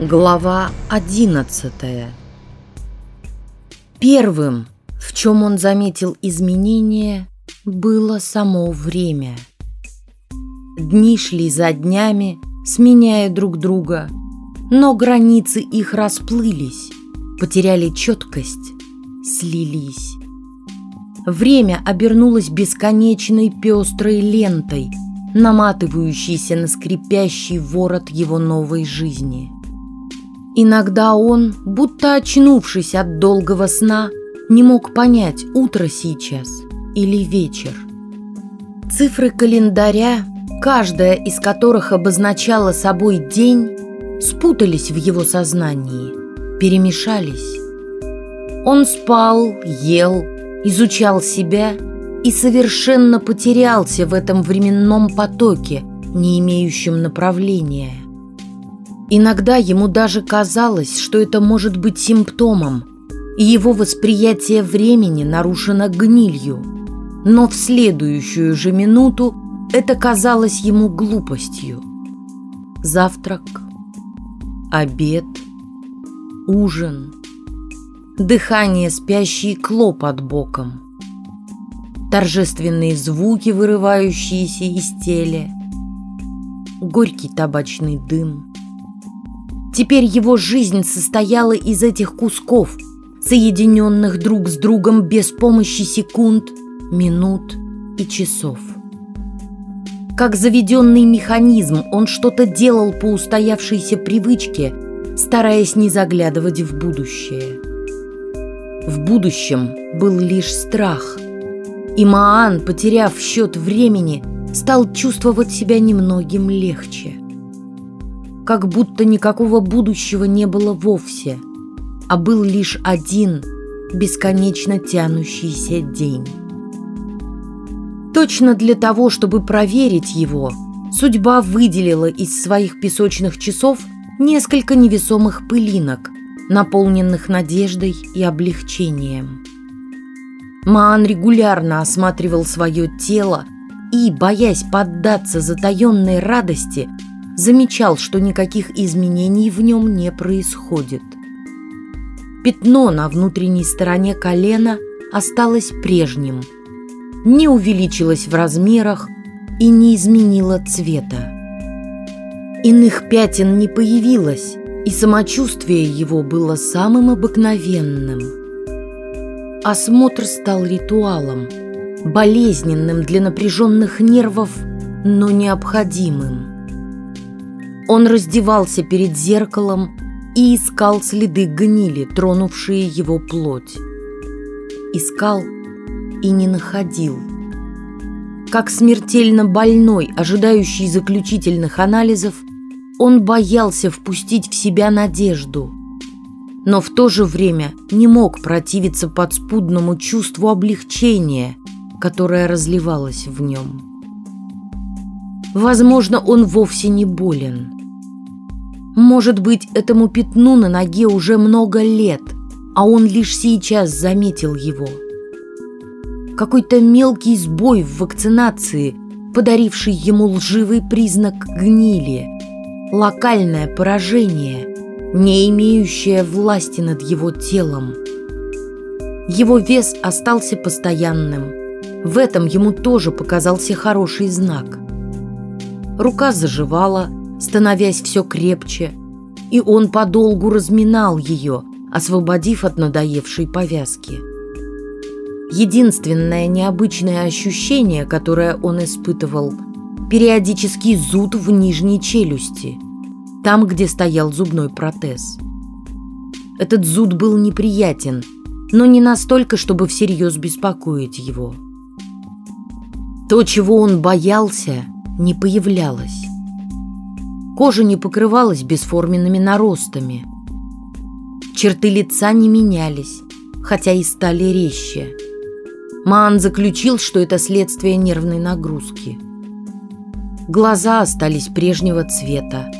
Глава одиннадцатая Первым, в чем он заметил изменения, было само время. Дни шли за днями, сменяя друг друга, но границы их расплылись, потеряли четкость, слились. Время обернулось бесконечной пестрой лентой, наматывающейся на скрипящий ворот его новой жизни. Иногда он, будто очнувшись от долгого сна, не мог понять, утро сейчас или вечер. Цифры календаря, каждая из которых обозначала собой день, спутались в его сознании, перемешались. Он спал, ел, изучал себя и совершенно потерялся в этом временном потоке, не имеющем направления. Иногда ему даже казалось, что это может быть симптомом, и его восприятие времени нарушено гнилью. Но в следующую же минуту это казалось ему глупостью. Завтрак, обед, ужин, дыхание спящий клоп под боком, торжественные звуки, вырывающиеся из теля, горький табачный дым. Теперь его жизнь состояла из этих кусков, соединенных друг с другом без помощи секунд, минут и часов. Как заведенный механизм, он что-то делал по устоявшейся привычке, стараясь не заглядывать в будущее. В будущем был лишь страх. И Маан, потеряв счет времени, стал чувствовать себя немногим легче. Как будто никакого будущего не было вовсе, а был лишь один бесконечно тянущийся день. Точно для того, чтобы проверить его, судьба выделила из своих песочных часов несколько невесомых пылинок, наполненных надеждой и облегчением. Маан регулярно осматривал свое тело и, боясь поддаться затаенной радости, замечал, что никаких изменений в нем не происходит. Пятно на внутренней стороне колена осталось прежним, не увеличилось в размерах и не изменило цвета. Иных пятен не появилось, и самочувствие его было самым обыкновенным. Осмотр стал ритуалом, болезненным для напряженных нервов, но необходимым. Он раздевался перед зеркалом и искал следы гнили, тронувшие его плоть. Искал и не находил. Как смертельно больной, ожидающий заключительных анализов, он боялся впустить в себя надежду, но в то же время не мог противиться подспудному чувству облегчения, которое разливалось в нем. Возможно, он вовсе не болен. Может быть, этому пятну на ноге уже много лет, а он лишь сейчас заметил его. Какой-то мелкий сбой в вакцинации, подаривший ему лживый признак гнили – локальное поражение, не имеющее власти над его телом. Его вес остался постоянным. В этом ему тоже показался хороший знак. Рука заживала, становясь все крепче, и он подолгу разминал ее, освободив от надоевшей повязки. Единственное необычное ощущение, которое он испытывал – периодический зуд в нижней челюсти, там, где стоял зубной протез. Этот зуд был неприятен, но не настолько, чтобы всерьез беспокоить его. То, чего он боялся, не появлялось. Кожа не покрывалась бесформенными наростами. Черты лица не менялись, хотя и стали резче. Маан заключил, что это следствие нервной нагрузки – Глаза остались прежнего цвета.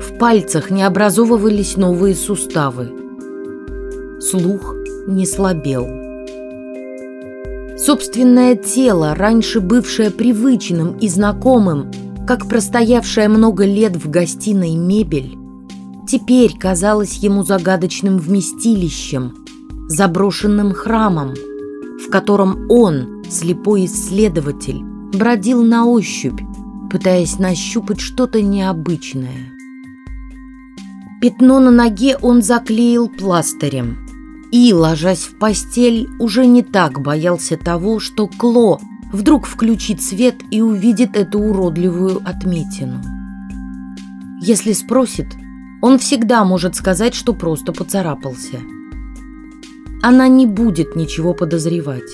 В пальцах не образовывались новые суставы. Слух не слабел. Собственное тело, раньше бывшее привычным и знакомым, как простоявшая много лет в гостиной мебель, теперь казалось ему загадочным вместилищем, заброшенным храмом, в котором он, слепой исследователь, бродил на ощупь, пытаясь нащупать что-то необычное. Пятно на ноге он заклеил пластырем и, ложась в постель, уже не так боялся того, что Кло вдруг включит свет и увидит эту уродливую отметину. Если спросит, он всегда может сказать, что просто поцарапался. Она не будет ничего подозревать.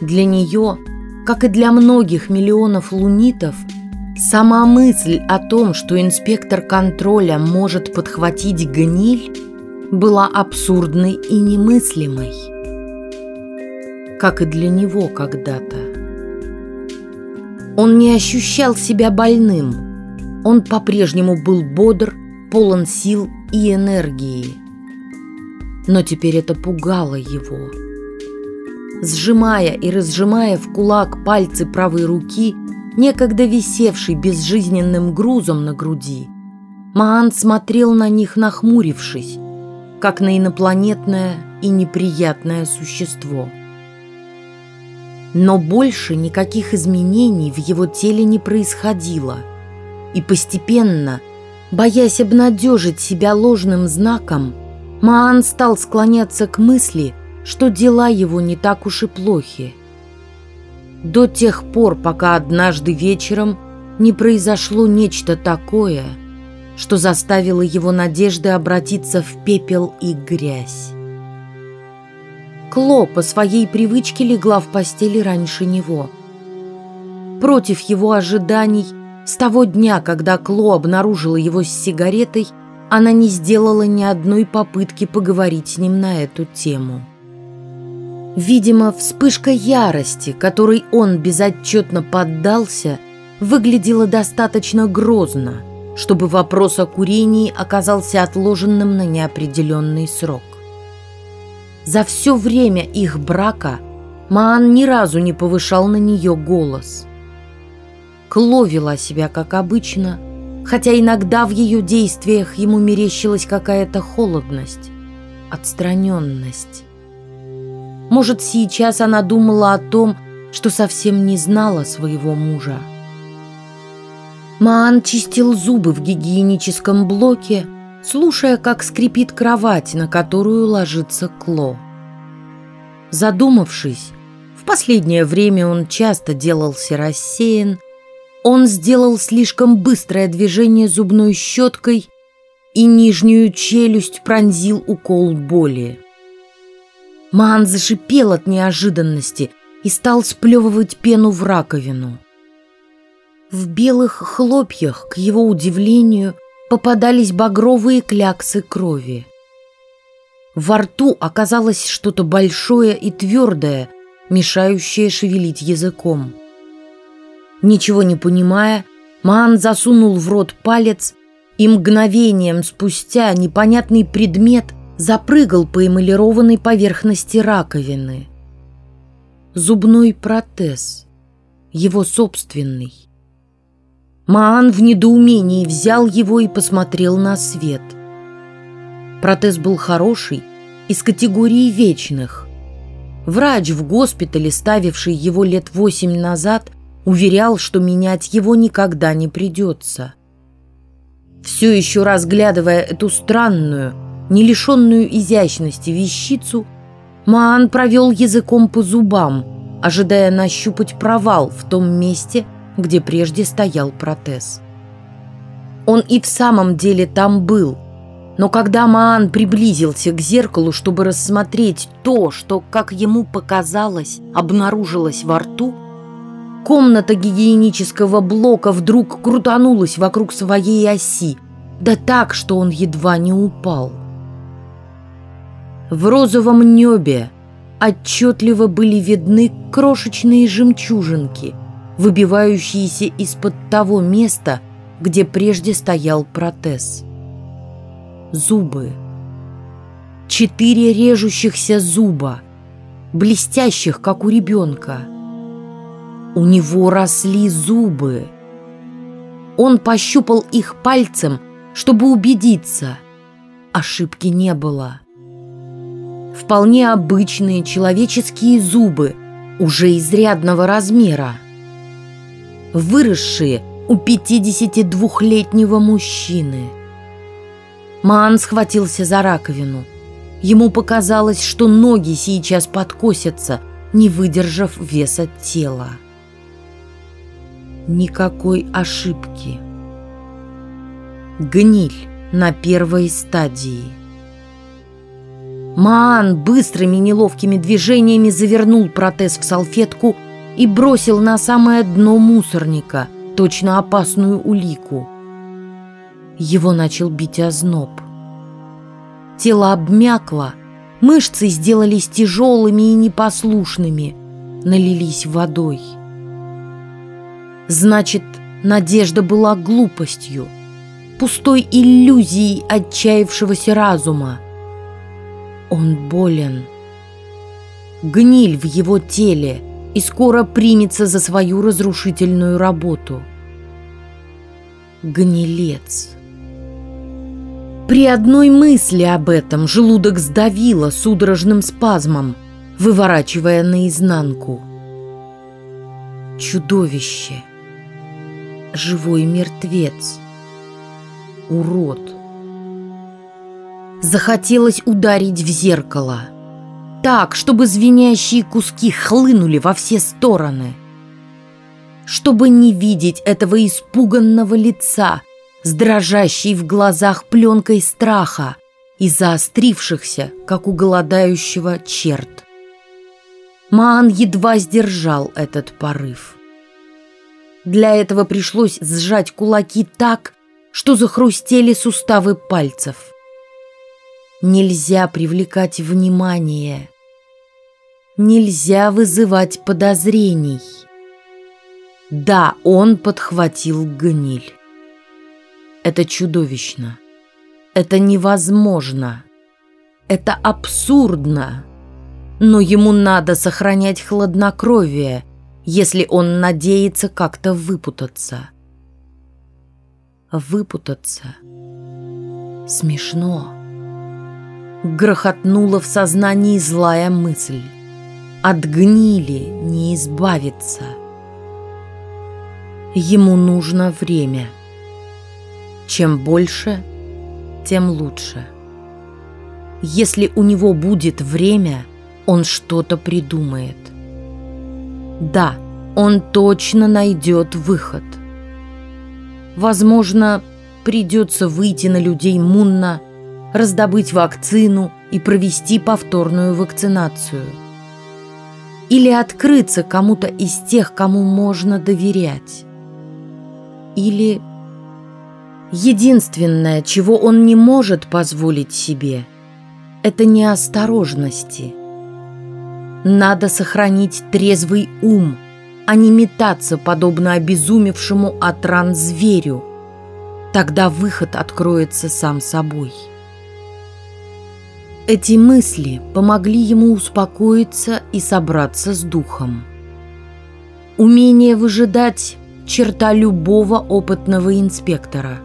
Для нее, как и для многих миллионов лунитов, сама мысль о том, что инспектор контроля может подхватить гниль, была абсурдной и немыслимой. Как и для него когда-то. Он не ощущал себя больным – он по-прежнему был бодр, полон сил и энергии. Но теперь это пугало его. Сжимая и разжимая в кулак пальцы правой руки, некогда висевший безжизненным грузом на груди, Маан смотрел на них, нахмурившись, как на инопланетное и неприятное существо. Но больше никаких изменений в его теле не происходило – и постепенно, боясь обнадежить себя ложным знаком, Маан стал склоняться к мысли, что дела его не так уж и плохи. До тех пор, пока однажды вечером не произошло нечто такое, что заставило его надежды обратиться в пепел и грязь. Кло по своей привычке легла в постели раньше него. Против его ожиданий – с того дня, когда Кло обнаружила его с сигаретой, она не сделала ни одной попытки поговорить с ним на эту тему. Видимо, вспышка ярости, которой он безотчетно поддался, выглядела достаточно грозно, чтобы вопрос о курении оказался отложенным на неопределенный срок. За все время их брака Маан ни разу не повышал на нее голос – Кло вела себя как обычно, хотя иногда в ее действиях ему мерещилась какая-то холодность, отстраненность. Может, сейчас она думала о том, что совсем не знала своего мужа. Маан чистил зубы в гигиеническом блоке, слушая, как скрипит кровать, на которую ложится Кло. Задумавшись, в последнее время он часто делался рассеян, он сделал слишком быстрое движение зубной щеткой и нижнюю челюсть пронзил укол боли. Маан зашипел от неожиданности и стал сплевывать пену в раковину. В белых хлопьях, к его удивлению, попадались багровые кляксы крови. Во рту оказалось что-то большое и твердое, мешающее шевелить языком. Ничего не понимая, Маан засунул в рот палец, и мгновением спустя непонятный предмет запрыгал по эмалированной поверхности раковины. Зубной протез, его собственный. Маан в недоумении взял его и посмотрел на свет. Протез был хороший, из категории вечных. Врач в госпитале, ставивший его лет восемь назад, Уверял, что менять его никогда не придется. Все еще разглядывая эту странную, не лишенную изящности вещицу, Маан провел языком по зубам, ожидая нащупать провал в том месте, где прежде стоял протез. Он и в самом деле там был, но когда Маан приблизился к зеркалу, чтобы рассмотреть то, что, как ему показалось, обнаружилось во рту, Комната гигиенического блока вдруг крутанулась вокруг своей оси, да так, что он едва не упал. В розовом небе отчетливо были видны крошечные жемчужинки, выбивающиеся из-под того места, где прежде стоял протез. Зубы. Четыре режущихся зуба, блестящих, как у ребенка – у него росли зубы. Он пощупал их пальцем чтобы убедиться. Ошибки не было. Вполне обычные человеческие зубы, уже изрядного размера. Выросшие у 52-летнего мужчины. Маан схватился за раковину. Ему показалось, что ноги сейчас подкосятся, не выдержав веса тела. Никакой ошибки. Гниль на первой стадии. Маан быстрыми неловкими движениями завернул протез в салфетку и бросил на самое дно мусорника, точно опасную улику. Его начал бить озноб. Тело обмякло, мышцы сделались тяжелыми и непослушными, налились водой. Значит, надежда была глупостью, пустой иллюзией отчаявшегося разума. Он болен. Гниль в его теле и скоро примется за свою разрушительную работу. Гнилец. При одной мысли об этом желудок сдавило судорожным спазмом, выворачивая наизнанку. Чудовище живой мертвец. Урод. Захотелось ударить в зеркало. Так, чтобы звенящие куски хлынули во все стороны. Чтобы не видеть этого испуганного лица с дрожащей в глазах пленкой страха и заострившихся, как у голодающего черт. Маан едва сдержал этот порыв. Для этого пришлось сжать кулаки так, что захрустели суставы пальцев. Нельзя привлекать внимание. Нельзя вызывать подозрений. Да, он подхватил гниль. Это чудовищно. Это невозможно. Это абсурдно. Но ему надо сохранять хладнокровие – если он надеется как-то выпутаться. Выпутаться. Смешно. Грохотнула в сознании злая мысль. От гнили не избавиться. Ему нужно время. Чем больше, тем лучше. Если у него будет время, он что-то придумает. Да, он точно найдет выход. Возможно, придется выйти на людей Мунна, раздобыть вакцину и провести повторную вакцинацию. Или открыться кому-то из тех, кому можно доверять. Или единственное, чего он не может позволить себе, это неосторожности – надо сохранить трезвый ум, а не метаться, подобно обезумевшему от ран зверю. Тогда выход откроется сам собой. Эти мысли помогли ему успокоиться и собраться с духом. Умение выжидать – черта любого опытного инспектора.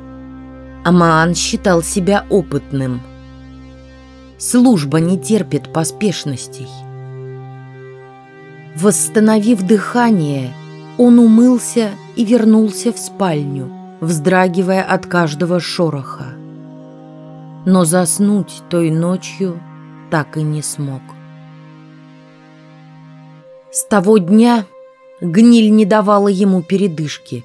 Амаан считал себя опытным. Служба не терпит поспешностей. Восстановив дыхание, он умылся и вернулся в спальню, вздрагивая от каждого шороха. Но заснуть той ночью так и не смог. С того дня гниль не давала ему передышки.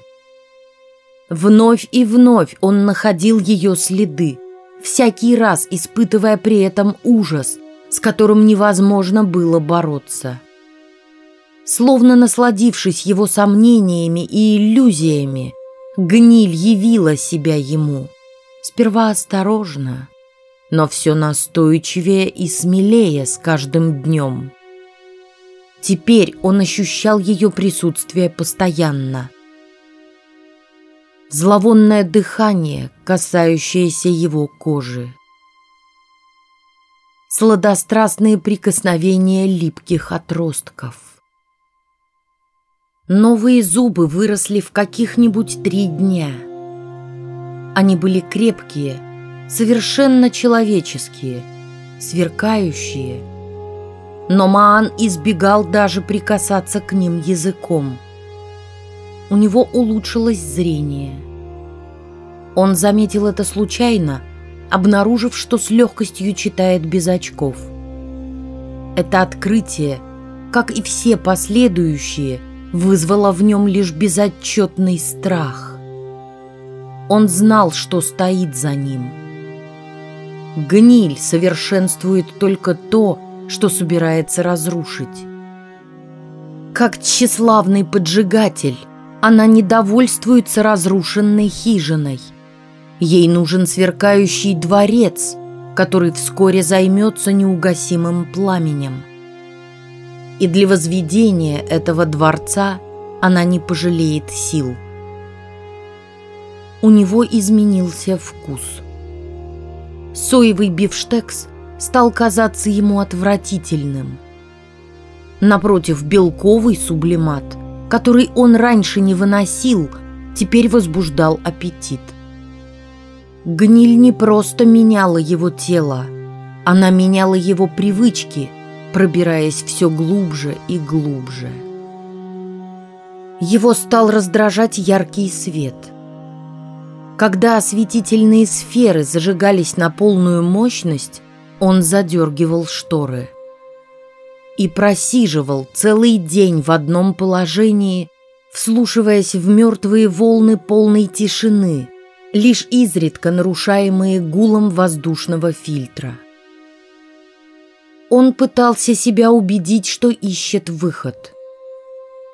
Вновь и вновь он находил ее следы, всякий раз испытывая при этом ужас, с которым невозможно было бороться. Словно насладившись его сомнениями и иллюзиями, гниль явила себя ему. Сперва осторожно, но все настойчивее и смелее с каждым днем. Теперь он ощущал ее присутствие постоянно. Зловонное дыхание, касающееся его кожи. Сладострастные прикосновения липких отростков. Новые зубы выросли в каких-нибудь три дня. Они были крепкие, совершенно человеческие, сверкающие. Но Маан избегал даже прикасаться к ним языком. У него улучшилось зрение. Он заметил это случайно, обнаружив, что с легкостью читает без очков. Это открытие, как и все последующие, вызвало в нем лишь безотчетный страх. Он знал, что стоит за ним. Гниль совершенствует только то, что собирается разрушить. Как тщеславный поджигатель, она недовольствуется разрушенной хижиной. Ей нужен сверкающий дворец, который вскоре займется неугасимым пламенем. И для возведения этого дворца она не пожалеет сил. У него изменился вкус. Соевый бифштекс стал казаться ему отвратительным. Напротив, белковый сублимат, который он раньше не выносил, теперь возбуждал аппетит. Гниль не просто меняла его тело, она меняла его привычки, пробираясь все глубже и глубже. Его стал раздражать яркий свет. Когда осветительные сферы зажигались на полную мощность, он задергивал шторы. И просиживал целый день в одном положении, вслушиваясь в мертвые волны полной тишины – лишь изредка нарушаемые гулом воздушного фильтра. Он пытался себя убедить, что ищет выход.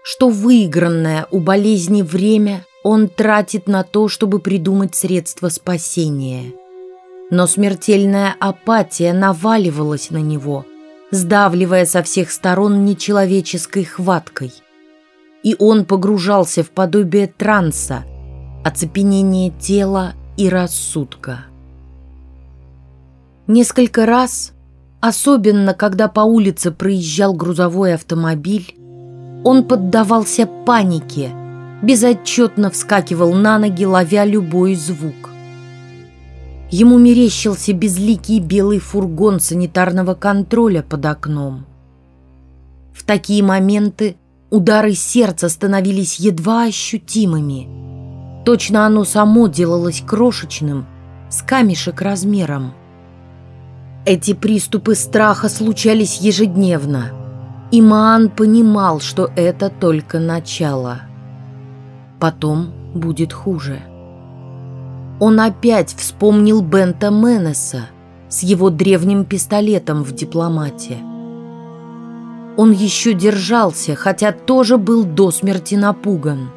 Что выигранное у болезни время он тратит на то, чтобы придумать средства спасения. Но смертельная апатия наваливалась на него, сдавливая со всех сторон нечеловеческой хваткой. И он погружался в подобие транса – оцепенение тела и рассудка. Несколько раз, особенно когда по улице проезжал грузовой автомобиль, он поддавался панике, безотчетно вскакивал на ноги, ловя любой звук. Ему мерещился безликий белый фургон санитарного контроля под окном. В такие моменты удары сердца становились едва ощутимыми – Точно оно само делалось крошечным, с камешек размером. Эти приступы страха случались ежедневно, и Маан понимал, что это только начало. Потом будет хуже. Он опять вспомнил Бента Менеса с его древним пистолетом в дипломате. Он еще держался, хотя тоже был до смерти напуган.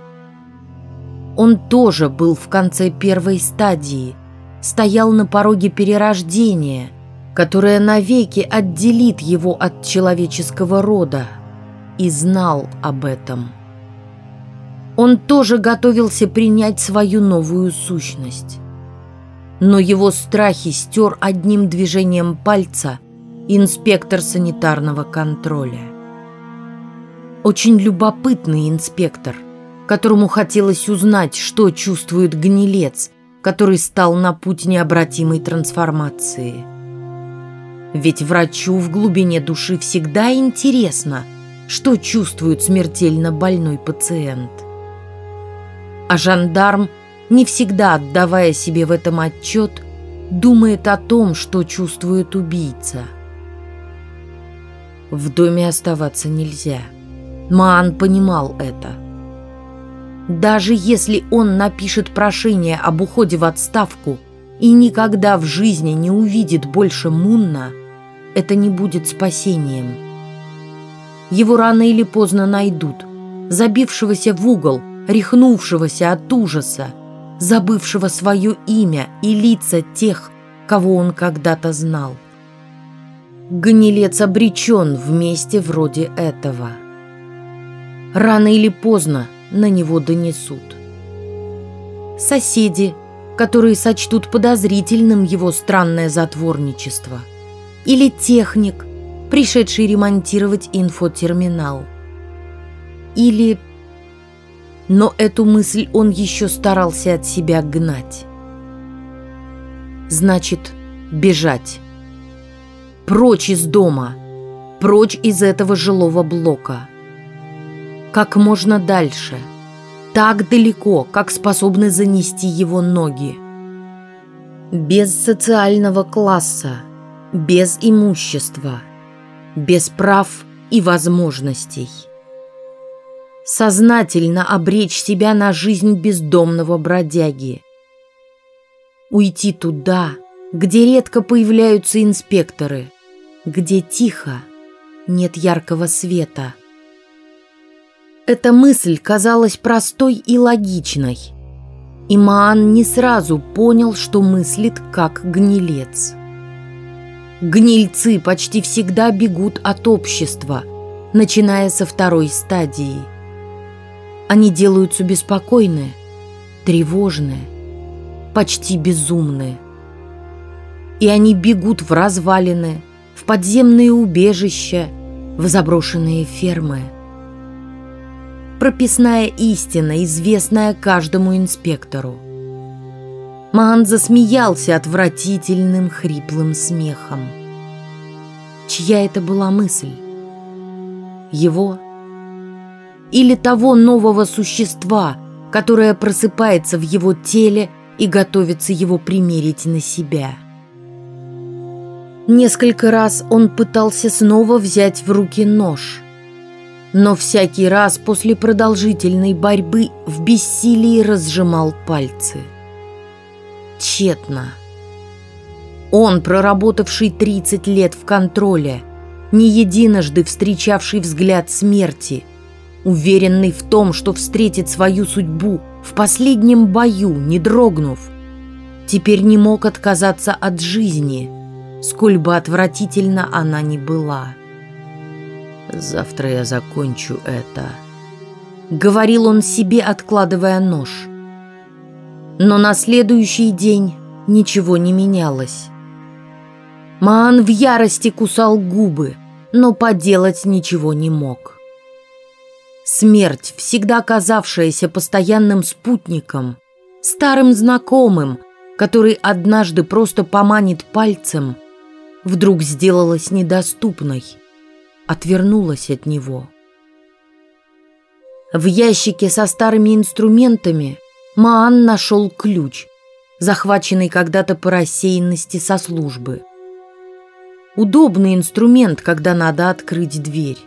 Он тоже был в конце первой стадии, стоял на пороге перерождения, которое навеки отделит его от человеческого рода, и знал об этом. Он тоже готовился принять свою новую сущность. Но его страхи стер одним движением пальца инспектор санитарного контроля. Очень любопытный инспектор – которому хотелось узнать, что чувствует гнилец, который стал на путь необратимой трансформации. Ведь врачу в глубине души всегда интересно, что чувствует смертельно больной пациент. А жандарм, не всегда отдавая себе в этом отчет, думает о том, что чувствует убийца. В доме оставаться нельзя. Маан понимал это – даже если он напишет прошение об уходе в отставку и никогда в жизни не увидит больше Мунна, это не будет спасением. Его рано или поздно найдут, забившегося в угол, рехнувшегося от ужаса, забывшего свое имя и лица тех, кого он когда-то знал. Гнилец обречен в месте вроде этого. Рано или поздно на него донесут. Соседи, которые сочтут подозрительным его странное затворничество. Или техник, пришедший ремонтировать инфотерминал. Или... Но эту мысль он еще старался от себя гнать. значит бежать. Прочь из дома, прочь из этого жилого блока. Как можно дальше, так далеко, как способны занести его ноги. Без социального класса, без имущества, без прав и возможностей. Сознательно обречь себя на жизнь бездомного бродяги. Уйти туда, где редко появляются инспекторы, где тихо, нет яркого света. Эта мысль казалась простой и логичной. И Маан не сразу понял, что мыслит как гнилец. Гнильцы почти всегда бегут от общества, начиная со второй стадии. Они делаются беспокойные, тревожные, почти безумные. И они бегут в развалины, в подземные убежища, в заброшенные фермы. Прописная истина, известная каждому инспектору. Маан засмеялся отвратительным хриплым смехом. Чья это была мысль? Его? Или того нового существа, которое просыпается в его теле и готовится его примерить на себя? Несколько раз он пытался снова взять в руки нож. Но всякий раз после продолжительной борьбы в бессилии разжимал пальцы. Тщетно. Он, проработавший 30 лет в контроле, не единожды встречавший взгляд смерти, уверенный в том, что встретит свою судьбу в последнем бою, не дрогнув, теперь не мог отказаться от жизни – сколь бы отвратительно она ни была. «Завтра я закончу это», — говорил он себе, откладывая нож. Но на следующий день ничего не менялось. Маан в ярости кусал губы, но поделать ничего не мог. Смерть, всегда казавшаяся постоянным спутником, старым знакомым, который однажды просто поманит пальцем — вдруг сделалась недоступной, отвернулась от него. В ящике со старыми инструментами Маан нашел ключ, захваченный когда-то по рассеянности со службы. Удобный инструмент, когда надо открыть дверь.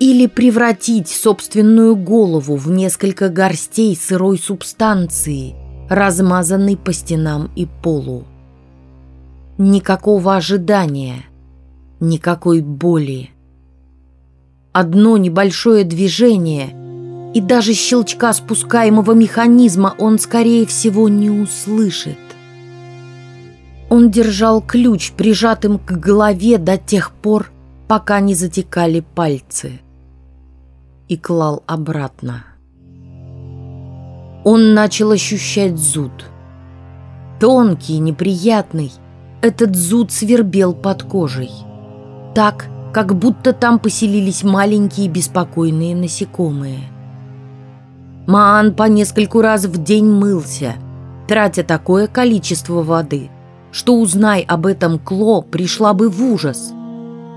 Или превратить собственную голову в несколько горстей сырой субстанции, размазанной по стенам и полу. Никакого ожидания, никакой боли. Одно небольшое движение, и даже щелчка спускаемого механизма он, скорее всего, не услышит. Он держал ключ прижатым к голове до тех пор, пока не затекали пальцы, и клал обратно. Он начал ощущать зуд. Тонкий, неприятный, этот зуд свербел под кожей. Так, как будто там поселились маленькие беспокойные насекомые. Маан по нескольку раз в день мылся, тратя такое количество воды, что, узнай об этом Кло, пришла бы в ужас.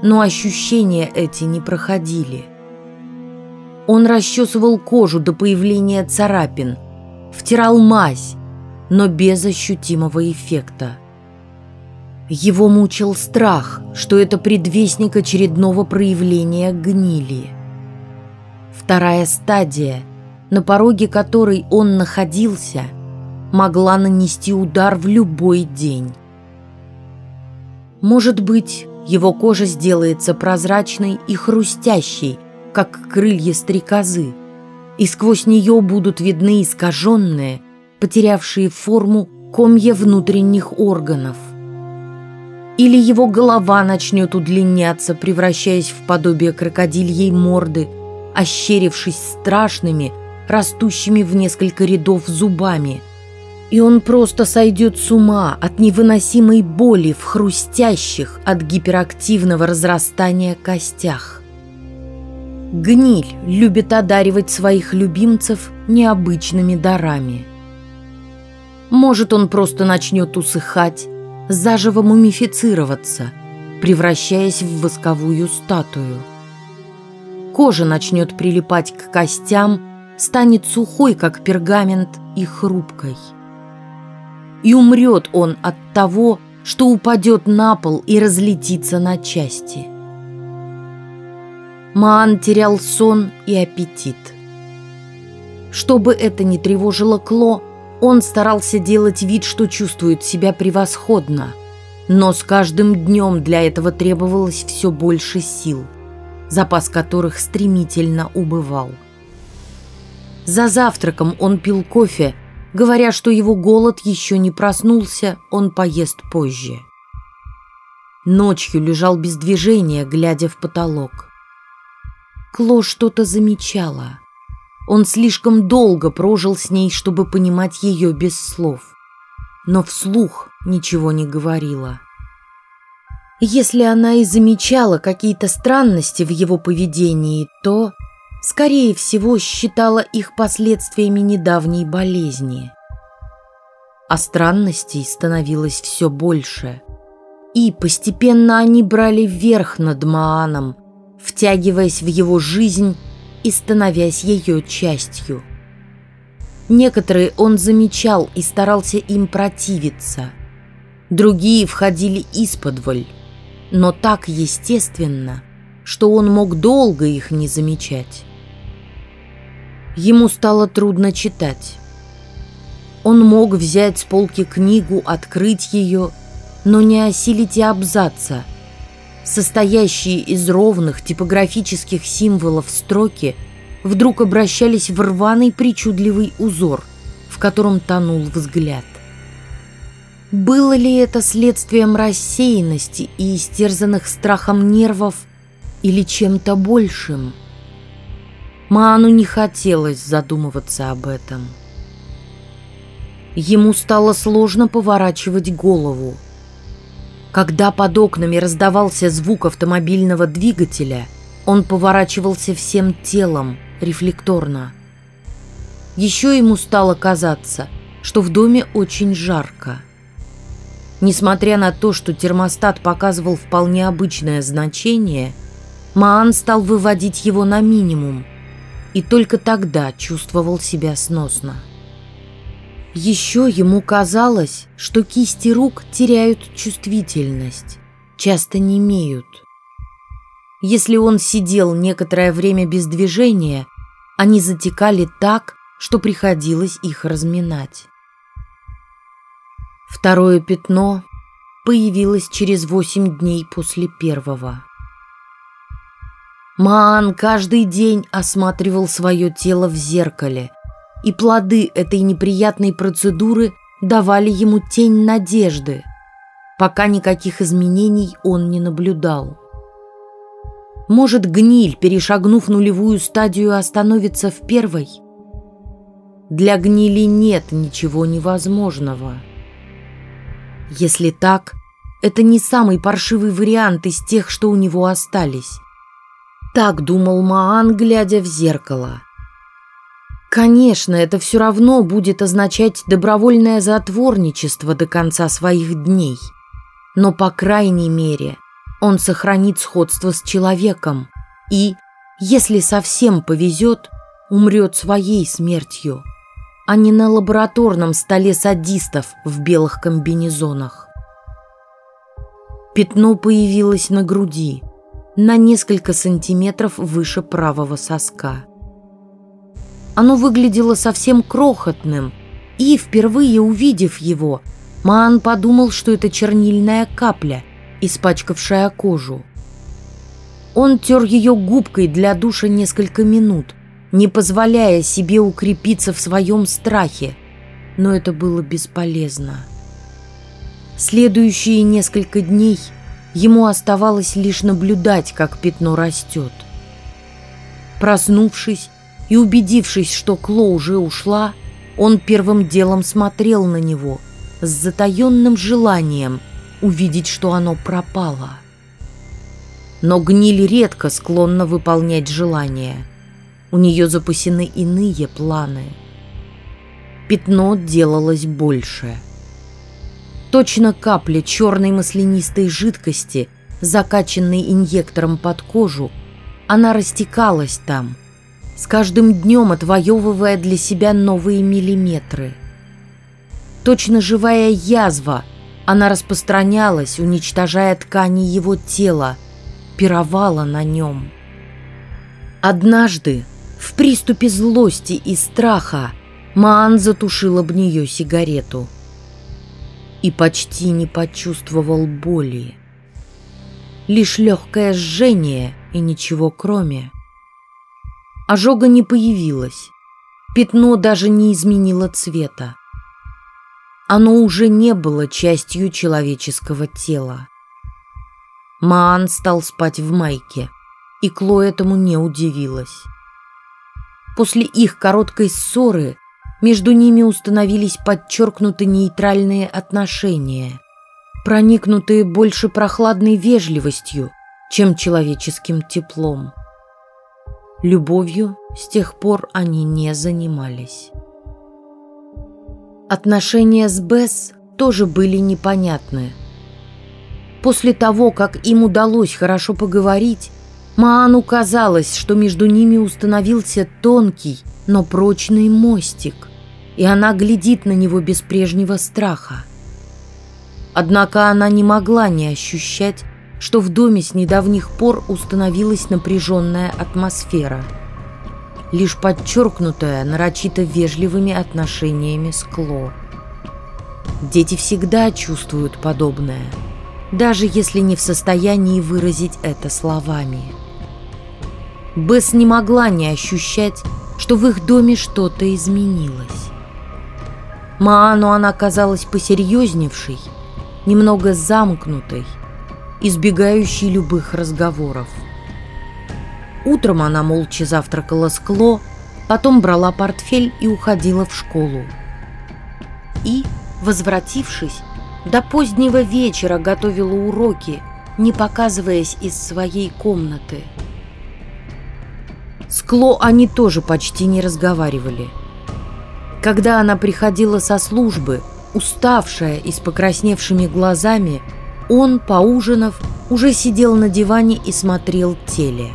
Но ощущения эти не проходили. Он расчесывал кожу до появления царапин, втирал мазь, но без ощутимого эффекта. Его мучил страх, что это предвестник очередного проявления гнили. Вторая стадия, на пороге которой он находился, могла нанести удар в любой день. Может быть, его кожа сделается прозрачной и хрустящей, как крылья стрекозы, и сквозь нее будут видны искаженные, потерявшие форму комья внутренних органов – или его голова начнет удлиняться, превращаясь в подобие крокодильей морды, ощерившись страшными, растущими в несколько рядов зубами. И он просто сойдет с ума от невыносимой боли в хрустящих от гиперактивного разрастания костях. Гниль любит одаривать своих любимцев необычными дарами. Может, он просто начнет усыхать, заживо мумифицироваться, превращаясь в восковую статую. Кожа начнет прилипать к костям, станет сухой, как пергамент, и хрупкой. И умрет он от того, что упадет на пол и разлетится на части. Маан терял сон и аппетит. Чтобы это не тревожило Кло, он старался делать вид, что чувствует себя превосходно, но с каждым днем для этого требовалось все больше сил, запас которых стремительно убывал. За завтраком он пил кофе, говоря, что его голод еще не проснулся, он поест позже. Ночью лежал без движения, глядя в потолок. Кло что-то замечала. Он слишком долго прожил с ней, чтобы понимать ее без слов. Но вслух ничего не говорила. Если она и замечала какие-то странности в его поведении, то, скорее всего, считала их последствиями недавней болезни. А странностей становилось все больше. И постепенно они брали верх над Мааном, втягиваясь в его жизнь и становясь ее частью. Некоторые он замечал и старался им противиться. Другие входили исподволь, но так естественно, что он мог долго их не замечать. Ему стало трудно читать. Он мог взять с полки книгу, открыть ее, но не осилить и абзаца – состоящие из ровных типографических символов строки, вдруг обращались в рваный причудливый узор, в котором тонул взгляд. Было ли это следствием рассеянности и истерзанных страхом нервов или чем-то большим? Ману не хотелось задумываться об этом. Ему стало сложно поворачивать голову. Когда под окнами раздавался звук автомобильного двигателя, он поворачивался всем телом, рефлекторно. Еще ему стало казаться, что в доме очень жарко. Несмотря на то, что термостат показывал вполне обычное значение, Маан стал выводить его на минимум и только тогда чувствовал себя сносно. Еще ему казалось, что кисти рук теряют чувствительность, часто не имеют. Если он сидел некоторое время без движения, они затекали так, что приходилось их разминать. Второе пятно появилось через восемь дней после первого. Маан каждый день осматривал свое тело в зеркале – и плоды этой неприятной процедуры давали ему тень надежды, пока никаких изменений он не наблюдал. Может, гниль, перешагнув нулевую стадию, остановится в первой? Для гнили нет ничего невозможного. Если так, это не самый паршивый вариант из тех, что у него остались. Так думал Маан, глядя в зеркало. Конечно, это все равно будет означать добровольное затворничество до конца своих дней. Но, по крайней мере, он сохранит сходство с человеком и, если совсем повезет, умрет своей смертью, а не на лабораторном столе садистов в белых комбинезонах. Пятно появилось на груди, на несколько сантиметров выше правого соска. Оно выглядело совсем крохотным, и, впервые увидев его, Маан подумал, что это чернильная капля, испачкавшая кожу. Он тер ее губкой для душа несколько минут, не позволяя себе укрепиться в своем страхе, но это было бесполезно. Следующие несколько дней ему оставалось лишь наблюдать, как пятно растет. Проснувшись, и, убедившись, что Кло уже ушла, он первым делом смотрел на него с затаенным желанием увидеть, что оно пропало. Но гниль редко склонна выполнять желания. У нее запасены иные планы. пятно делалось больше. Точно капля черной маслянистой жидкости, закачанной инъектором под кожу, она растекалась там, с каждым днем отвоевывая для себя новые миллиметры. Точно живая язва, она распространялась, уничтожая ткани его тела, пировала на нем. Однажды, в приступе злости и страха, Маан затушил об нее сигарету и почти не почувствовал боли. Лишь легкое жжение и ничего кроме. Ожога не появилось. Пятно даже не изменило цвета. Оно уже не было частью человеческого тела. Маан стал спать в майке, и Кло этому не удивилась. После их короткой ссоры между ними установились подчеркнуты нейтральные отношения, проникнутые больше прохладной вежливостью, чем человеческим теплом. Любовью с тех пор они не занимались. Отношения с Бесс тоже были непонятны. После того, как им удалось хорошо поговорить, Маану казалось, что между ними установился тонкий, но прочный мостик и она глядит на него без прежнего страха. Однако она не могла не ощущать, что в доме с недавних пор установилась напряженная атмосфера, лишь подчеркнутая нарочито вежливыми отношениями с Кло. Дети всегда чувствуют подобное, даже если не в состоянии выразить это словами. Бесс не могла не ощущать, что в их доме что-то изменилось. Маану она казалась посерьезневшей, немного замкнутой, избегающей любых разговоров. Утром она молча завтракала с Кло, потом брала портфель и уходила в школу. И, возвратившись, до позднего вечера готовила уроки, не показываясь из своей комнаты. С Кло они тоже почти не разговаривали – когда она приходила со службы, уставшая и с покрасневшими глазами, он, поужинав, уже сидел на диване и смотрел теле.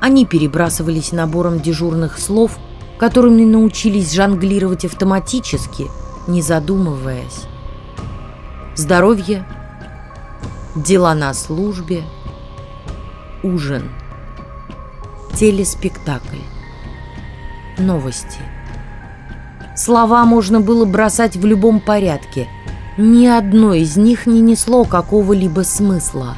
Они перебрасывались набором дежурных слов, которыми научились жонглировать автоматически, не задумываясь. Здоровье, дела на службе, ужин, телеспектакль, новости – Слова можно было бросать в любом порядке. Ни одно из них не несло какого-либо смысла.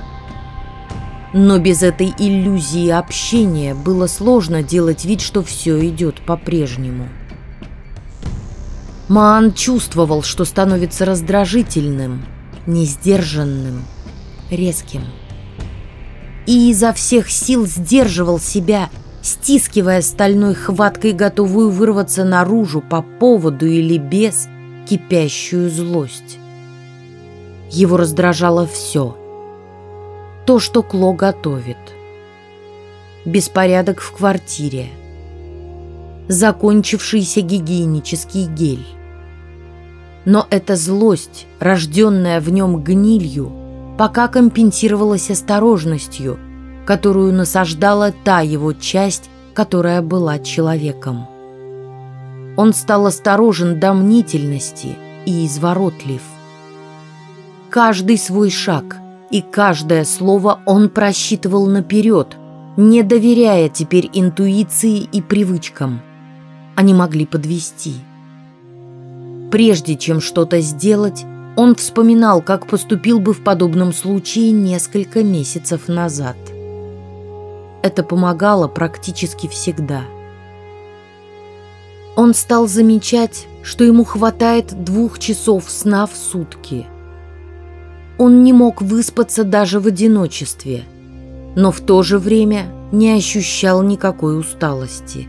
Но без этой иллюзии общения было сложно делать вид, что все идет по-прежнему. Маан чувствовал, что становится раздражительным, несдержанным, резким. И изо всех сил сдерживал себя – стискивая стальной хваткой, готовую вырваться наружу по поводу или без кипящую злость. Его раздражало все. То, что Кло готовит. Беспорядок в квартире. Закончившийся гигиенический гель. Но эта злость, рожденная в нем гнилью, пока компенсировалась осторожностью – которую насаждала та его часть, которая была человеком. Он стал осторожен до мнительности и изворотлив. Каждый свой шаг и каждое слово он просчитывал наперед, не доверяя теперь интуиции и привычкам. Они могли подвести. Прежде чем что-то сделать, он вспоминал, как поступил бы в подобном случае несколько месяцев назад – это помогало практически всегда. Он стал замечать, что ему хватает двух часов сна в сутки. Он не мог выспаться даже в одиночестве, но в то же время не ощущал никакой усталости.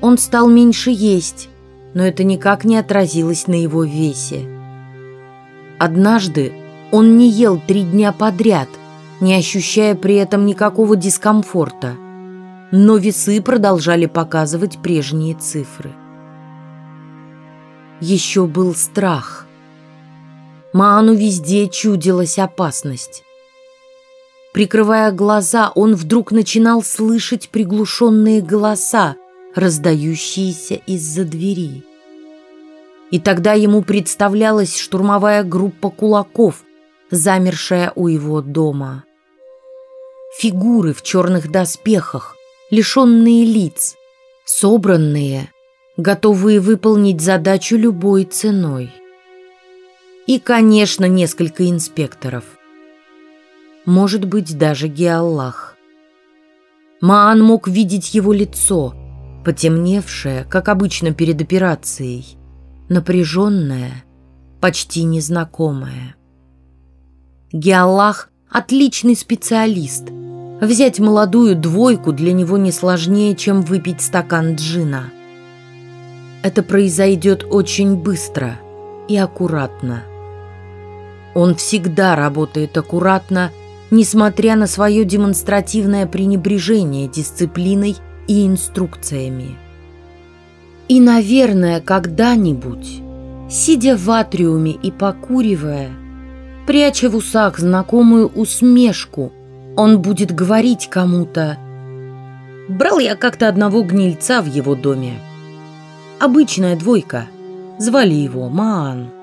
Он стал меньше есть, но это никак не отразилось на его весе. Однажды он не ел три дня подряд – не ощущая при этом никакого дискомфорта. Но весы продолжали показывать прежние цифры. еще был страх. Маану везде чудилась опасность. Прикрывая глаза, он вдруг начинал слышать приглушенные голоса, раздающиеся из-за двери. И тогда ему представлялась штурмовая группа кулаков, замершая у его дома. Фигуры в черных доспехах, лишенные лиц, собранные, готовые выполнить задачу любой ценой. И, конечно, несколько инспекторов. Может быть, даже Геаллах. Маан мог видеть его лицо, потемневшее, как обычно перед операцией, напряженное, почти незнакомое. Геаллах – отличный специалист. Взять молодую двойку для него не сложнее, чем выпить стакан джина. Это произойдет очень быстро и аккуратно. Он всегда работает аккуратно, несмотря на свое демонстративное пренебрежение дисциплиной и инструкциями. И, наверное, когда-нибудь, сидя в атриуме и покуривая, пряча в усах знакомую усмешку, он будет говорить кому-то «Брал я как-то одного гнильца в его доме. Обычная двойка. Звали его Маан».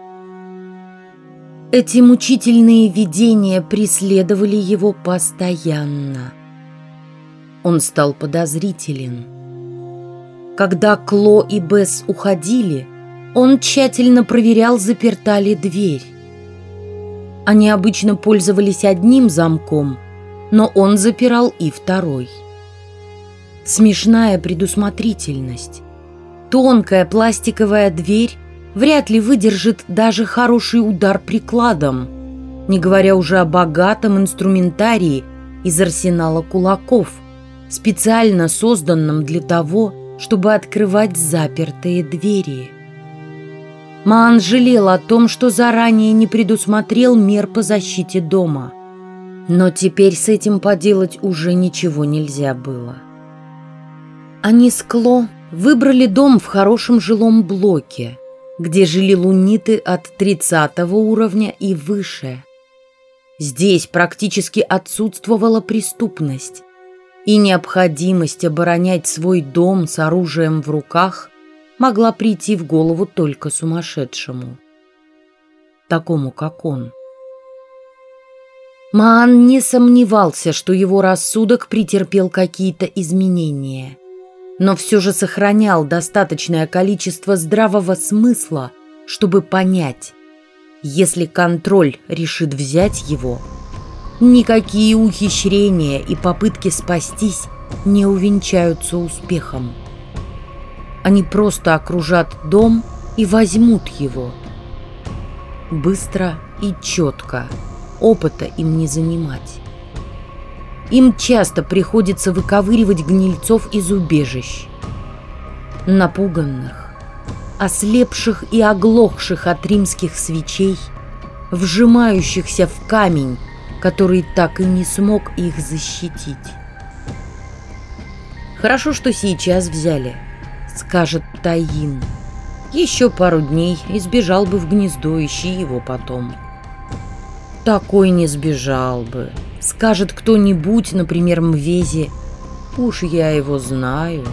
Эти мучительные видения преследовали его постоянно. Он стал подозрителен. Когда Кло и Бесс уходили, он тщательно проверял, заперта ли дверь. Они обычно пользовались одним замком, но он запирал и второй. Смешная предусмотрительность. Тонкая пластиковая дверь вряд ли выдержит даже хороший удар прикладом, не говоря уже о богатом инструментарии из арсенала кулаков, специально созданном для того, чтобы открывать запертые двери. Маан жалел о том, что заранее не предусмотрел мер по защите дома. Но теперь с этим поделать уже ничего нельзя было. Они с Кло выбрали дом в хорошем жилом блоке, где жили луниты от 30 уровня и выше. Здесь практически отсутствовала преступность, и необходимость оборонять свой дом с оружием в руках могла прийти в голову только сумасшедшему, такому как он. Маан не сомневался, что его рассудок претерпел какие-то изменения но все же сохранял достаточное количество здравого смысла, чтобы понять, если контроль решит взять его, никакие ухищрения и попытки спастись не увенчаются успехом. Они просто окружат дом и возьмут его. Быстро и четко, опыта им не занимать. Им часто приходится выковыривать гнильцов из убежищ. Напуганных, ослепших и оглохших от римских свечей, вжимающихся в камень, который так и не смог их защитить. «Хорошо, что сейчас взяли», — скажет Таин. «Еще пару дней и сбежал бы в гнездо, ищи его потом». «Такой не сбежал бы», Скажет кто-нибудь, например, Мвези, уж я его знаю.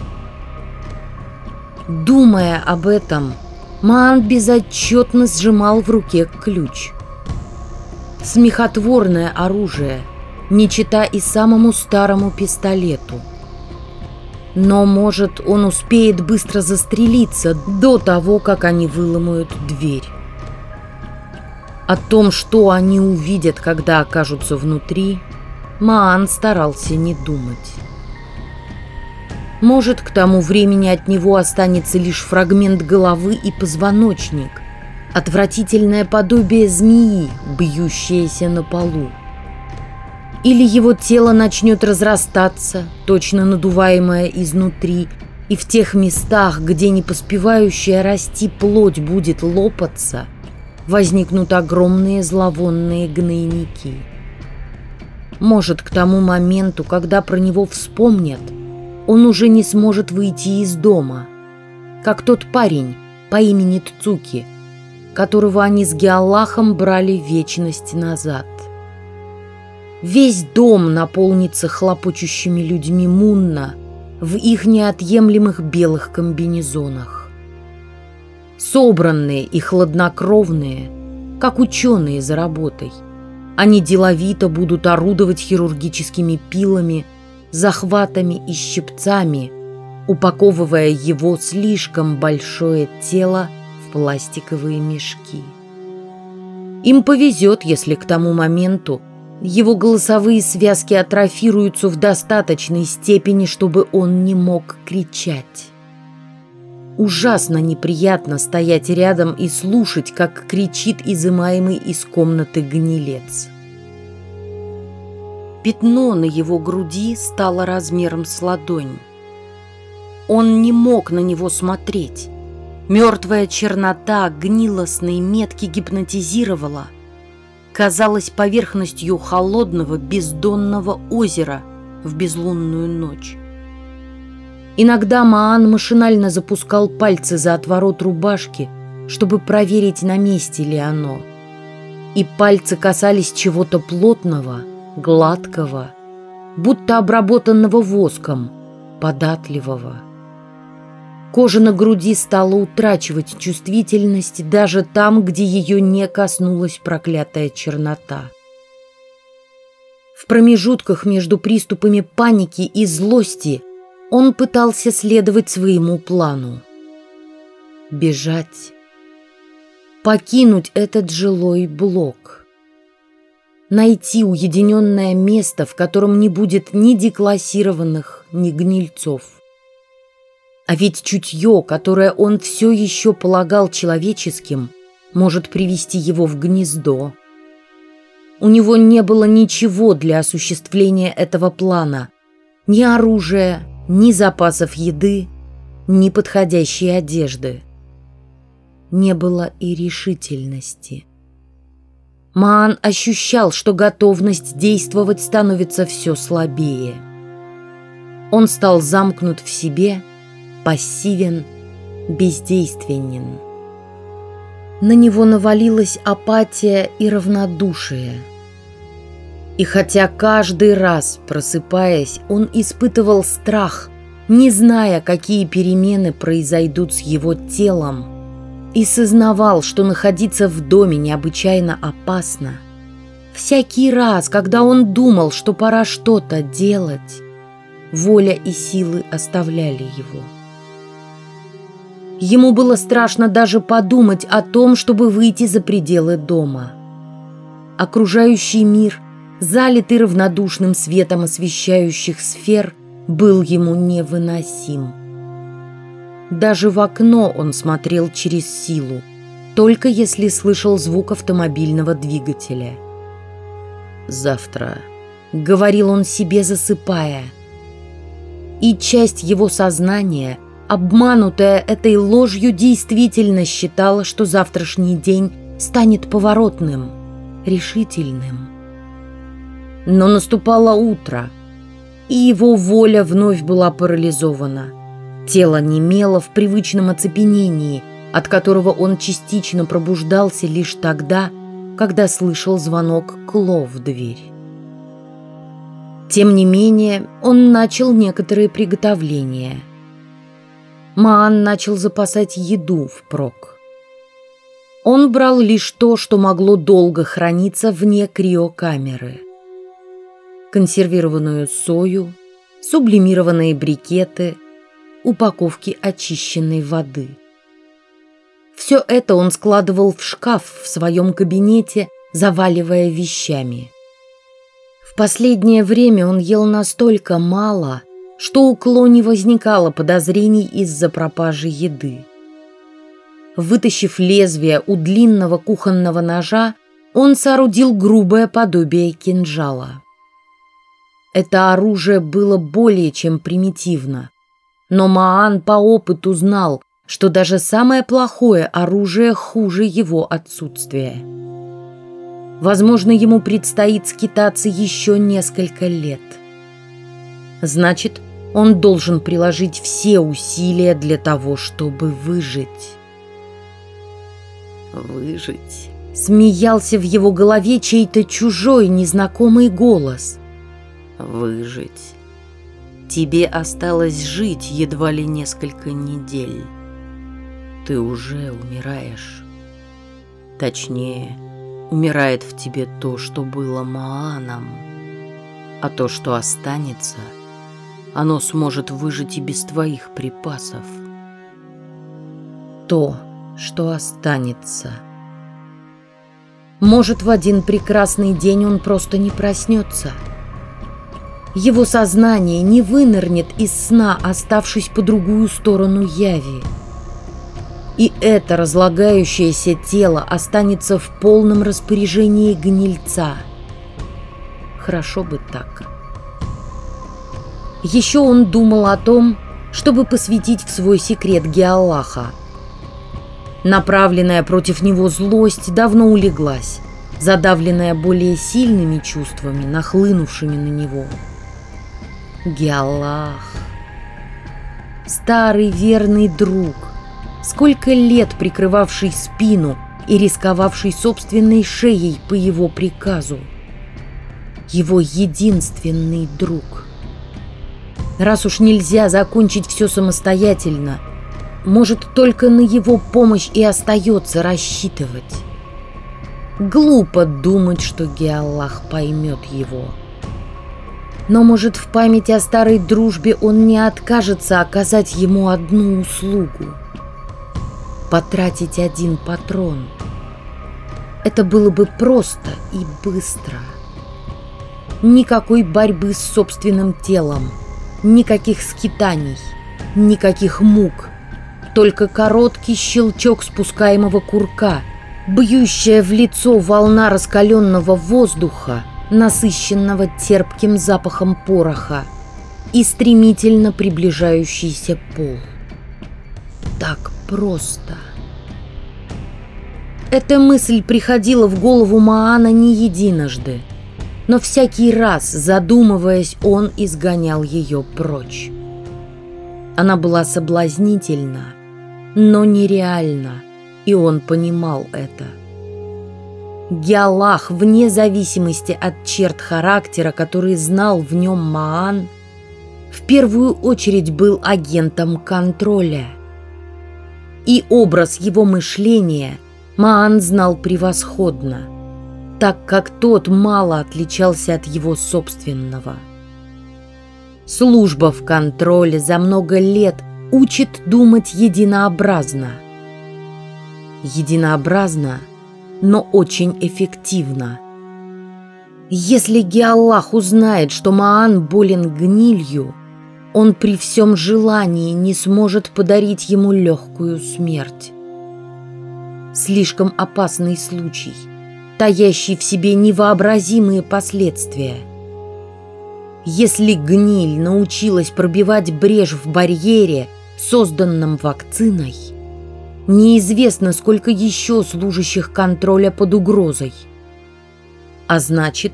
Думая об этом, Маан безотчетно сжимал в руке ключ. Смехотворное оружие, не чита и самому старому пистолету. Но, может, он успеет быстро застрелиться до того, как они выломают дверь. О том, что они увидят, когда окажутся внутри, Маан старался не думать. Может, к тому времени от него останется лишь фрагмент головы и позвоночник, отвратительное подобие змеи, бьющееся на полу. Или его тело начнет разрастаться, точно надуваемое изнутри, и в тех местах, где не поспевающая расти плоть будет лопаться – возникнут огромные зловонные гнойники. Может, к тому моменту, когда про него вспомнят, он уже не сможет выйти из дома, как тот парень, по имени Тцуки, которого они с Геаллахом брали вечность назад. Весь дом наполнится хлопочущими людьми Мунна в их неотъемлемых белых комбинезонах. Собранные и хладнокровные, как ученые за работой, они деловито будут орудовать хирургическими пилами, захватами и щипцами, упаковывая его слишком большое тело в пластиковые мешки. Им повезет, если к тому моменту его голосовые связки атрофируются в достаточной степени, чтобы он не мог кричать. Ужасно неприятно стоять рядом и слушать, как кричит изымаемый из комнаты гнилец. Пятно на его груди стало размером с ладонь. Он не мог на него смотреть. Мертвая чернота гнилостной метки гипнотизировала – казалась поверхностью холодного бездонного озера в безлунную ночь. Иногда Маан машинально запускал пальцы за отворот рубашки, чтобы проверить, на месте ли оно. И пальцы касались чего-то плотного, гладкого, будто обработанного воском, податливого. Кожа на груди стала утрачивать чувствительность даже там, где ее не коснулась проклятая чернота. В промежутках между приступами паники и злости он пытался следовать своему плану. Бежать. Покинуть этот жилой блок. Найти уединенное место, в котором не будет ни деклассированных, ни гнильцов. А ведь чутье, которое он все еще полагал человеческим, может привести его в гнездо. У него не было ничего для осуществления этого плана. Ни оружия, ни запасов еды, ни подходящей одежды. Не было и решительности. Маан ощущал, что готовность действовать становится все слабее. Он стал замкнут в себе пассивен, бездейственен. На него навалилась апатия и равнодушие. И хотя каждый раз, просыпаясь, он испытывал страх, не зная, какие перемены произойдут с его телом, и сознавал, что находиться в доме необычайно опасно, всякий раз, когда он думал, что пора что-то делать, воля и силы оставляли его. Ему было страшно даже подумать о том, чтобы выйти за пределы дома. Окружающий мир, залитый равнодушным светом освещающих сфер, был ему невыносим. Даже в окно он смотрел через силу, только если слышал звук автомобильного двигателя. «Завтра», — говорил он себе, засыпая. И часть его сознания — обманутая этой ложью, действительно считала, что завтрашний день станет поворотным, решительным. Но наступало утро, и его воля вновь была парализована. Тело немело в привычном оцепенении, от которого он частично пробуждался лишь тогда, когда слышал звонок Кло в дверь. Тем не менее, он начал некоторые приготовления – Маан начал запасать еду впрок. Он брал лишь то, что могло долго храниться вне криокамеры. Консервированную сою, сублимированные брикеты, упаковки очищенной воды. Все это он складывал в шкаф в своем кабинете, заваливая вещами. В последнее время он ел настолько мало, что у Кло не возникало подозрений из-за пропажи еды. Вытащив лезвие у длинного кухонного ножа, он соорудил грубое подобие кинжала. Это оружие было более чем примитивно, но Маан по опыту знал, что даже самое плохое оружие хуже его отсутствия. Возможно, ему предстоит скитаться еще несколько лет. Значит, он должен приложить все усилия для того, чтобы выжить. Выжить. Смеялся в его голове чей-то чужой, незнакомый голос. Выжить. Тебе осталось жить едва ли несколько недель. Ты уже умираешь. Точнее, умирает в тебе то, что было Мааном. А то, что останется, оно сможет выжить и без твоих припасов. То, что останется. Может, в один прекрасный день он просто не проснется. Его сознание не вынырнет из сна, оставшись по другую сторону яви. И это разлагающееся тело останется в полном распоряжении гнильца. Хорошо бы так. Еще он думал о том, чтобы посвятить в свой секрет Геаллаха. Направленная против него злость давно улеглась, задавленная более сильными чувствами, нахлынувшими на него. Геаллах. Старый верный друг, сколько лет прикрывавший спину и рисковавший собственной шеей по его приказу. Его единственный друг. Раз уж нельзя закончить все самостоятельно, может, только на его помощь и остается рассчитывать. Глупо думать, что Геаллах поймет его. Но, может, в память о старой дружбе он не откажется оказать ему одну услугу – потратить один патрон. Это было бы просто и быстро. Никакой борьбы с собственным телом, никаких скитаний, никаких мук. Только короткий щелчок спускаемого курка, бьющая в лицо волна раскаленного воздуха, насыщенного терпким запахом пороха и стремительно приближающийся пол. Так просто. Эта мысль приходила в голову Маана не единожды, но всякий раз, задумываясь, он изгонял ее прочь. Она была соблазнительна, но нереальна, и он понимал это. Геалах, вне зависимости от черт характера, который знал в нем Маан, в первую очередь был агентом контроля – и образ его мышления Маан знал превосходно, так как тот мало отличался от его собственного. Служба в контроле за много лет учит думать единообразно. Единообразно, но очень эффективно. Если Геаллах узнает, что Маан болен гнилью, он при всем желании не сможет подарить ему легкую смерть. Слишком опасный случай, таящий в себе невообразимые последствия. Если гниль научилась пробивать брешь в барьере, созданном вакциной, неизвестно, сколько еще служащих контроля под угрозой. А значит,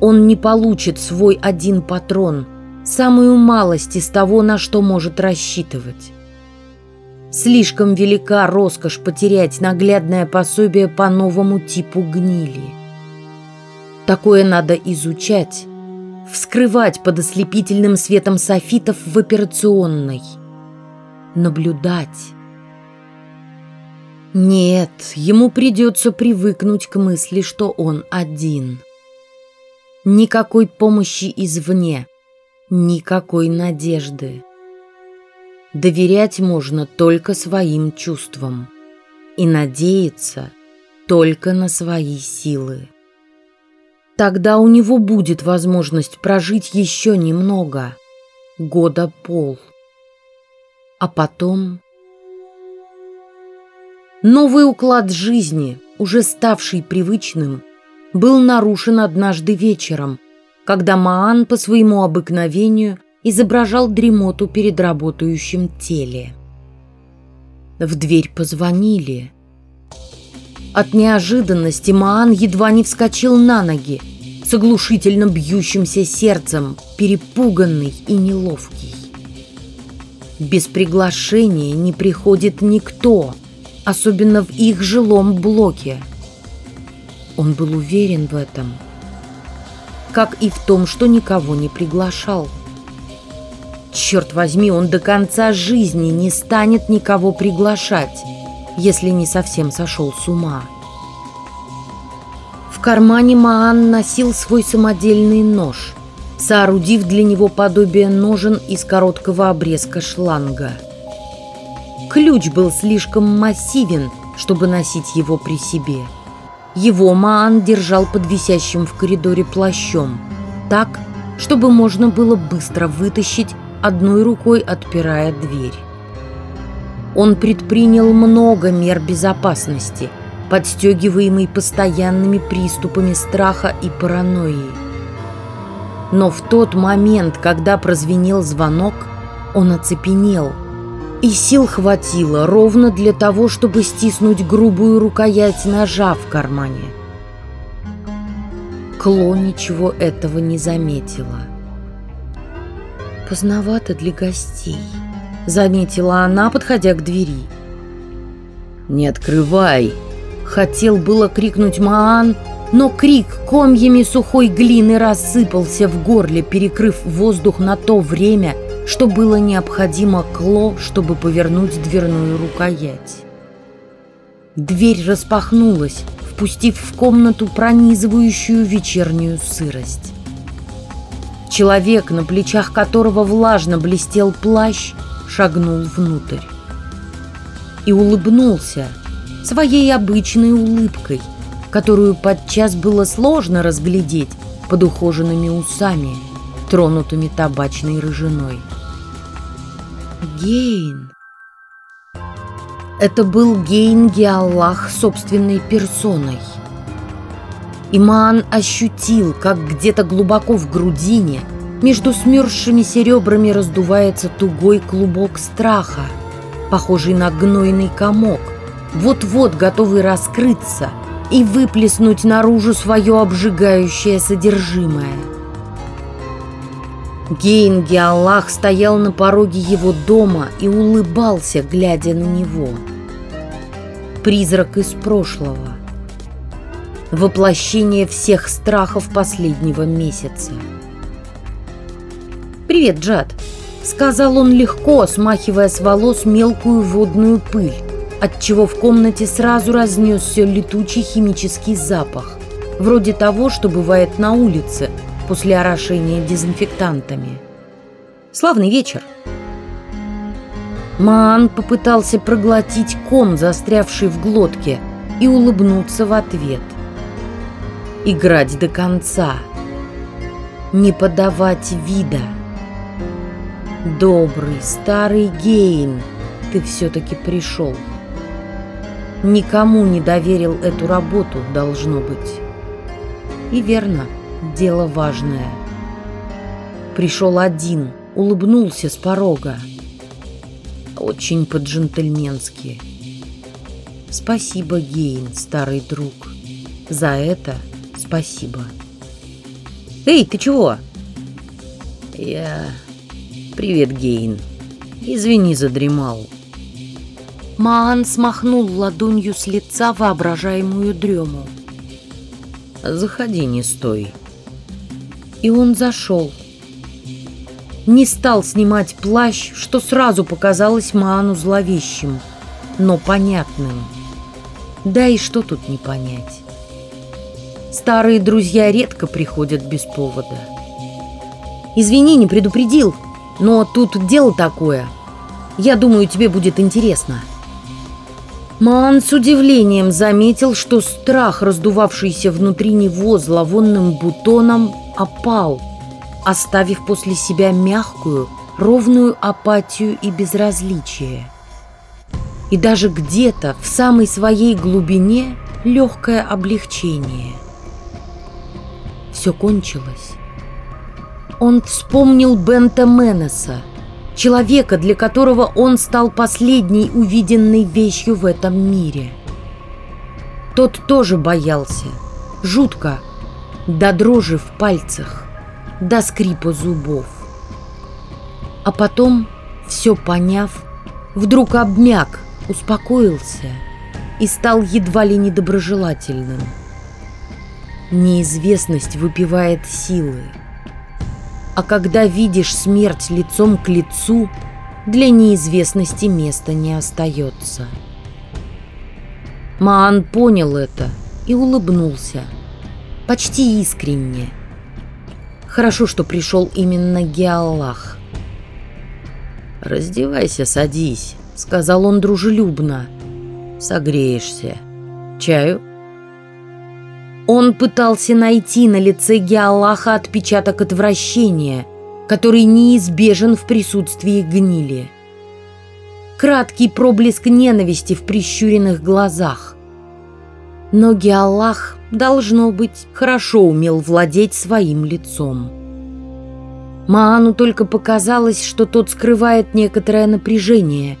он не получит свой один патрон – самую малость из того, на что может рассчитывать. Слишком велика роскошь потерять наглядное пособие по новому типу гнили. Такое надо изучать, вскрывать под ослепительным светом софитов в операционной, наблюдать. Нет, ему придется привыкнуть к мысли, что он один. Никакой помощи извне – никакой надежды. Доверять можно только своим чувствам и надеяться только на свои силы. Тогда у него будет возможность прожить еще немного, года пол. А потом... Новый уклад жизни, уже ставший привычным, был нарушен однажды вечером – когда Маан по своему обыкновению изображал дремоту перед работающим теле. В дверь позвонили. От неожиданности Маан едва не вскочил на ноги, с оглушительно бьющимся сердцем, перепуганный и неловкий. Без приглашения не приходит никто, особенно в их жилом блоке. Он был уверен в этом, как и в том, что никого не приглашал. Черт возьми, он до конца жизни не станет никого приглашать, если не совсем сошел с ума. В кармане Маан носил свой самодельный нож, соорудив для него подобие ножен из короткого обрезка шланга. Ключ был слишком массивен, чтобы носить его при себе. Его Маан держал под висящим в коридоре плащом, так, чтобы можно было быстро вытащить одной рукой отпирая дверь. Он предпринял много мер безопасности, подстегиваемый постоянными приступами страха и паранойи. Но в тот момент, когда прозвенел звонок, он оцепенел, и сил хватило ровно для того, чтобы стиснуть грубую рукоять ножа в кармане. Кло ничего этого не заметила. «Поздновато для гостей», — заметила она, подходя к двери. «Не открывай!» Хотел было крикнуть Маан, но крик комьями сухой глины рассыпался в горле, перекрыв воздух на то время, что было необходимо Кло, чтобы повернуть дверную рукоять. Дверь распахнулась, впустив в комнату пронизывающую вечернюю сырость. Человек, на плечах которого влажно блестел плащ, шагнул внутрь. И улыбнулся своей обычной улыбкой, которую подчас было сложно разглядеть под ухоженными усами, тронутыми табачной рыжиной. Гейн. Это был Гейн Геаллах собственной персоной. Иман ощутил, как где-то глубоко в грудине между смерзшимися ребрами раздувается тугой клубок страха, похожий на гнойный комок, вот-вот готовый раскрыться и выплеснуть наружу свое обжигающее содержимое. Гейн Геаллах стоял на пороге его дома и улыбался, глядя на него. Призрак из прошлого – воплощение всех страхов последнего месяца. «Привет, Джад!» — сказал он легко, смахивая с волос мелкую водную пыль, отчего в комнате сразу разнесся летучий химический запах, вроде того, что бывает на улице после орошения дезинфектантами. «Славный вечер!» Маан попытался проглотить ком, застрявший в глотке, и улыбнуться в ответ – играть до конца, не подавать вида. Добрый старый Гейн, ты все-таки пришел. Никому не доверил эту работу, должно быть. И верно, дело важное. Пришел один, улыбнулся с порога. Очень по-джентльменски. Спасибо, Гейн, старый друг. За это Спасибо. Эй, ты чего? Я... Привет, Гейн. Извини, задремал. Маан смахнул ладонью с лица воображаемую дрему. Заходи, не стой. И он зашел. Не стал снимать плащ, что сразу показалось Маану зловещим, но понятным. Да и что тут не понять? Старые друзья редко приходят без повода. Извини, не предупредил, но тут дело такое. Я думаю, тебе будет интересно. Маан с удивлением заметил, что страх, раздувавшийся внутри него зловонным бутоном, опал, оставив после себя мягкую, ровную апатию и безразличие. И даже где-то в самой своей глубине легкое облегчение – все кончилось. Он вспомнил Бента Менеса, человека, для которого он стал последней увиденной вещью в этом мире. Тот тоже боялся, жутко, до дрожи в пальцах, до скрипа зубов. А потом, все поняв, вдруг обмяк, успокоился и стал едва ли недоброжелательным. Неизвестность выпивает силы. А когда видишь смерть лицом к лицу, для неизвестности места не остается. Маан понял это и улыбнулся. Почти искренне. Хорошо, что пришел именно Геаллах. «Раздевайся, садись», — сказал он дружелюбно. «Согреешься. Чаю?» Он пытался найти на лице Геаллаха отпечаток отвращения, который неизбежен в присутствии гнили. Краткий проблеск ненависти в прищуренных глазах. Но Геаллах, должно быть, хорошо умел владеть своим лицом. Маану только показалось, что тот скрывает некоторое напряжение,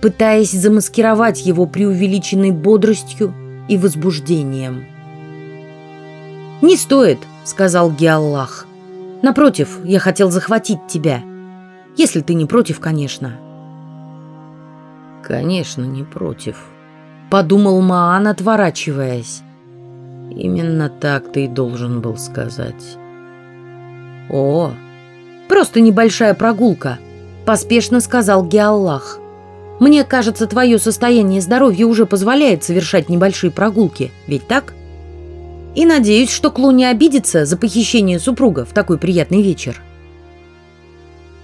пытаясь замаскировать его преувеличенной бодростью и возбуждением. «Не стоит», — сказал Геаллах. «Напротив, я хотел захватить тебя. Если ты не против, конечно». «Конечно, не против», — подумал Маан, отворачиваясь. «Именно так ты и должен был сказать». «О, просто небольшая прогулка», — поспешно сказал Геаллах. «Мне кажется, твое состояние здоровья уже позволяет совершать небольшие прогулки, ведь так?» И надеюсь, что Клу не обидится за похищение супруга в такой приятный вечер.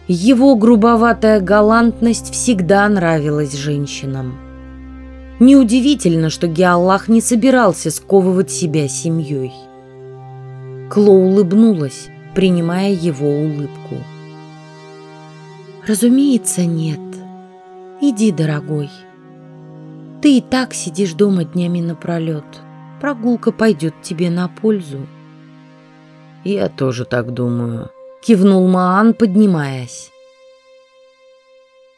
Его грубоватая галантность всегда нравилась женщинам. Неудивительно, что Геаллах не собирался сковывать себя семьей. Кло улыбнулась, принимая его улыбку. «Разумеется, нет. Иди, дорогой. Ты и так сидишь дома днями напролет прогулка пойдет тебе на пользу. Я тоже так думаю, кивнул Маан, поднимаясь.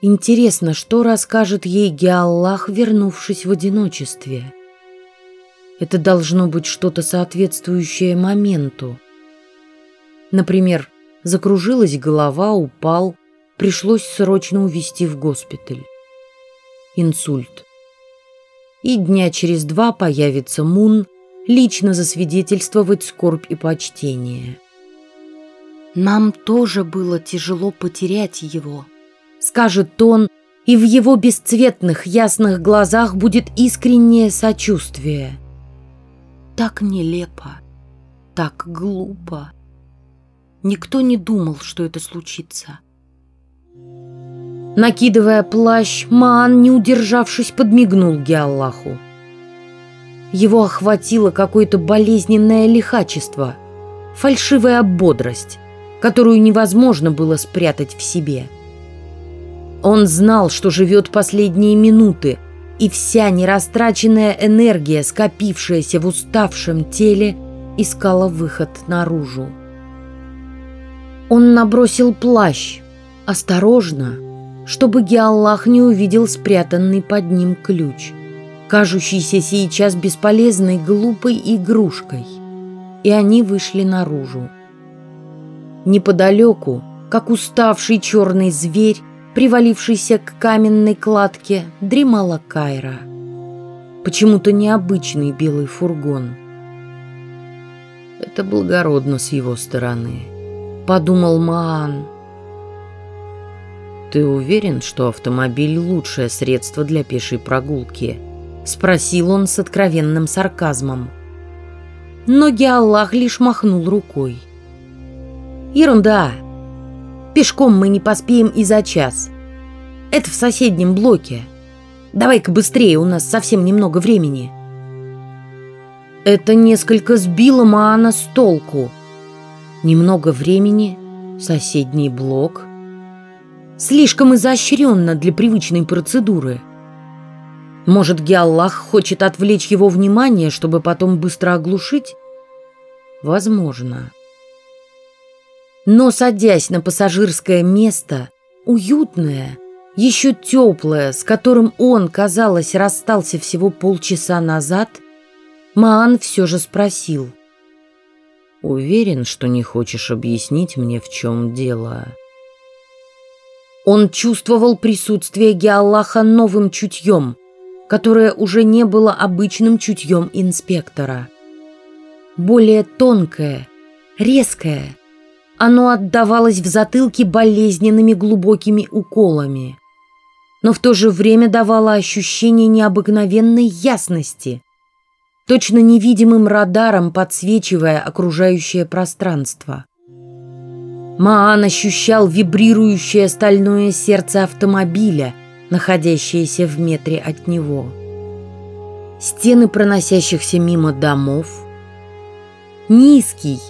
Интересно, что расскажет ей Геаллах, вернувшись в одиночестве. Это должно быть что-то соответствующее моменту. Например, закружилась голова, упал, пришлось срочно увезти в госпиталь. Инсульт и дня через два появится Мун, лично засвидетельствовать скорбь и почтение. «Нам тоже было тяжело потерять его», — скажет он, и в его бесцветных ясных глазах будет искреннее сочувствие. Так нелепо, так глупо. Никто не думал, что это случится. Накидывая плащ, Маан, не удержавшись, подмигнул Геаллаху. Его охватило какое-то болезненное лихачество, фальшивая бодрость, которую невозможно было спрятать в себе. Он знал, что живет последние минуты, и вся нерастраченная энергия, скопившаяся в уставшем теле, искала выход наружу. Он набросил плащ, осторожно, чтобы Геаллах не увидел спрятанный под ним ключ, кажущийся сейчас бесполезной глупой игрушкой. И они вышли наружу. Неподалеку, как уставший черный зверь, привалившийся к каменной кладке, дремала Кайра. Почему-то необычный белый фургон. «Это благородно с его стороны», — подумал Маан. «Ты уверен, что автомобиль – лучшее средство для пешей прогулки?» – спросил он с откровенным сарказмом. Но Геаллах лишь махнул рукой. «Ерунда! Пешком мы не поспеем и за час. Это в соседнем блоке. Давай-ка быстрее, у нас совсем немного времени». Это несколько сбило Маана с толку. Немного времени, соседний блок – слишком изощренно для привычной процедуры. Может, Геаллах хочет отвлечь его внимание, чтобы потом быстро оглушить? Возможно. Но, садясь на пассажирское место, уютное, еще теплое, с которым он, казалось, расстался всего полчаса назад, Маан все же спросил. «Уверен, что не хочешь объяснить мне, в чем дело?» Он чувствовал присутствие Геаллаха новым чутьем, которое уже не было обычным чутьем инспектора. Более тонкое, резкое, оно отдавалось в затылке болезненными глубокими уколами, но в то же время давало ощущение необыкновенной ясности, точно невидимым радаром подсвечивая окружающее пространство. Маан ощущал вибрирующее стальное сердце автомобиля, находящееся в метре от него. Стены проносящихся мимо домов. Низкий,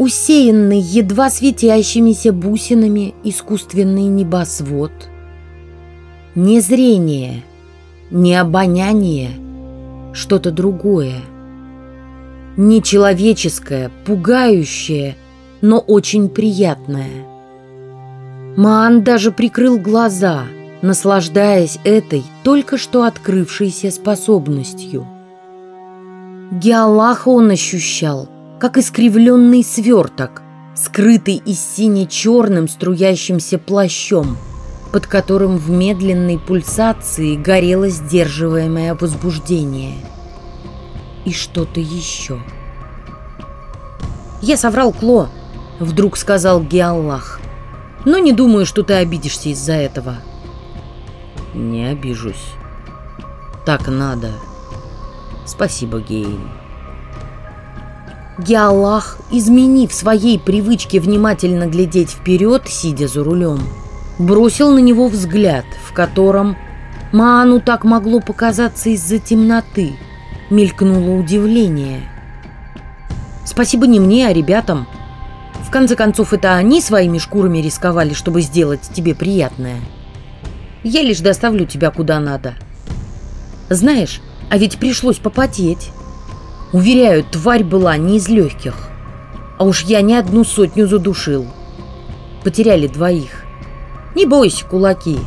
усеянный едва светящимися бусинами искусственный небосвод. Не зрение, не обоняние, что-то другое. Нечеловеческое, пугающее – но очень приятное. Маан даже прикрыл глаза, наслаждаясь этой только что открывшейся способностью. Геалаха он ощущал, как искривленный сверток, скрытый и сине-черным струящимся плащом, под которым в медленной пульсации горело сдерживаемое возбуждение. И что-то еще. «Я соврал Кло», Вдруг сказал Геаллах. Но не думаю, что ты обидишься из-за этого. Не обижусь. Так надо. Спасибо, Гейн. Геаллах, изменив своей привычке внимательно глядеть вперед, сидя за рулем, бросил на него взгляд, в котором Маану так могло показаться из-за темноты. Мелькнуло удивление. «Спасибо не мне, а ребятам», в конце концов, это они своими шкурами рисковали, чтобы сделать тебе приятное. Я лишь доставлю тебя куда надо. Знаешь, а ведь пришлось попотеть. Уверяю, тварь была не из легких. А уж я не одну сотню задушил. Потеряли двоих. Не бойся, кулаки.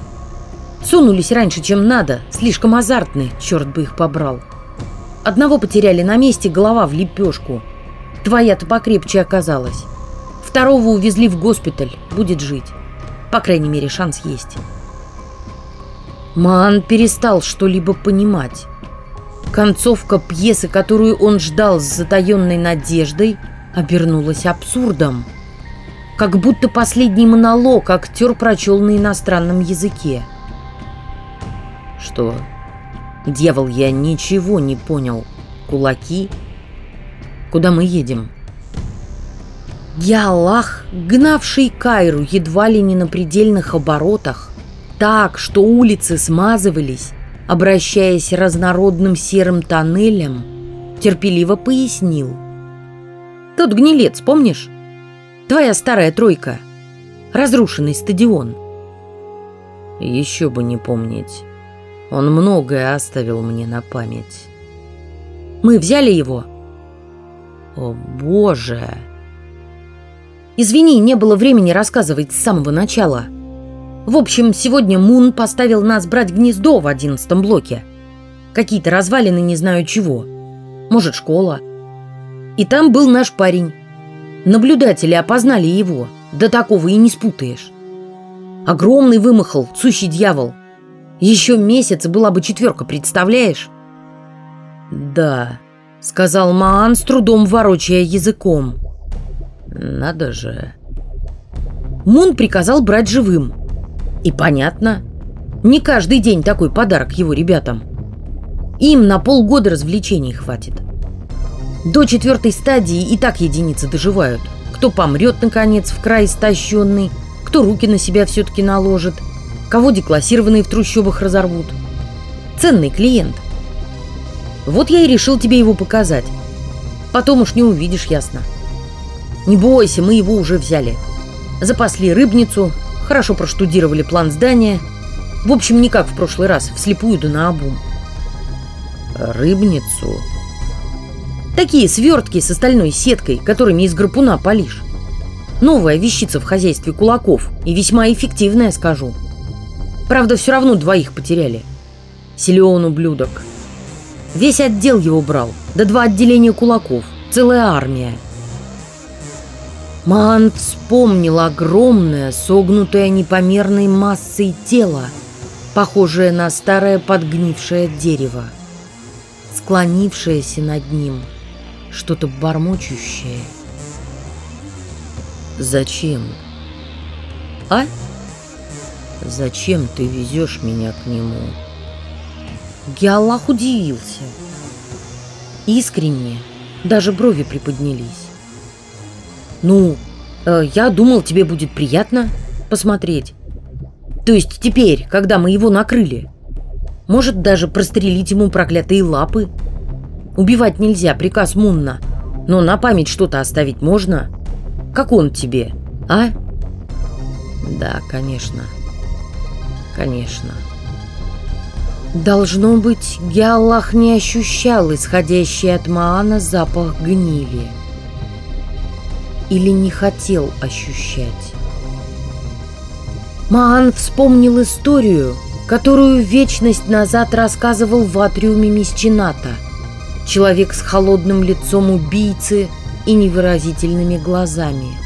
Сунулись раньше, чем надо. Слишком азартны, черт бы их побрал. Одного потеряли на месте, голова в лепешку. Твоя-то покрепче оказалась. Второго увезли в госпиталь, будет жить. По крайней мере, шанс есть. Ман перестал что-либо понимать. Концовка пьесы, которую он ждал с затаенной надеждой, обернулась абсурдом. Как будто последний монолог актер прочел на иностранном языке. Что? Дьявол, я ничего не понял. Кулаки? Куда мы едем? Я гнавший Кайру едва ли не на предельных оборотах, так, что улицы смазывались, обращаясь разнородным серым тоннелем, терпеливо пояснил. «Тот гнилец, помнишь? Твоя старая тройка. Разрушенный стадион». «Еще бы не помнить. Он многое оставил мне на память». «Мы взяли его?» «О, Боже!» Извини, не было времени рассказывать с самого начала. В общем, сегодня Мун поставил нас брать гнездо в одиннадцатом блоке. Какие-то развалины не знаю чего. Может, школа. И там был наш парень. Наблюдатели опознали его. Да такого и не спутаешь. Огромный вымахал, сущий дьявол. Еще месяц была бы четверка, представляешь? Да, сказал Маан с трудом ворочая языком. Надо же. Мун приказал брать живым. И понятно. Не каждый день такой подарок его ребятам. Им на полгода развлечений хватит. До четвертой стадии и так единицы доживают. Кто помрет, наконец, в край истощенный, кто руки на себя все-таки наложит, кого деклассированные в трущобах разорвут. Ценный клиент. Вот я и решил тебе его показать. Потом уж не увидишь, ясно. Не бойся, мы его уже взяли. Запасли рыбницу, хорошо проштудировали план здания. В общем, не как в прошлый раз, вслепую да наобум. Рыбницу? Такие свертки с остальной сеткой, которыми из гарпуна полишь. Новая вещица в хозяйстве кулаков и весьма эффективная, скажу. Правда, все равно двоих потеряли. Силен ублюдок. Весь отдел его брал, да два отделения кулаков, целая армия. Маан вспомнил огромное, согнутое непомерной массой тело, похожее на старое подгнившее дерево, склонившееся над ним, что-то бормочущее. «Зачем?» «А?» «Зачем ты везешь меня к нему?» Геаллах удивился. Искренне, даже брови приподнялись. «Ну, э, я думал, тебе будет приятно посмотреть. То есть теперь, когда мы его накрыли. Может, даже прострелить ему проклятые лапы. Убивать нельзя, приказ Мунна. Но на память что-то оставить можно. Как он тебе, а?» «Да, конечно. Конечно». Должно быть, Геаллах не ощущал исходящий от Маана запах гнили. Или не хотел ощущать. Маан вспомнил историю, которую вечность назад рассказывал в атриуме Мисчината. Человек с холодным лицом убийцы и невыразительными глазами.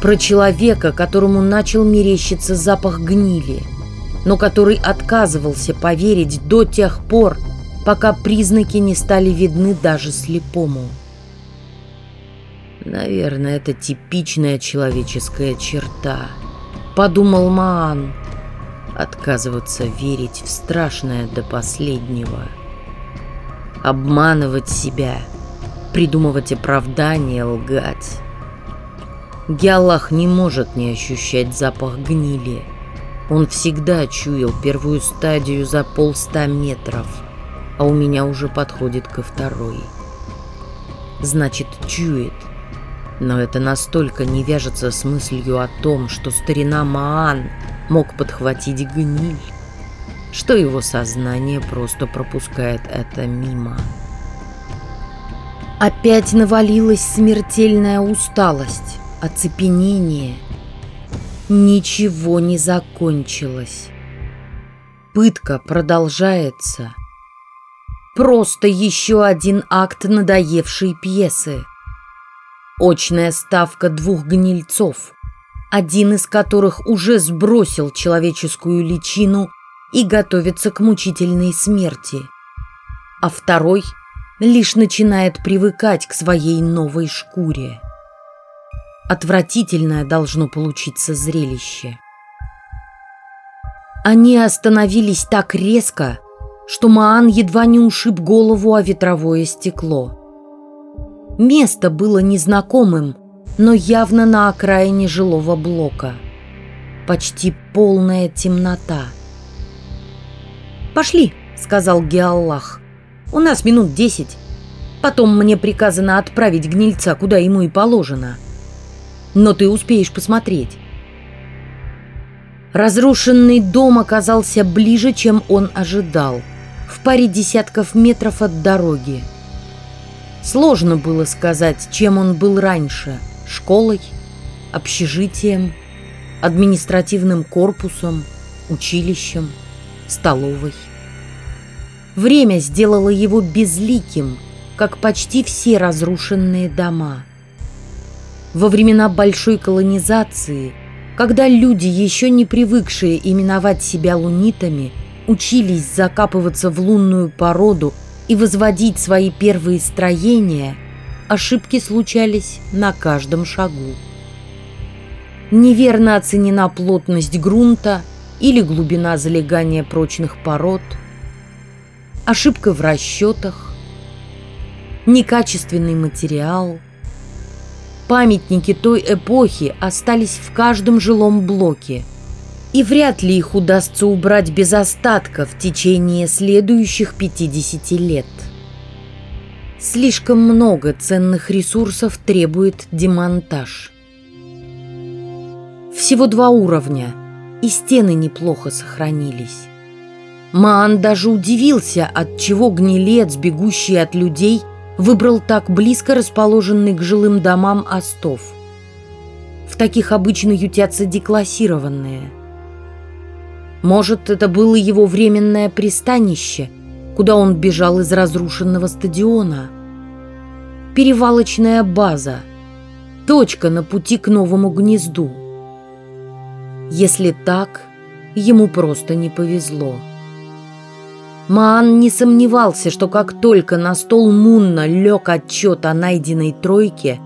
Про человека, которому начал мерещиться запах гнили – но который отказывался поверить до тех пор, пока признаки не стали видны даже слепому. «Наверное, это типичная человеческая черта», — подумал Маан. «Отказываться верить в страшное до последнего. Обманывать себя, придумывать оправдания, лгать». Геаллах не может не ощущать запах гнили — он всегда чуял первую стадию за полста метров, а у меня уже подходит ко второй. Значит, чует. Но это настолько не вяжется с мыслью о том, что старина Маан мог подхватить гниль, что его сознание просто пропускает это мимо. Опять навалилась смертельная усталость, оцепенение – Ничего не закончилось. Пытка продолжается. Просто еще один акт надоевшей пьесы. Очная ставка двух гнильцов, один из которых уже сбросил человеческую личину и готовится к мучительной смерти, а второй лишь начинает привыкать к своей новой шкуре. Отвратительное должно получиться зрелище. Они остановились так резко, что Маан едва не ушиб голову о ветровое стекло. Место было незнакомым, но явно на окраине жилого блока. Почти полная темнота. «Пошли», — сказал Геаллах. «У нас минут десять. Потом мне приказано отправить гнильца, куда ему и положено» но ты успеешь посмотреть. Разрушенный дом оказался ближе, чем он ожидал, в паре десятков метров от дороги. Сложно было сказать, чем он был раньше – школой, общежитием, административным корпусом, училищем, столовой. Время сделало его безликим, как почти все разрушенные дома – во времена большой колонизации, когда люди, еще не привыкшие именовать себя лунитами, учились закапываться в лунную породу и возводить свои первые строения, ошибки случались на каждом шагу. Неверно оценена плотность грунта или глубина залегания прочных пород, ошибка в расчетах, некачественный материал – Памятники той эпохи остались в каждом жилом блоке, и вряд ли их удастся убрать без остатка в течение следующих 50 лет. Слишком много ценных ресурсов требует демонтаж. Всего два уровня, и стены неплохо сохранились. Маан даже удивился, от чего гнилец, бегущий от людей – выбрал так близко расположенный к жилым домам остов. В таких обычно ютятся деклассированные. Может, это было его временное пристанище, куда он бежал из разрушенного стадиона. Перевалочная база. Точка на пути к новому гнезду. Если так, ему просто не повезло. Маан не сомневался, что как только на стол Мунна лег отчет о найденной тройке,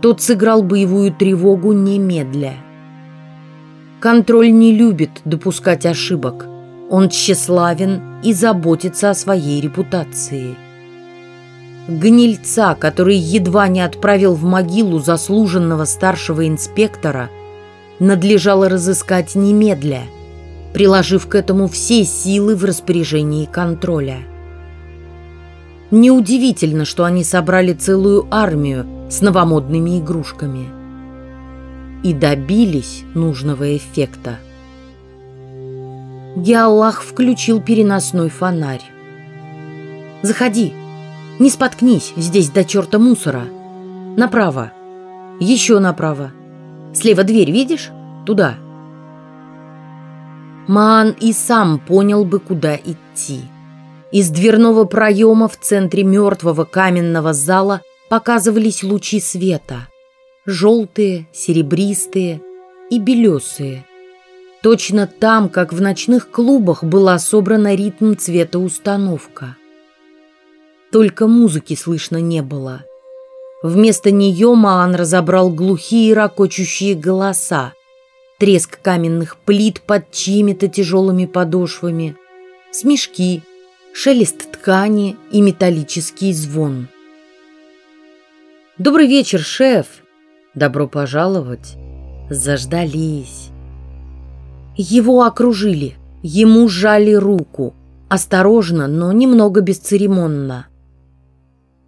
тот сыграл боевую тревогу немедля. Контроль не любит допускать ошибок. Он тщеславен и заботится о своей репутации. Гнильца, который едва не отправил в могилу заслуженного старшего инспектора, надлежало разыскать немедля – приложив к этому все силы в распоряжении контроля. Неудивительно, что они собрали целую армию с новомодными игрушками и добились нужного эффекта. Геаллах включил переносной фонарь. «Заходи, не споткнись, здесь до черта мусора. Направо, еще направо. Слева дверь, видишь? Туда». Маан и сам понял бы, куда идти. Из дверного проема в центре мертвого каменного зала показывались лучи света. Желтые, серебристые и белесые. Точно там, как в ночных клубах, была собрана ритм цвета установка. Только музыки слышно не было. Вместо нее Маан разобрал глухие ракочущие голоса, треск каменных плит под чьими-то тяжелыми подошвами, смешки, шелест ткани и металлический звон. «Добрый вечер, шеф!» «Добро пожаловать!» Заждались. Его окружили, ему сжали руку, осторожно, но немного бесцеремонно.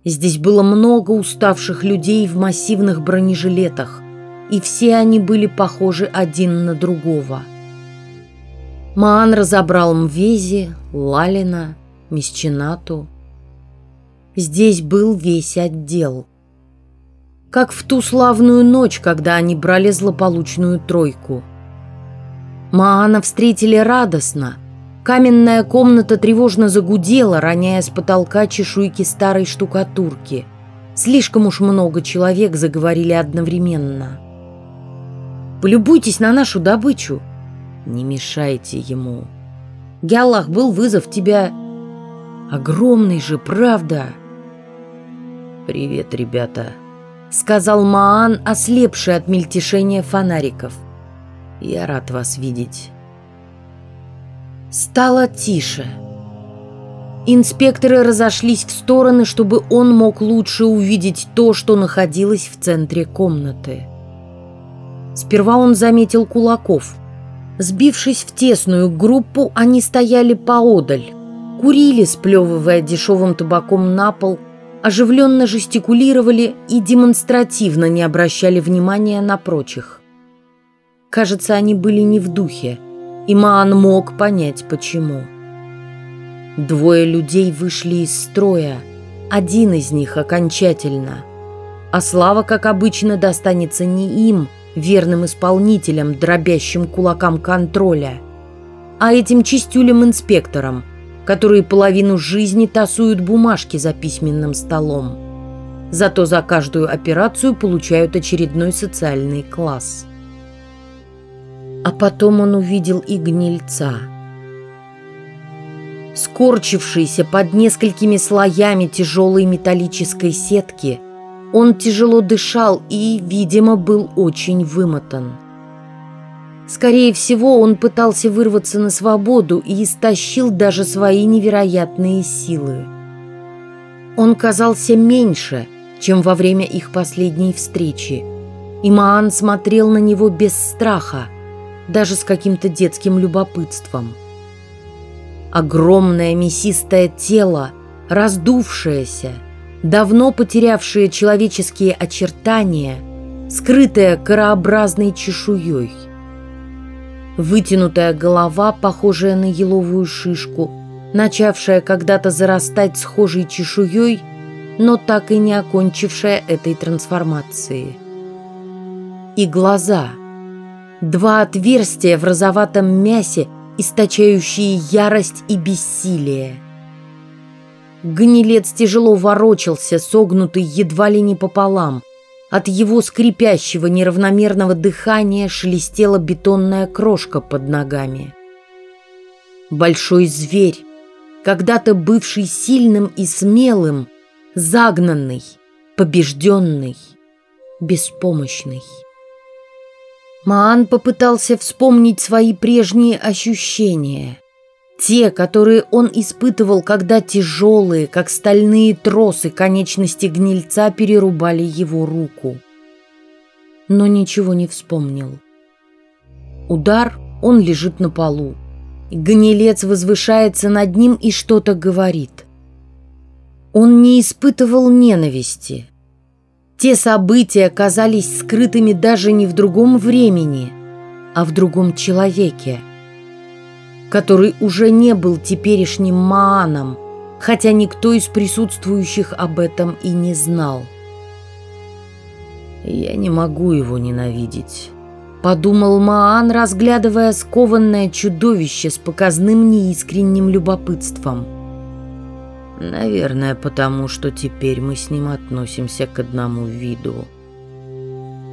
Здесь было много уставших людей в массивных бронежилетах – и все они были похожи один на другого. Маан разобрал Мвези, Лалина, Месчинату. Здесь был весь отдел. Как в ту славную ночь, когда они брали злополучную тройку. Маана встретили радостно. Каменная комната тревожно загудела, роняя с потолка чешуйки старой штукатурки. Слишком уж много человек заговорили одновременно. Полюбуйтесь на нашу добычу. Не мешайте ему. Гяллах, был вызов тебя. Огромный же, правда? Привет, ребята, сказал Маан, ослепший от мельтешения фонариков. Я рад вас видеть. Стало тише. Инспекторы разошлись в стороны, чтобы он мог лучше увидеть то, что находилось в центре комнаты. Сперва он заметил кулаков. Сбившись в тесную группу, они стояли поодаль, курили, сплевывая дешевым табаком на пол, оживленно жестикулировали и демонстративно не обращали внимания на прочих. Кажется, они были не в духе, и Маан мог понять, почему. Двое людей вышли из строя, один из них окончательно. А слава, как обычно, достанется не им – верным исполнителем, дробящим кулакам контроля, а этим чистюлем-инспектором, которые половину жизни тасуют бумажки за письменным столом. Зато за каждую операцию получают очередной социальный класс. А потом он увидел и гнильца. Скорчившийся под несколькими слоями тяжелой металлической сетки – он тяжело дышал и, видимо, был очень вымотан. Скорее всего, он пытался вырваться на свободу и истощил даже свои невероятные силы. Он казался меньше, чем во время их последней встречи, и Маан смотрел на него без страха, даже с каким-то детским любопытством. Огромное мясистое тело, раздувшееся – давно потерявшее человеческие очертания, скрытое корообразной чешуей. Вытянутая голова, похожая на еловую шишку, начавшая когда-то зарастать схожей чешуей, но так и не окончившая этой трансформации. И глаза. Два отверстия в розоватом мясе, источающие ярость и бессилие – Гнилец тяжело ворочался, согнутый едва ли не пополам. От его скрипящего неравномерного дыхания шелестела бетонная крошка под ногами. Большой зверь, когда-то бывший сильным и смелым, загнанный, побежденный, беспомощный. Маан попытался вспомнить свои прежние ощущения. Те, которые он испытывал, когда тяжелые, как стальные тросы, конечности гнильца перерубали его руку. Но ничего не вспомнил. Удар, он лежит на полу. Гнилец возвышается над ним и что-то говорит. Он не испытывал ненависти. Те события казались скрытыми даже не в другом времени, а в другом человеке который уже не был теперешним Мааном, хотя никто из присутствующих об этом и не знал. «Я не могу его ненавидеть», — подумал Маан, разглядывая скованное чудовище с показным неискренним любопытством. «Наверное, потому что теперь мы с ним относимся к одному виду.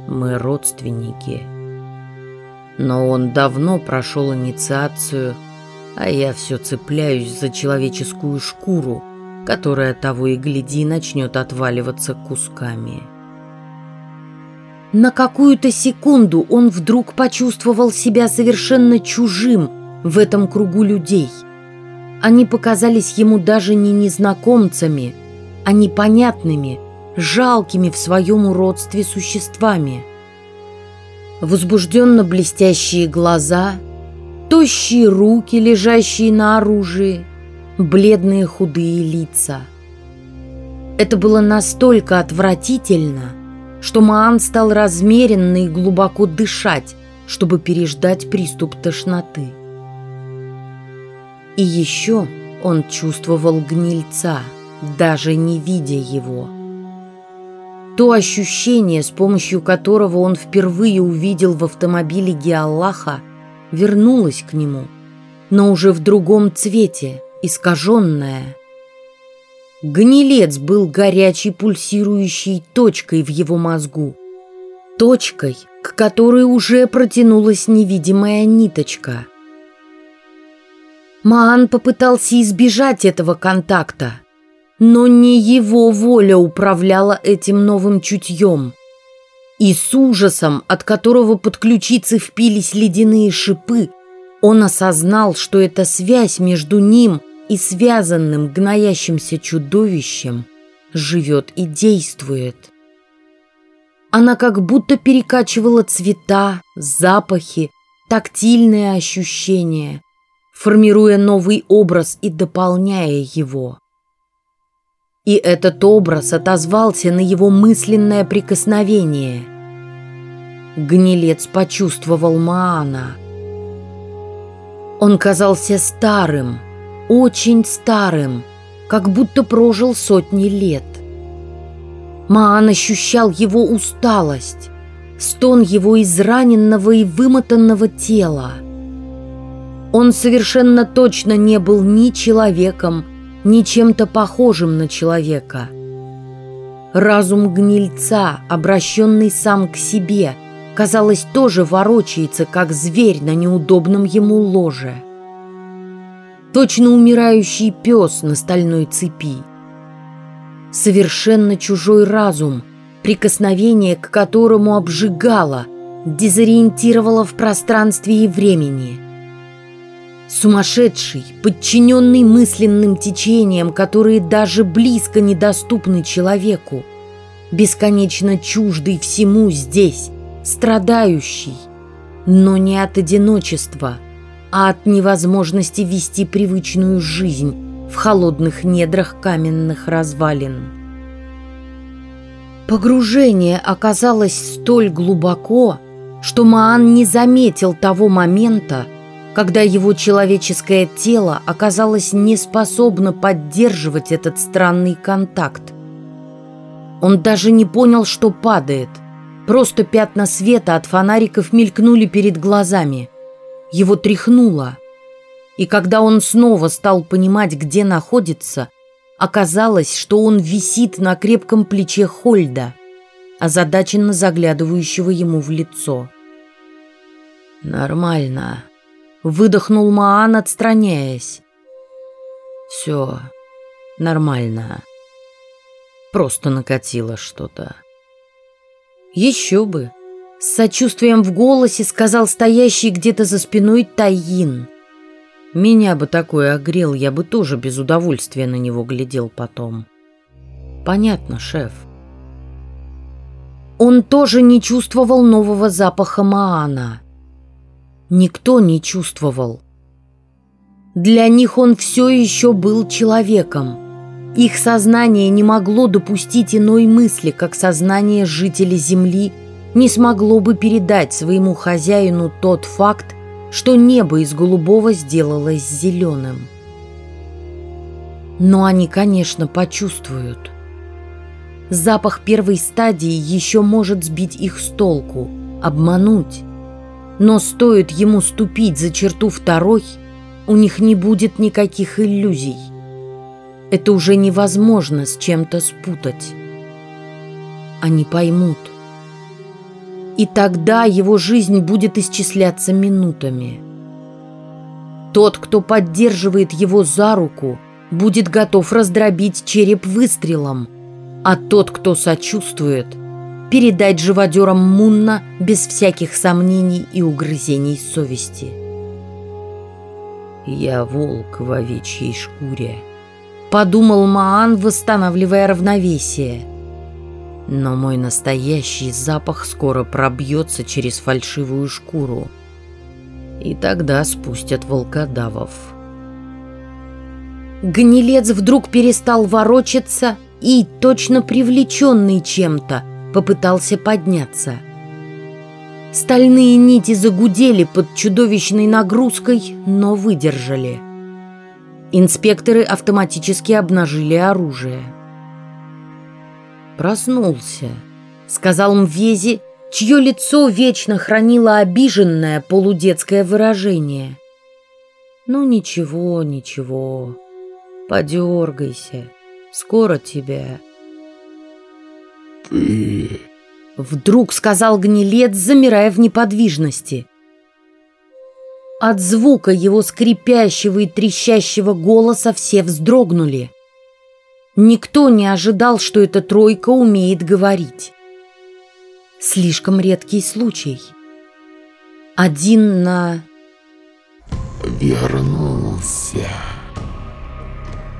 Мы родственники. Но он давно прошел инициацию — а я все цепляюсь за человеческую шкуру, которая того и гляди начнет отваливаться кусками. На какую-то секунду он вдруг почувствовал себя совершенно чужим в этом кругу людей. Они показались ему даже не незнакомцами, а непонятными, жалкими в своем уродстве существами. Возбужденно блестящие глаза – тощие руки, лежащие на оружии, бледные худые лица. Это было настолько отвратительно, что Маан стал размеренно и глубоко дышать, чтобы переждать приступ тошноты. И еще он чувствовал гнильца, даже не видя его. То ощущение, с помощью которого он впервые увидел в автомобиле Геаллаха, вернулась к нему, но уже в другом цвете, искаженная. Гнилец был горячей пульсирующей точкой в его мозгу, точкой, к которой уже протянулась невидимая ниточка. Маан попытался избежать этого контакта, но не его воля управляла этим новым чутьем – и с ужасом, от которого под ключицы впились ледяные шипы, он осознал, что эта связь между ним и связанным гноящимся чудовищем живет и действует. Она как будто перекачивала цвета, запахи, тактильные ощущения, формируя новый образ и дополняя его. И этот образ отозвался на его мысленное прикосновение. Гнилец почувствовал Маана. Он казался старым, очень старым, как будто прожил сотни лет. Маан ощущал его усталость, стон его израненного и вымотанного тела. Он совершенно точно не был ни человеком, ни чем-то похожим на человека. Разум гнильца, обращенный сам к себе, казалось, тоже ворочается, как зверь на неудобном ему ложе. Точно умирающий пес на стальной цепи. Совершенно чужой разум, прикосновение к которому обжигало, дезориентировало в пространстве и времени – Сумасшедший, подчиненный мысленным течениям, которые даже близко недоступны человеку. Бесконечно чуждый всему здесь, страдающий. Но не от одиночества, а от невозможности вести привычную жизнь в холодных недрах каменных развалин. Погружение оказалось столь глубоко, что Маан не заметил того момента, когда его человеческое тело оказалось неспособно поддерживать этот странный контакт. Он даже не понял, что падает. Просто пятна света от фонариков мелькнули перед глазами. Его тряхнуло. И когда он снова стал понимать, где находится, оказалось, что он висит на крепком плече Хольда, озадаченно заглядывающего ему в лицо. «Нормально», Выдохнул Маан, отстраняясь. Все нормально. Просто накатило что-то. Еще бы. С сочувствием в голосе сказал стоящий где-то за спиной Таин. Меня бы такой огрел, я бы тоже без удовольствия на него глядел потом. Понятно, шеф. Он тоже не чувствовал нового запаха Маана. Никто не чувствовал. Для них он все еще был человеком. Их сознание не могло допустить иной мысли, как сознание жителей Земли не смогло бы передать своему хозяину тот факт, что небо из голубого сделалось зеленым. Но они, конечно, почувствуют – Запах первой стадии еще может сбить их с толку, обмануть. Но стоит ему ступить за черту второй, у них не будет никаких иллюзий. Это уже невозможно с чем-то спутать. Они поймут. И тогда его жизнь будет исчисляться минутами. Тот, кто поддерживает его за руку, будет готов раздробить череп выстрелом – а тот, кто сочувствует, передать живодерам Мунна без всяких сомнений и угрызений совести. «Я волк в овечьей шкуре», — подумал Маан, восстанавливая равновесие. «Но мой настоящий запах скоро пробьется через фальшивую шкуру, и тогда спустят волкодавов». Гнилец вдруг перестал ворочаться — и, точно привлеченный чем-то, попытался подняться. Стальные нити загудели под чудовищной нагрузкой, но выдержали. Инспекторы автоматически обнажили оружие. «Проснулся», — сказал Мвези, чье лицо вечно хранило обиженное полудетское выражение. «Ну ничего, ничего, подергайся». Скоро тебя. Ты... Вдруг сказал гнилец, замирая в неподвижности. От звука его скрипящего и трещащего голоса все вздрогнули. Никто не ожидал, что эта тройка умеет говорить. Слишком редкий случай. Один на... Вернулся.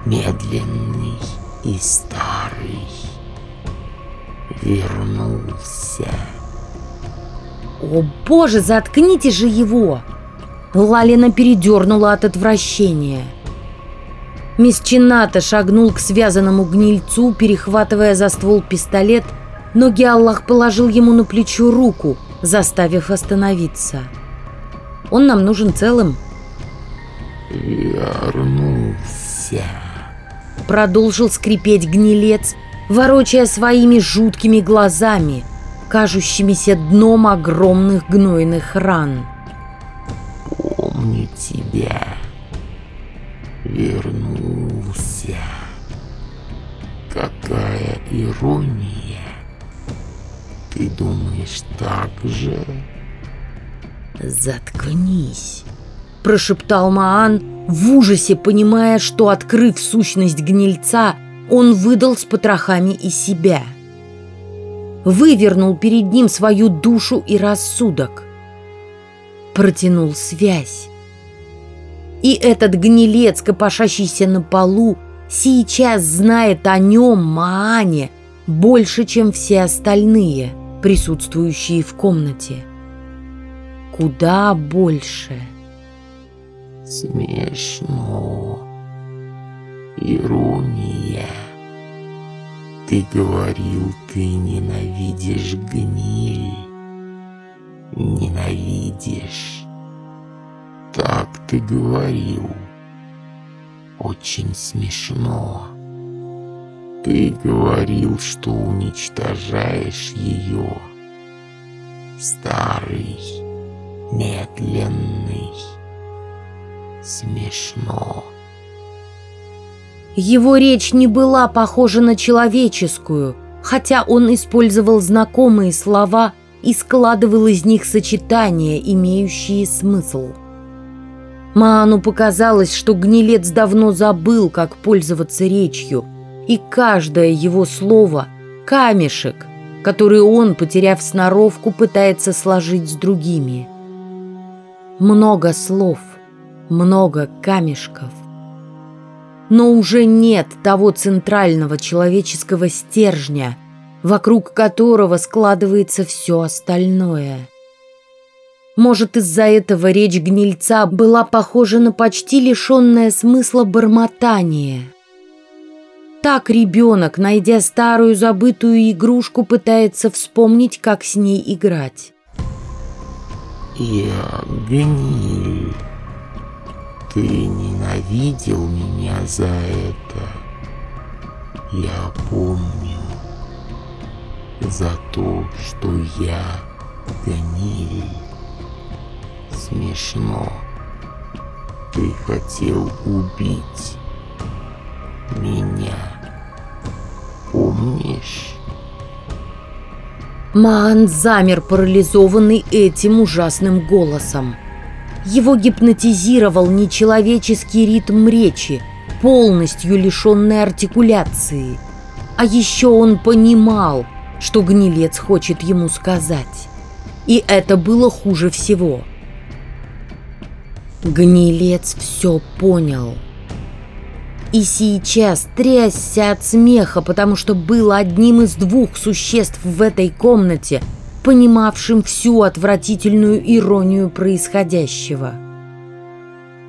Медленный и старый вернулся. О боже, заткните же его! Лалина передернула от отвращения. Месчината шагнул к связанному гнильцу, перехватывая за ствол пистолет, но Геаллах положил ему на плечо руку, заставив остановиться. «Он нам нужен целым». «Вернулся» продолжил скрипеть гнилец, ворочая своими жуткими глазами, кажущимися дном огромных гнойных ран. «Помню тебя. Вернулся. Какая ирония. Ты думаешь так же?» «Заткнись», — прошептал Маан, в ужасе понимая, что, открыв сущность гнильца, он выдал с потрохами и себя. Вывернул перед ним свою душу и рассудок. Протянул связь. И этот гнилец, копошащийся на полу, сейчас знает о нем, Маане, больше, чем все остальные, присутствующие в комнате. Куда больше. Смешно. Ирония. Ты говорил, ты ненавидишь гниль. Ненавидишь. Так ты говорил. Очень смешно. Ты говорил, что уничтожаешь ее. Старый, медленный смешно. Его речь не была похожа на человеческую, хотя он использовал знакомые слова и складывал из них сочетания, имеющие смысл. Маану показалось, что гнилец давно забыл, как пользоваться речью, и каждое его слово — камешек, который он, потеряв сноровку, пытается сложить с другими. Много слов, много камешков. Но уже нет того центрального человеческого стержня, вокруг которого складывается все остальное. Может, из-за этого речь гнильца была похожа на почти лишенное смысла бормотание. Так ребенок, найдя старую забытую игрушку, пытается вспомнить, как с ней играть. «Я гниль. Ты ненавидел меня за это. Я помню. За то, что я гниль» смешно. Ты хотел убить меня. Помнишь? Маан замер, парализованный этим ужасным голосом. Его гипнотизировал нечеловеческий ритм речи, полностью лишенный артикуляции. А еще он понимал, что гнилец хочет ему сказать. И это было хуже всего – Гнилец все понял. И сейчас трясся от смеха, потому что был одним из двух существ в этой комнате, понимавшим всю отвратительную иронию происходящего.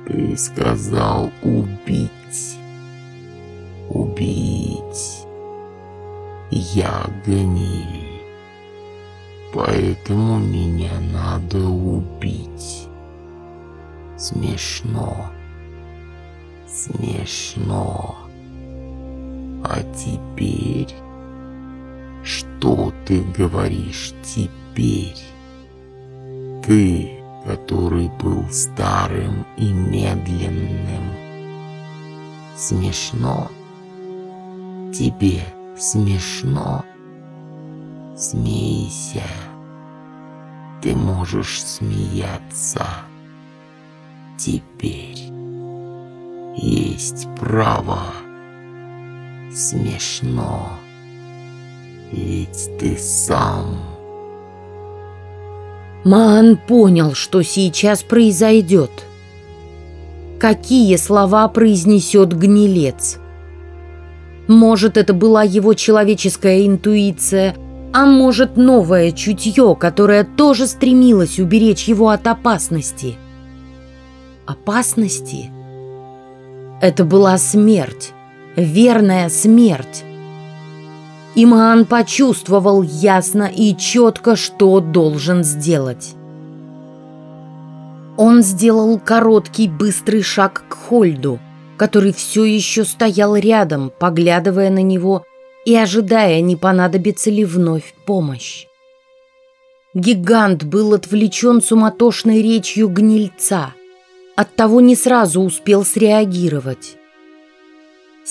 «Ты сказал убить. Убить. Я гниль. Поэтому меня надо убить». Смешно. Смешно. А теперь... Что ты говоришь теперь? Ты, который был старым и медленным. Смешно? Тебе смешно? Смейся. Ты можешь смеяться теперь есть право. Смешно, ведь ты сам. Маан понял, что сейчас произойдет. Какие слова произнесет гнилец? Может, это была его человеческая интуиция, а может, новое чутье, которое тоже стремилось уберечь его от опасности – опасности. Это была смерть, верная смерть. Иман почувствовал ясно и четко, что должен сделать. Он сделал короткий быстрый шаг к Хольду, который все еще стоял рядом, поглядывая на него и ожидая, не понадобится ли вновь помощь. Гигант был отвлечен суматошной речью гнильца оттого не сразу успел среагировать.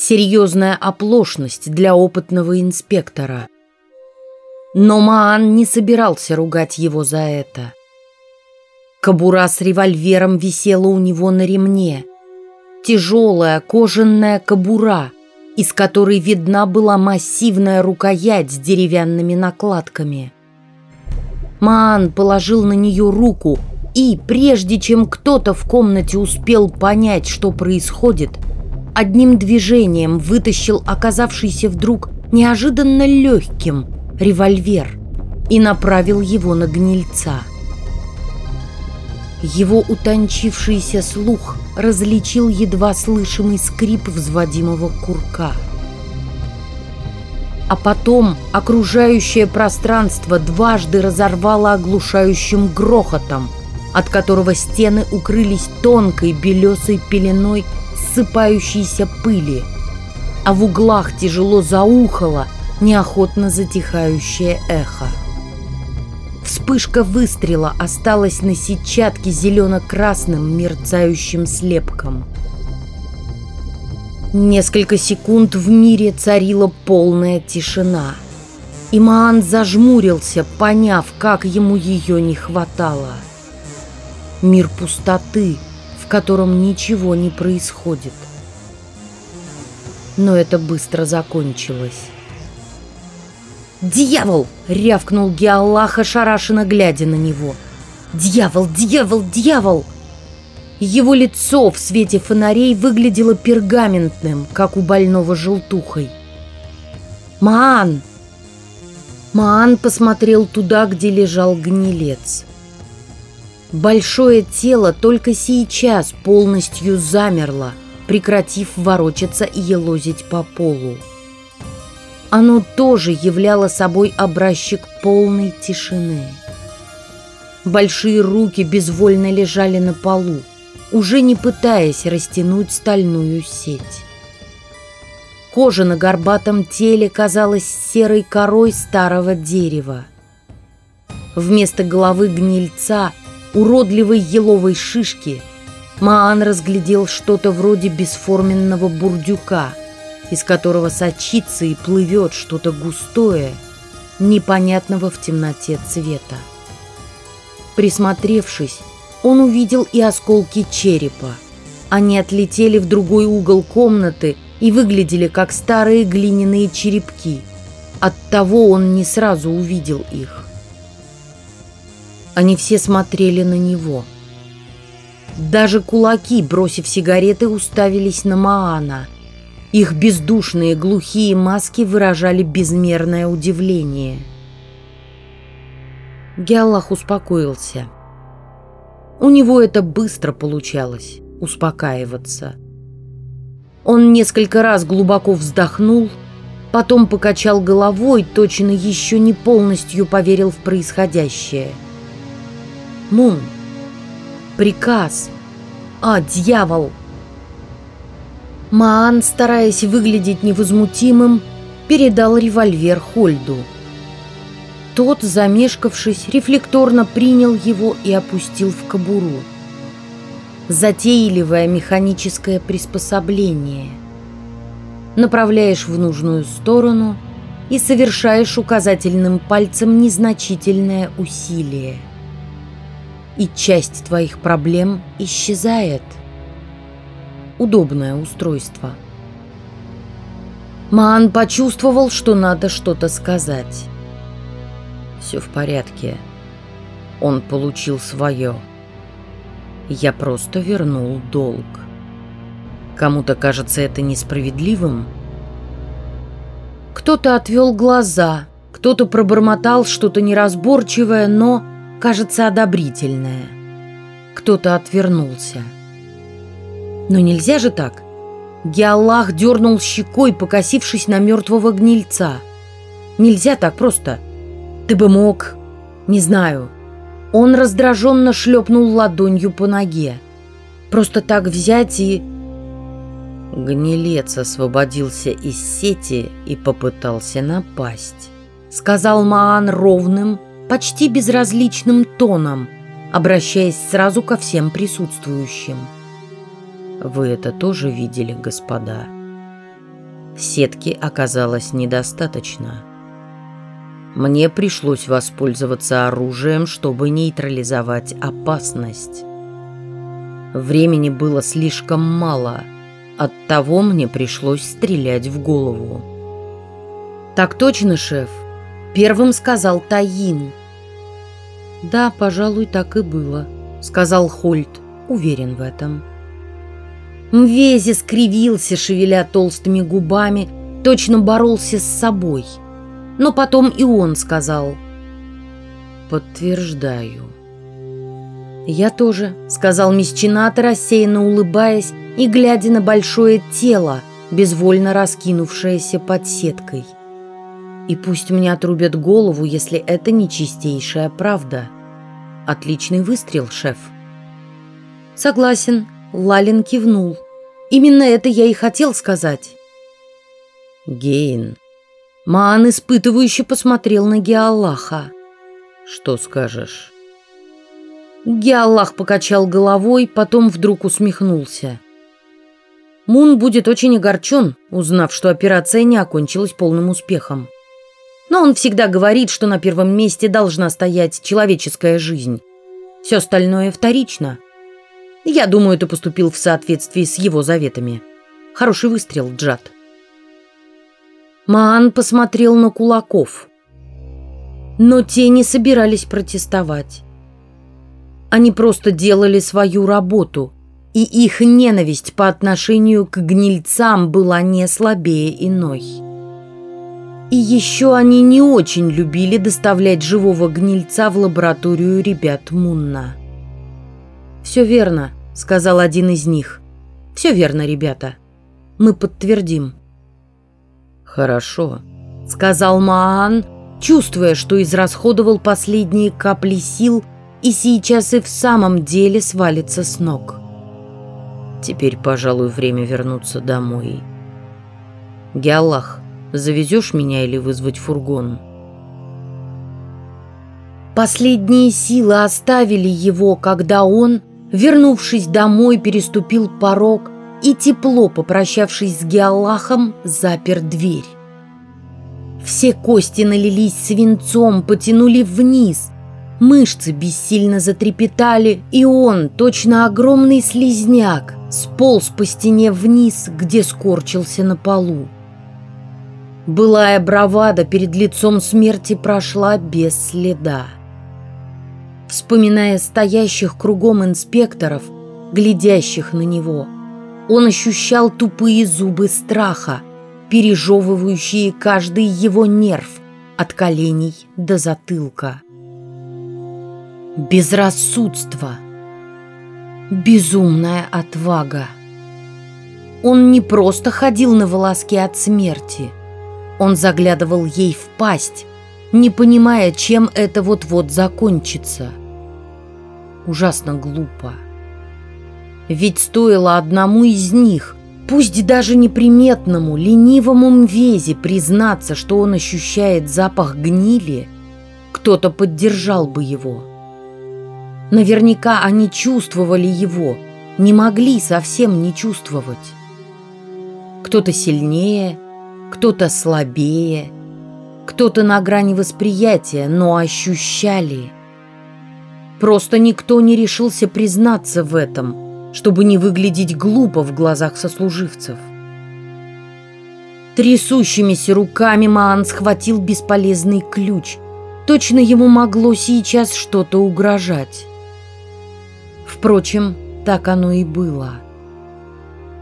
Серьезная оплошность для опытного инспектора. Но Маан не собирался ругать его за это. Кобура с револьвером висела у него на ремне. Тяжелая кожаная кобура, из которой видна была массивная рукоять с деревянными накладками. Маан положил на нее руку и, прежде чем кто-то в комнате успел понять, что происходит, одним движением вытащил оказавшийся вдруг неожиданно легким револьвер и направил его на гнильца. Его утончившийся слух различил едва слышимый скрип взводимого курка. А потом окружающее пространство дважды разорвало оглушающим грохотом – от которого стены укрылись тонкой белесой пеленой ссыпающейся пыли, а в углах тяжело заухало неохотно затихающее эхо. Вспышка выстрела осталась на сетчатке зелено-красным мерцающим слепком. Несколько секунд в мире царила полная тишина. Имаан зажмурился, поняв, как ему ее не хватало – мир пустоты, в котором ничего не происходит. Но это быстро закончилось. «Дьявол!» — рявкнул Геаллах, ошарашенно глядя на него. «Дьявол! Дьявол! Дьявол!» Его лицо в свете фонарей выглядело пергаментным, как у больного желтухой. «Маан!» Маан посмотрел туда, где лежал гнилец. Большое тело только сейчас полностью замерло, прекратив ворочаться и елозить по полу. Оно тоже являло собой образчик полной тишины. Большие руки безвольно лежали на полу, уже не пытаясь растянуть стальную сеть. Кожа на горбатом теле казалась серой корой старого дерева. Вместо головы гнильца, уродливой еловой шишки, Маан разглядел что-то вроде бесформенного бурдюка, из которого сочится и плывет что-то густое, непонятного в темноте цвета. Присмотревшись, он увидел и осколки черепа. Они отлетели в другой угол комнаты и выглядели как старые глиняные черепки. Оттого он не сразу увидел их. Они все смотрели на него. Даже кулаки, бросив сигареты, уставились на Маана. Их бездушные глухие маски выражали безмерное удивление. Геаллах успокоился. У него это быстро получалось – успокаиваться. Он несколько раз глубоко вздохнул, потом покачал головой, точно еще не полностью поверил в происходящее. «Мун! Приказ! А, дьявол!» Маан, стараясь выглядеть невозмутимым, передал револьвер Хольду – тот, замешкавшись, рефлекторно принял его и опустил в кобуру. Затейливое механическое приспособление. Направляешь в нужную сторону и совершаешь указательным пальцем незначительное усилие. И часть твоих проблем исчезает. Удобное устройство. Маан почувствовал, что надо что-то сказать. Все в порядке. Он получил свое. Я просто вернул долг. Кому-то кажется это несправедливым. Кто-то отвел глаза, кто-то пробормотал что-то неразборчивое, но, кажется, одобрительное. Кто-то отвернулся. Но нельзя же так. Геаллах дернул щекой, покосившись на мертвого гнильца. Нельзя так просто. Ты бы мог... Не знаю. Он раздраженно шлепнул ладонью по ноге. Просто так взять и... Гнилец освободился из сети и попытался напасть. Сказал Маан ровным, почти безразличным тоном, обращаясь сразу ко всем присутствующим. Вы это тоже видели, господа? Сетки оказалось недостаточно. Мне пришлось воспользоваться оружием, чтобы нейтрализовать опасность. Времени было слишком мало, оттого мне пришлось стрелять в голову. «Так точно, шеф», — первым сказал Таин. «Да, пожалуй, так и было», — сказал Хольт, уверен в этом. Мвези скривился, шевеля толстыми губами, точно боролся с собой — но потом и он сказал. «Подтверждаю». «Я тоже», — сказал Мисчината, рассеянно улыбаясь и глядя на большое тело, безвольно раскинувшееся под сеткой. «И пусть мне отрубят голову, если это не чистейшая правда. Отличный выстрел, шеф». «Согласен», — Лалин кивнул. «Именно это я и хотел сказать». «Гейн», Маан испытывающе посмотрел на Геаллаха. «Что скажешь?» Геаллах покачал головой, потом вдруг усмехнулся. Мун будет очень огорчен, узнав, что операция не окончилась полным успехом. Но он всегда говорит, что на первом месте должна стоять человеческая жизнь. Все остальное вторично. Я думаю, ты поступил в соответствии с его заветами. Хороший выстрел, Джад. Маан посмотрел на кулаков. Но те не собирались протестовать. Они просто делали свою работу, и их ненависть по отношению к гнильцам была не слабее иной. И еще они не очень любили доставлять живого гнильца в лабораторию ребят Мунна. «Все верно», — сказал один из них. «Все верно, ребята. Мы подтвердим». «Хорошо», — сказал Маан, чувствуя, что израсходовал последние капли сил и сейчас и в самом деле свалится с ног. «Теперь, пожалуй, время вернуться домой. Геаллах, завезешь меня или вызвать фургон?» Последние силы оставили его, когда он, вернувшись домой, переступил порог и, тепло попрощавшись с Геаллахом, запер дверь. Все кости налились свинцом, потянули вниз. Мышцы бессильно затрепетали, и он, точно огромный слизняк, сполз по стене вниз, где скорчился на полу. Былая бравада перед лицом смерти прошла без следа. Вспоминая стоящих кругом инспекторов, глядящих на него, он ощущал тупые зубы страха, пережевывающие каждый его нерв от коленей до затылка. Безрассудство. Безумная отвага. Он не просто ходил на волоске от смерти. Он заглядывал ей в пасть, не понимая, чем это вот-вот закончится. Ужасно глупо. Ведь стоило одному из них, пусть даже неприметному, ленивому мвезе признаться, что он ощущает запах гнили, кто-то поддержал бы его. Наверняка они чувствовали его, не могли совсем не чувствовать. Кто-то сильнее, кто-то слабее, кто-то на грани восприятия, но ощущали. Просто никто не решился признаться в этом – чтобы не выглядеть глупо в глазах сослуживцев. Трясущимися руками Маан схватил бесполезный ключ. Точно ему могло сейчас что-то угрожать. Впрочем, так оно и было.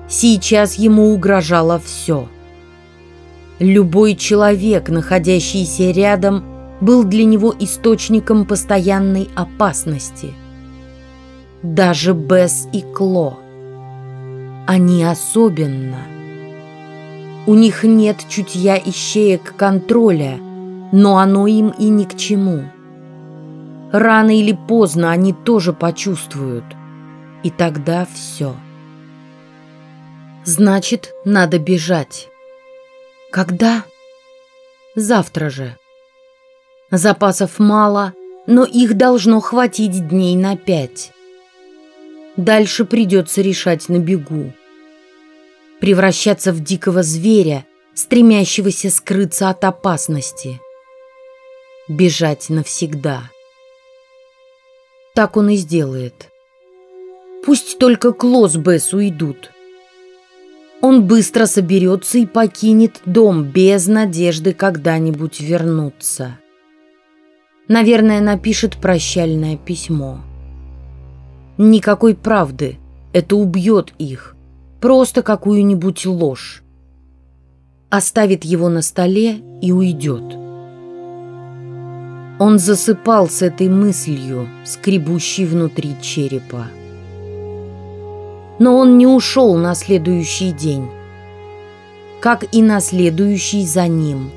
Сейчас ему угрожало все. Любой человек, находящийся рядом, был для него источником постоянной опасности – даже Бесс и Кло. Они особенно. У них нет чутья ищеек контроля, но оно им и ни к чему. Рано или поздно они тоже почувствуют, и тогда все. Значит, надо бежать. Когда? Завтра же. Запасов мало, но их должно хватить дней на пять. Дальше придется решать на бегу. Превращаться в дикого зверя, стремящегося скрыться от опасности. Бежать навсегда. Так он и сделает. Пусть только Кло с Бесс уйдут. Он быстро соберется и покинет дом без надежды когда-нибудь вернуться. Наверное, напишет прощальное письмо. Никакой правды. Это убьет их. Просто какую-нибудь ложь. Оставит его на столе и уйдет. Он засыпал с этой мыслью, скребущей внутри черепа. Но он не ушел на следующий день, как и на следующий за ним.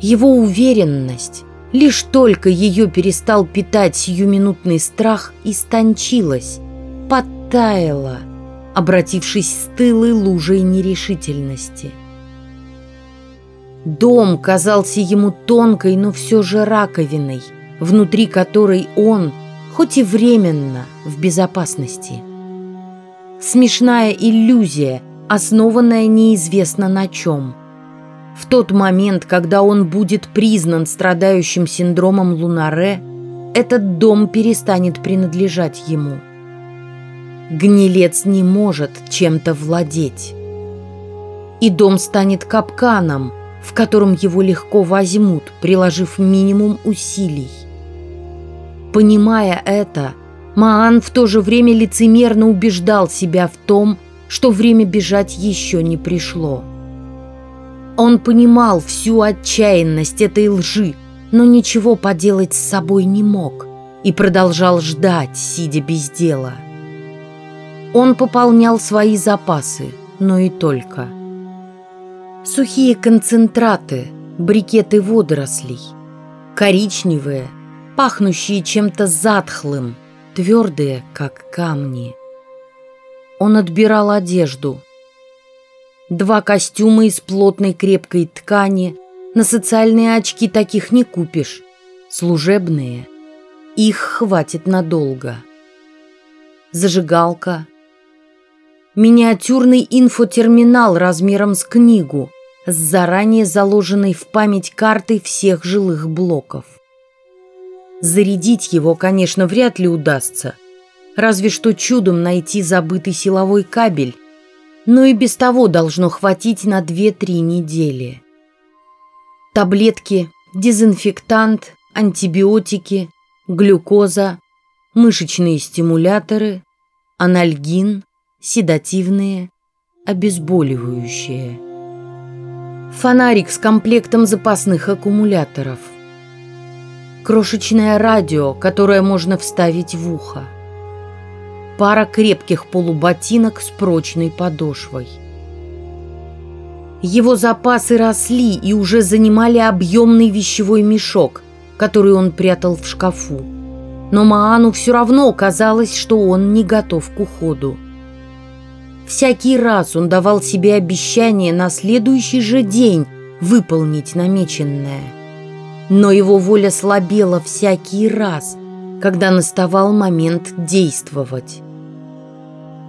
Его уверенность, Лишь только ее перестал питать сиюминутный страх, истончилась, подтаяла, обратившись стылой лужей нерешительности. Дом казался ему тонкой, но все же раковиной, внутри которой он, хоть и временно, в безопасности. Смешная иллюзия, основанная неизвестно на чем – в тот момент, когда он будет признан страдающим синдромом Лунаре, этот дом перестанет принадлежать ему. гнилец не может чем-то владеть. И дом станет капканом, в котором его легко возьмут, приложив минимум усилий. Понимая это, Маан в то же время лицемерно убеждал себя в том, что время бежать еще не пришло. Он понимал всю отчаянность этой лжи, но ничего поделать с собой не мог и продолжал ждать, сидя без дела. Он пополнял свои запасы, но и только. Сухие концентраты, брикеты водорослей, коричневые, пахнущие чем-то затхлым, твердые, как камни. Он отбирал одежду. Два костюма из плотной крепкой ткани, на социальные очки таких не купишь. Служебные. Их хватит надолго. Зажигалка. Миниатюрный инфотерминал размером с книгу, с заранее заложенной в память картой всех жилых блоков. Зарядить его, конечно, вряд ли удастся. Разве что чудом найти забытый силовой кабель. Но и без того должно хватить на 2-3 недели. Таблетки, дезинфектант, антибиотики, глюкоза, мышечные стимуляторы, анальгин, седативные, обезболивающие. Фонарик с комплектом запасных аккумуляторов. Крошечное радио, которое можно вставить в ухо. Пара крепких полуботинок с прочной подошвой. Его запасы росли и уже занимали объемный вещевой мешок, который он прятал в шкафу. Но Маану все равно казалось, что он не готов к уходу. Всякий раз он давал себе обещание на следующий же день выполнить намеченное. Но его воля слабела всякий раз, когда наставал момент действовать.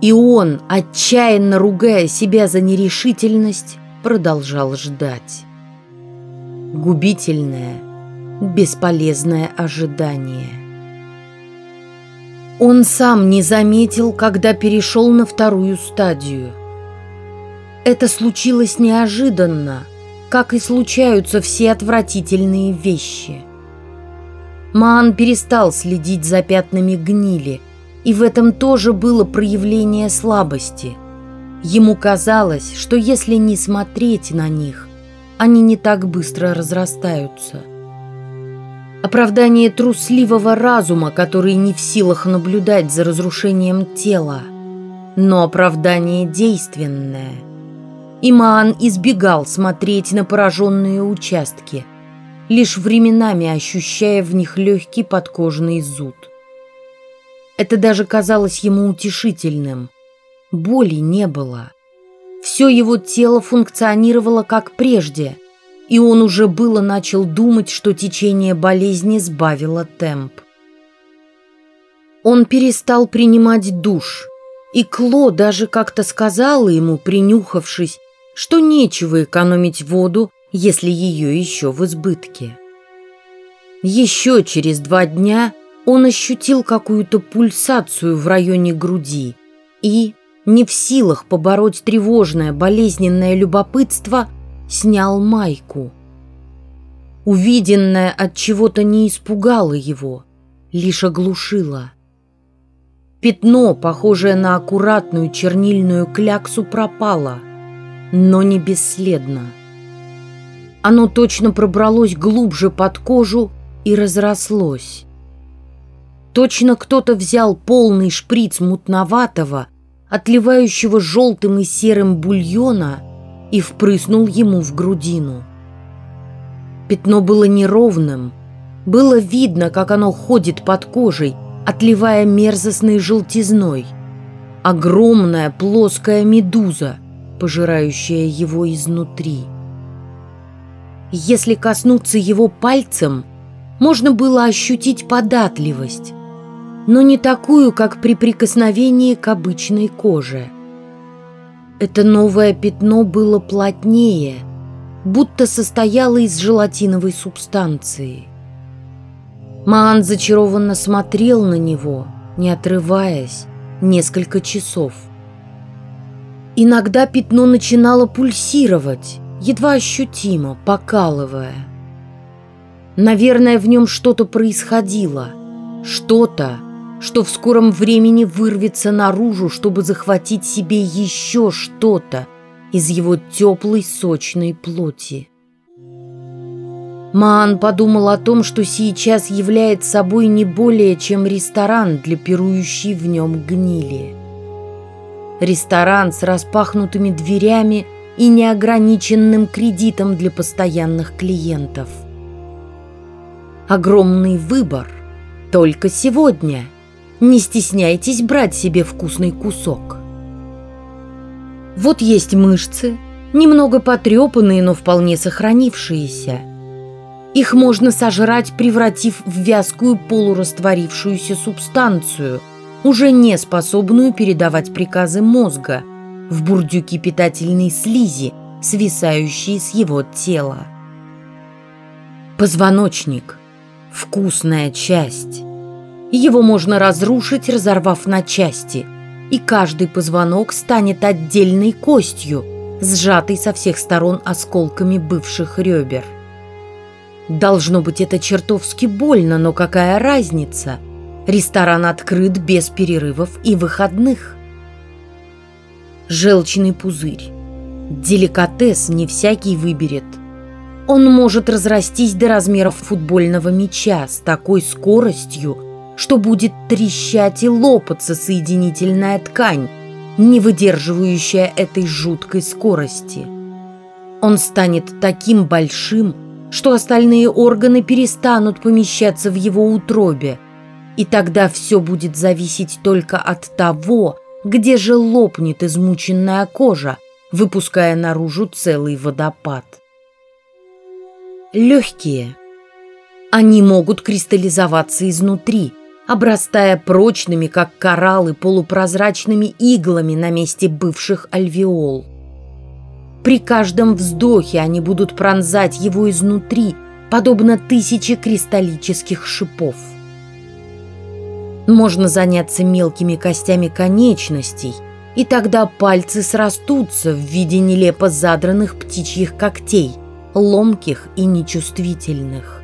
И он, отчаянно ругая себя за нерешительность, продолжал ждать. Губительное, бесполезное ожидание. Он сам не заметил, когда перешел на вторую стадию. Это случилось неожиданно, как и случаются все отвратительные вещи. Маан перестал следить за пятнами гнили, и в этом тоже было проявление слабости – Ему казалось, что если не смотреть на них, они не так быстро разрастаются. Оправдание трусливого разума, который не в силах наблюдать за разрушением тела, но оправдание действенное. Имаан избегал смотреть на пораженные участки, лишь временами ощущая в них легкий подкожный зуд. Это даже казалось ему утешительным – Боли не было. Все его тело функционировало как прежде, и он уже было начал думать, что течение болезни сбавило темп. Он перестал принимать душ, и Кло даже как-то сказала ему, принюхавшись, что нечего экономить воду, если ее еще в избытке. Еще через два дня он ощутил какую-то пульсацию в районе груди и, не в силах побороть тревожное, болезненное любопытство, снял майку. Увиденное от чего-то не испугало его, лишь оглушило. Пятно, похожее на аккуратную чернильную кляксу, пропало, но не бесследно. Оно точно пробралось глубже под кожу и разрослось. Точно кто-то взял полный шприц мутноватого, отливающего желтым и серым бульона, и впрыснул ему в грудину. Пятно было неровным. Было видно, как оно ходит под кожей, отливая мерзостной желтизной. Огромная плоская медуза, пожирающая его изнутри. Если коснуться его пальцем, можно было ощутить податливость, но не такую, как при прикосновении к обычной коже. Это новое пятно было плотнее, будто состояло из желатиновой субстанции. Маан зачарованно смотрел на него, не отрываясь, несколько часов. Иногда пятно начинало пульсировать, едва ощутимо, покалывая. Наверное, в нем что-то происходило. Что-то, что в скором времени вырвется наружу, чтобы захватить себе еще что-то из его теплой сочной плоти. Маан подумал о том, что сейчас является собой не более чем ресторан для пирующей в нем гнили. Ресторан с распахнутыми дверями и неограниченным кредитом для постоянных клиентов. Огромный выбор. Только сегодня. Не стесняйтесь брать себе вкусный кусок. Вот есть мышцы, немного потрепанные, но вполне сохранившиеся. Их можно сожрать, превратив в вязкую полурастворившуюся субстанцию – уже не способную передавать приказы мозга, в бурдюки питательной слизи, свисающие с его тела. Позвоночник – вкусная часть. Его можно разрушить, разорвав на части, и каждый позвонок станет отдельной костью, сжатой со всех сторон осколками бывших ребер. Должно быть, это чертовски больно, но какая разница – Ресторан открыт без перерывов и выходных. Желчный пузырь. Деликатес не всякий выберет. Он может разрастись до размеров футбольного мяча с такой скоростью, что будет трещать и лопаться соединительная ткань, не выдерживающая этой жуткой скорости. Он станет таким большим, что остальные органы перестанут помещаться в его утробе – и тогда все будет зависеть только от того, где же лопнет измученная кожа, выпуская наружу целый водопад. Легкие. Они могут кристаллизоваться изнутри, обрастая прочными, как кораллы, полупрозрачными иглами на месте бывших альвеол. При каждом вздохе они будут пронзать его изнутри, подобно тысяче кристаллических шипов. Можно заняться мелкими костями конечностей, и тогда пальцы срастутся в виде нелепо задранных птичьих когтей, ломких и нечувствительных.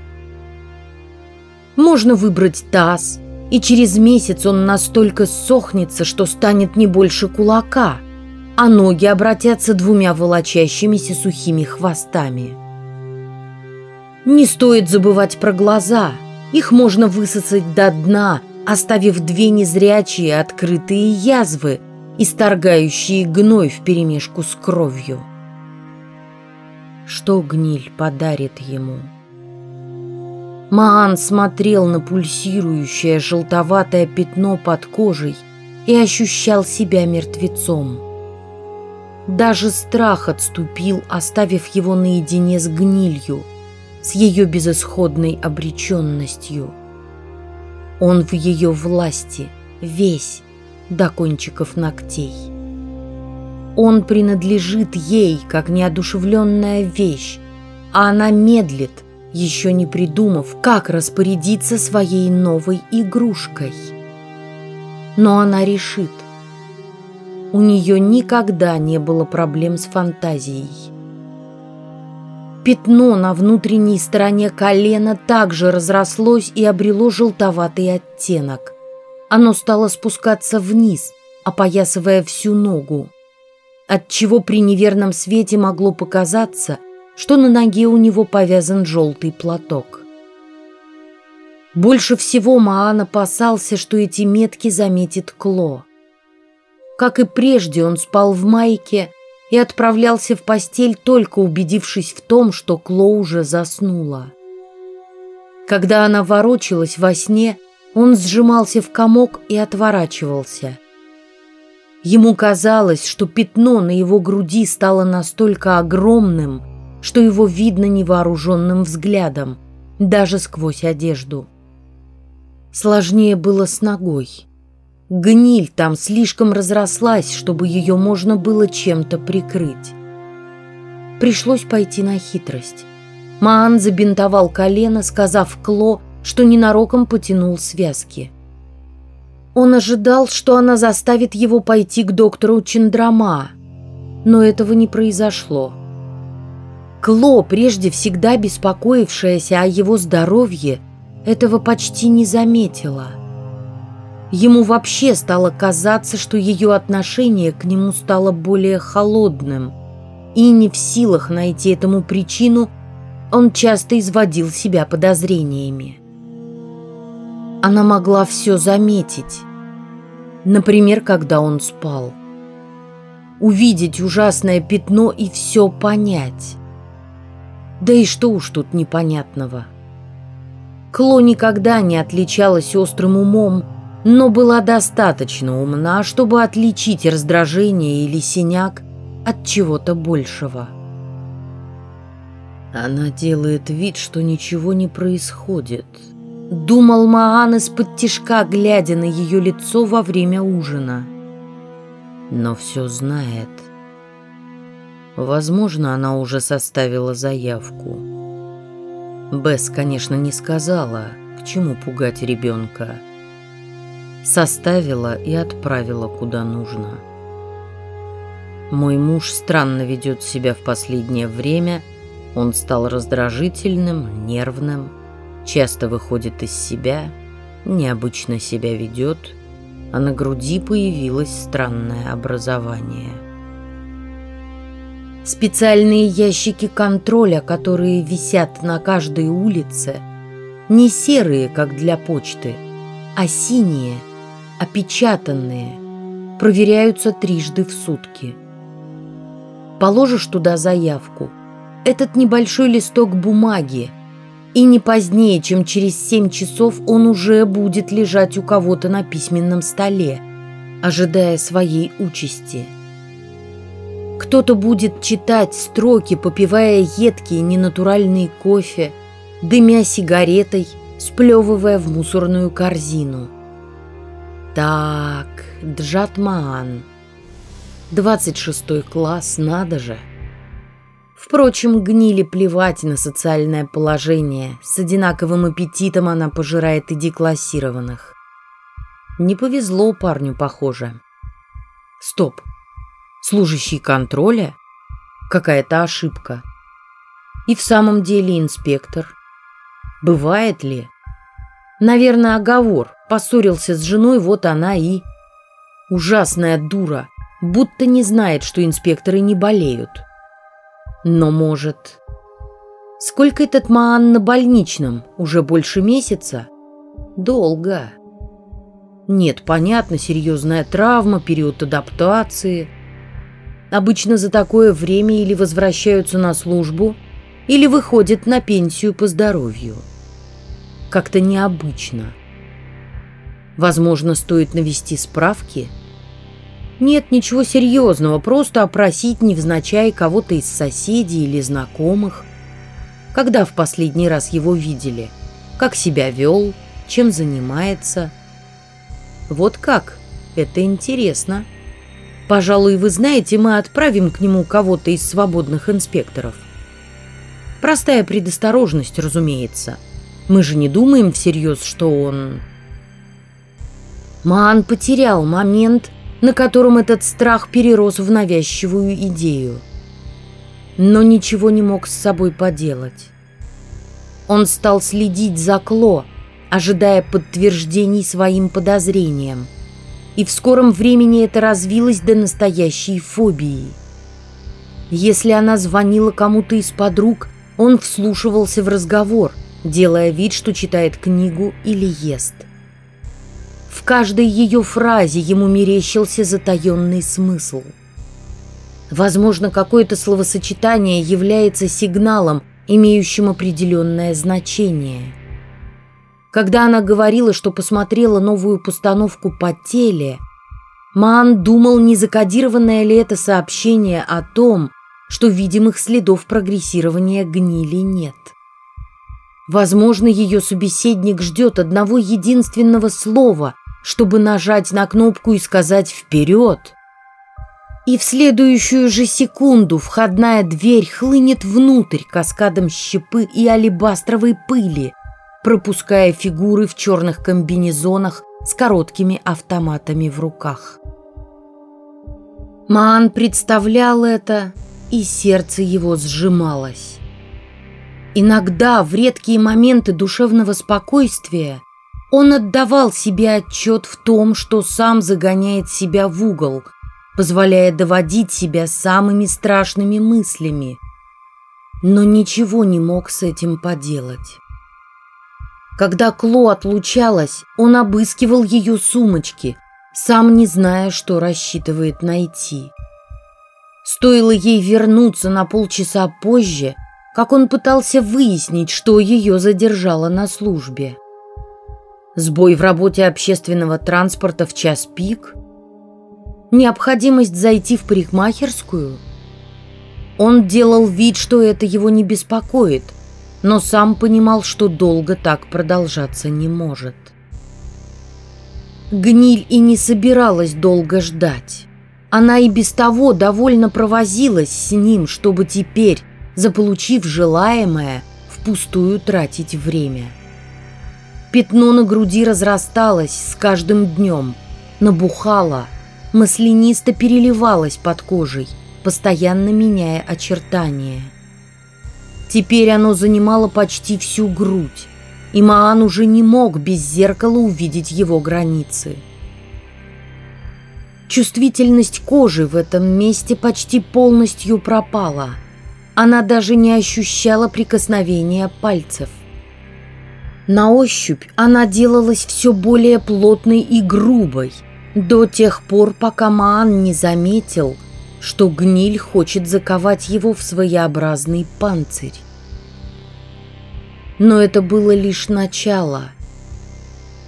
Можно выбрать таз, и через месяц он настолько сохнется, что станет не больше кулака, а ноги обратятся двумя волочащимися сухими хвостами. Не стоит забывать про глаза. Их можно высосать до дна – оставив две незрячие открытые язвы, исторгающие гной вперемешку с кровью. Что гниль подарит ему? Маан смотрел на пульсирующее желтоватое пятно под кожей и ощущал себя мертвецом. Даже страх отступил, оставив его наедине с гнилью, с ее безысходной обреченностью – он в ее власти, весь, до кончиков ногтей. Он принадлежит ей, как неодушевленная вещь, а она медлит, еще не придумав, как распорядиться своей новой игрушкой. Но она решит. У нее никогда не было проблем с фантазией. Пятно на внутренней стороне колена также разрослось и обрело желтоватый оттенок. Оно стало спускаться вниз, опоясывая всю ногу, отчего при неверном свете могло показаться, что на ноге у него повязан желтый платок. Больше всего Маан опасался, что эти метки заметит Кло. Как и прежде, он спал в майке, и отправлялся в постель, только убедившись в том, что Кло уже заснула. Когда она ворочалась во сне, он сжимался в комок и отворачивался. Ему казалось, что пятно на его груди стало настолько огромным, что его видно невооруженным взглядом, даже сквозь одежду. Сложнее было с ногой. Гниль там слишком разрослась, чтобы ее можно было чем-то прикрыть. Пришлось пойти на хитрость. Маан забинтовал колено, сказав Кло, что ненароком потянул связки. Он ожидал, что она заставит его пойти к доктору Чендрама, но этого не произошло. Кло, прежде всегда беспокоившаяся о его здоровье, этого почти не заметила. Ему вообще стало казаться, что ее отношение к нему стало более холодным, и не в силах найти этому причину, он часто изводил себя подозрениями. Она могла все заметить, например, когда он спал. Увидеть ужасное пятно и все понять. Да и что уж тут непонятного. Кло никогда не отличалась острым умом, но была достаточно умна, чтобы отличить раздражение или синяк от чего-то большего. Она делает вид, что ничего не происходит. Думал Маан из-под тишка, глядя на ее лицо во время ужина. Но все знает. Возможно, она уже составила заявку. Бесс, конечно, не сказала, к чему пугать ребенка. Составила и отправила куда нужно. Мой муж странно ведет себя в последнее время. Он стал раздражительным, нервным, часто выходит из себя, необычно себя ведет, а на груди появилось странное образование – Специальные ящики контроля, которые висят на каждой улице, не серые, как для почты, а синие, опечатанные, проверяются трижды в сутки. Положишь туда заявку, этот небольшой листок бумаги, и не позднее, чем через семь часов он уже будет лежать у кого-то на письменном столе, ожидая своей участи – кто-то будет читать строки, попивая едкий ненатуральный кофе, дымя сигаретой, сплевывая в мусорную корзину. Так, Джатмаан. 26 класс, надо же. Впрочем, гнили плевать на социальное положение. С одинаковым аппетитом она пожирает и деклассированных. Не повезло парню, похоже. Стоп служащий контроля? Какая-то ошибка. И в самом деле инспектор. Бывает ли? Наверное, оговор. Поссорился с женой, вот она и... Ужасная дура. Будто не знает, что инспекторы не болеют. Но может... Сколько этот Маан на больничном? Уже больше месяца? Долго. Нет, понятно, серьезная травма, период адаптации – Обычно за такое время или возвращаются на службу, или выходят на пенсию по здоровью. Как-то необычно. Возможно, стоит навести справки? Нет, ничего серьезного, просто опросить невзначай кого-то из соседей или знакомых. Когда в последний раз его видели? Как себя вел? Чем занимается? Вот как? Это интересно. Пожалуй, вы знаете, мы отправим к нему кого-то из свободных инспекторов. Простая предосторожность, разумеется. Мы же не думаем всерьез, что он... Маан потерял момент, на котором этот страх перерос в навязчивую идею. Но ничего не мог с собой поделать. Он стал следить за Кло, ожидая подтверждений своим подозрениям и в скором времени это развилось до настоящей фобии. Если она звонила кому-то из подруг, он вслушивался в разговор, делая вид, что читает книгу или ест. В каждой ее фразе ему мерещился затаенный смысл. Возможно, какое-то словосочетание является сигналом, имеющим определенное значение – когда она говорила, что посмотрела новую постановку по теле, Ман думал, не закодированное ли это сообщение о том, что видимых следов прогрессирования гнили нет. Возможно, ее собеседник ждет одного единственного слова, чтобы нажать на кнопку и сказать «вперед». И в следующую же секунду входная дверь хлынет внутрь каскадом щепы и алебастровой пыли – пропуская фигуры в черных комбинезонах с короткими автоматами в руках. Маан представлял это, и сердце его сжималось. Иногда, в редкие моменты душевного спокойствия, он отдавал себе отчет в том, что сам загоняет себя в угол, позволяя доводить себя самыми страшными мыслями, но ничего не мог с этим поделать. Когда Кло отлучалась, он обыскивал ее сумочки, сам не зная, что рассчитывает найти. Стоило ей вернуться на полчаса позже, как он пытался выяснить, что ее задержало на службе. Сбой в работе общественного транспорта в час пик? Необходимость зайти в парикмахерскую? Он делал вид, что это его не беспокоит, но сам понимал, что долго так продолжаться не может. Гниль и не собиралась долго ждать. Она и без того довольно провозилась с ним, чтобы теперь, заполучив желаемое, впустую тратить время. Пятно на груди разрасталось с каждым днем, набухало, маслянисто переливалось под кожей, постоянно меняя очертания. Теперь оно занимало почти всю грудь, и Маан уже не мог без зеркала увидеть его границы. Чувствительность кожи в этом месте почти полностью пропала. Она даже не ощущала прикосновения пальцев. На ощупь она делалась все более плотной и грубой, до тех пор, пока Маан не заметил, что гниль хочет заковать его в своеобразный панцирь. Но это было лишь начало.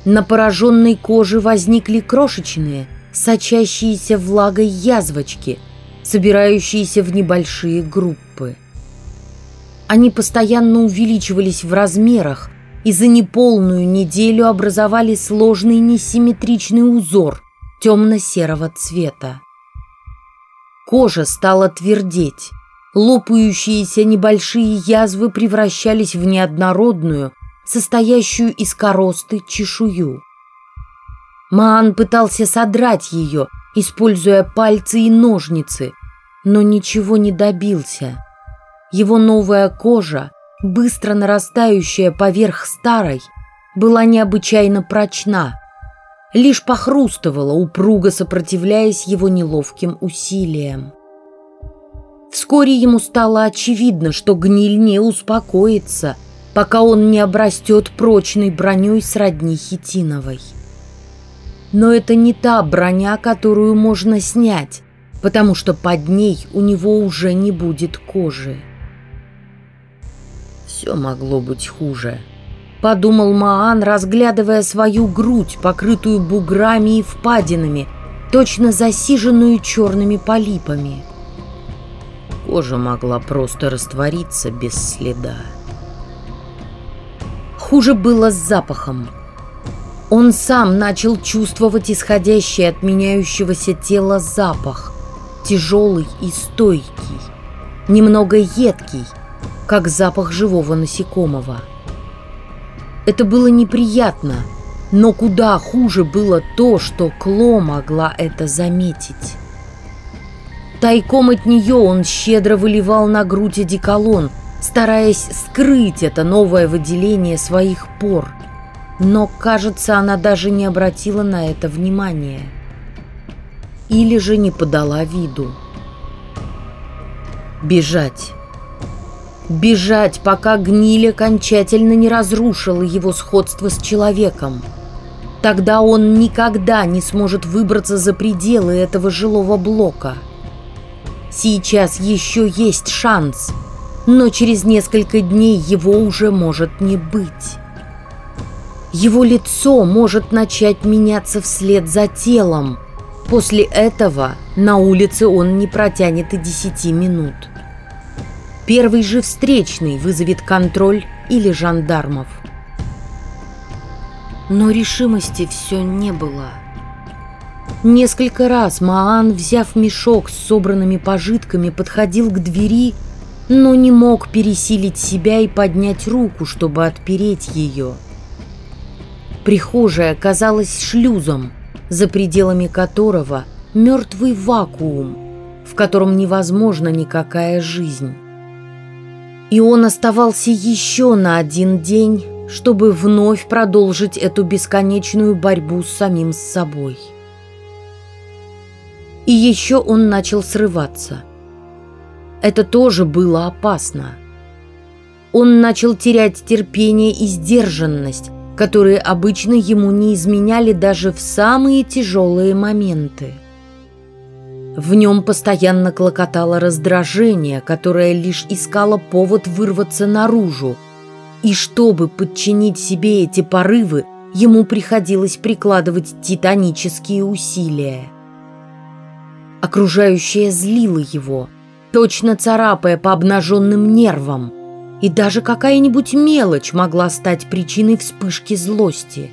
На пораженной коже возникли крошечные, сочащиеся влагой язвочки, собирающиеся в небольшие группы. Они постоянно увеличивались в размерах и за неполную неделю образовали сложный несимметричный узор темно-серого цвета. Кожа стала твердеть, Лопающиеся небольшие язвы превращались в неоднородную, состоящую из коросты чешую. Маан пытался содрать ее, используя пальцы и ножницы, но ничего не добился. Его новая кожа, быстро нарастающая поверх старой, была необычайно прочна, лишь похрустывала, упруго сопротивляясь его неловким усилиям. Вскоре ему стало очевидно, что гниль не успокоится, пока он не обрастет прочной броней сродни хитиновой. Но это не та броня, которую можно снять, потому что под ней у него уже не будет кожи. Все могло быть хуже, подумал Маан, разглядывая свою грудь, покрытую буграми и впадинами, точно засиженную черными полипами. — Кожа могла просто раствориться без следа. Хуже было с запахом. Он сам начал чувствовать исходящий от меняющегося тела запах, тяжелый и стойкий, немного едкий, как запах живого насекомого. Это было неприятно, но куда хуже было то, что Кло могла это заметить. Тайком от нее он щедро выливал на грудь одеколон, стараясь скрыть это новое выделение своих пор. Но, кажется, она даже не обратила на это внимания. Или же не подала виду. Бежать. Бежать, пока гниль окончательно не разрушила его сходство с человеком. Тогда он никогда не сможет выбраться за пределы этого жилого блока. Сейчас еще есть шанс, но через несколько дней его уже может не быть. Его лицо может начать меняться вслед за телом. После этого на улице он не протянет и десяти минут. Первый же встречный вызовет контроль или жандармов. Но решимости все не было. Несколько раз Маан, взяв мешок с собранными пожитками, подходил к двери, но не мог пересилить себя и поднять руку, чтобы отпереть ее. Прихожая казалась шлюзом, за пределами которого мертвый вакуум, в котором невозможна никакая жизнь. И он оставался еще на один день, чтобы вновь продолжить эту бесконечную борьбу с самим с собой. И еще он начал срываться. Это тоже было опасно. Он начал терять терпение и сдержанность, которые обычно ему не изменяли даже в самые тяжелые моменты. В нем постоянно клокотало раздражение, которое лишь искало повод вырваться наружу. И чтобы подчинить себе эти порывы, ему приходилось прикладывать титанические усилия. Окружающее злило его, точно царапая по обнаженным нервам – и даже какая-нибудь мелочь могла стать причиной вспышки злости.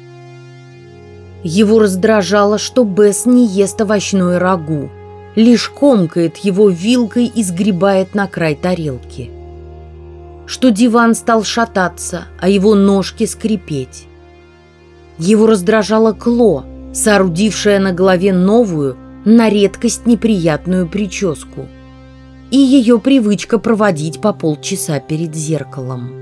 Его раздражало, что Бесс не ест овощной рагу, лишь комкает его вилкой и сгребает на край тарелки. Что диван стал шататься, а его ножки скрипеть. Его раздражало Кло, соорудившая на голове новую, на редкость неприятную прическу – и ее привычка проводить по полчаса перед зеркалом.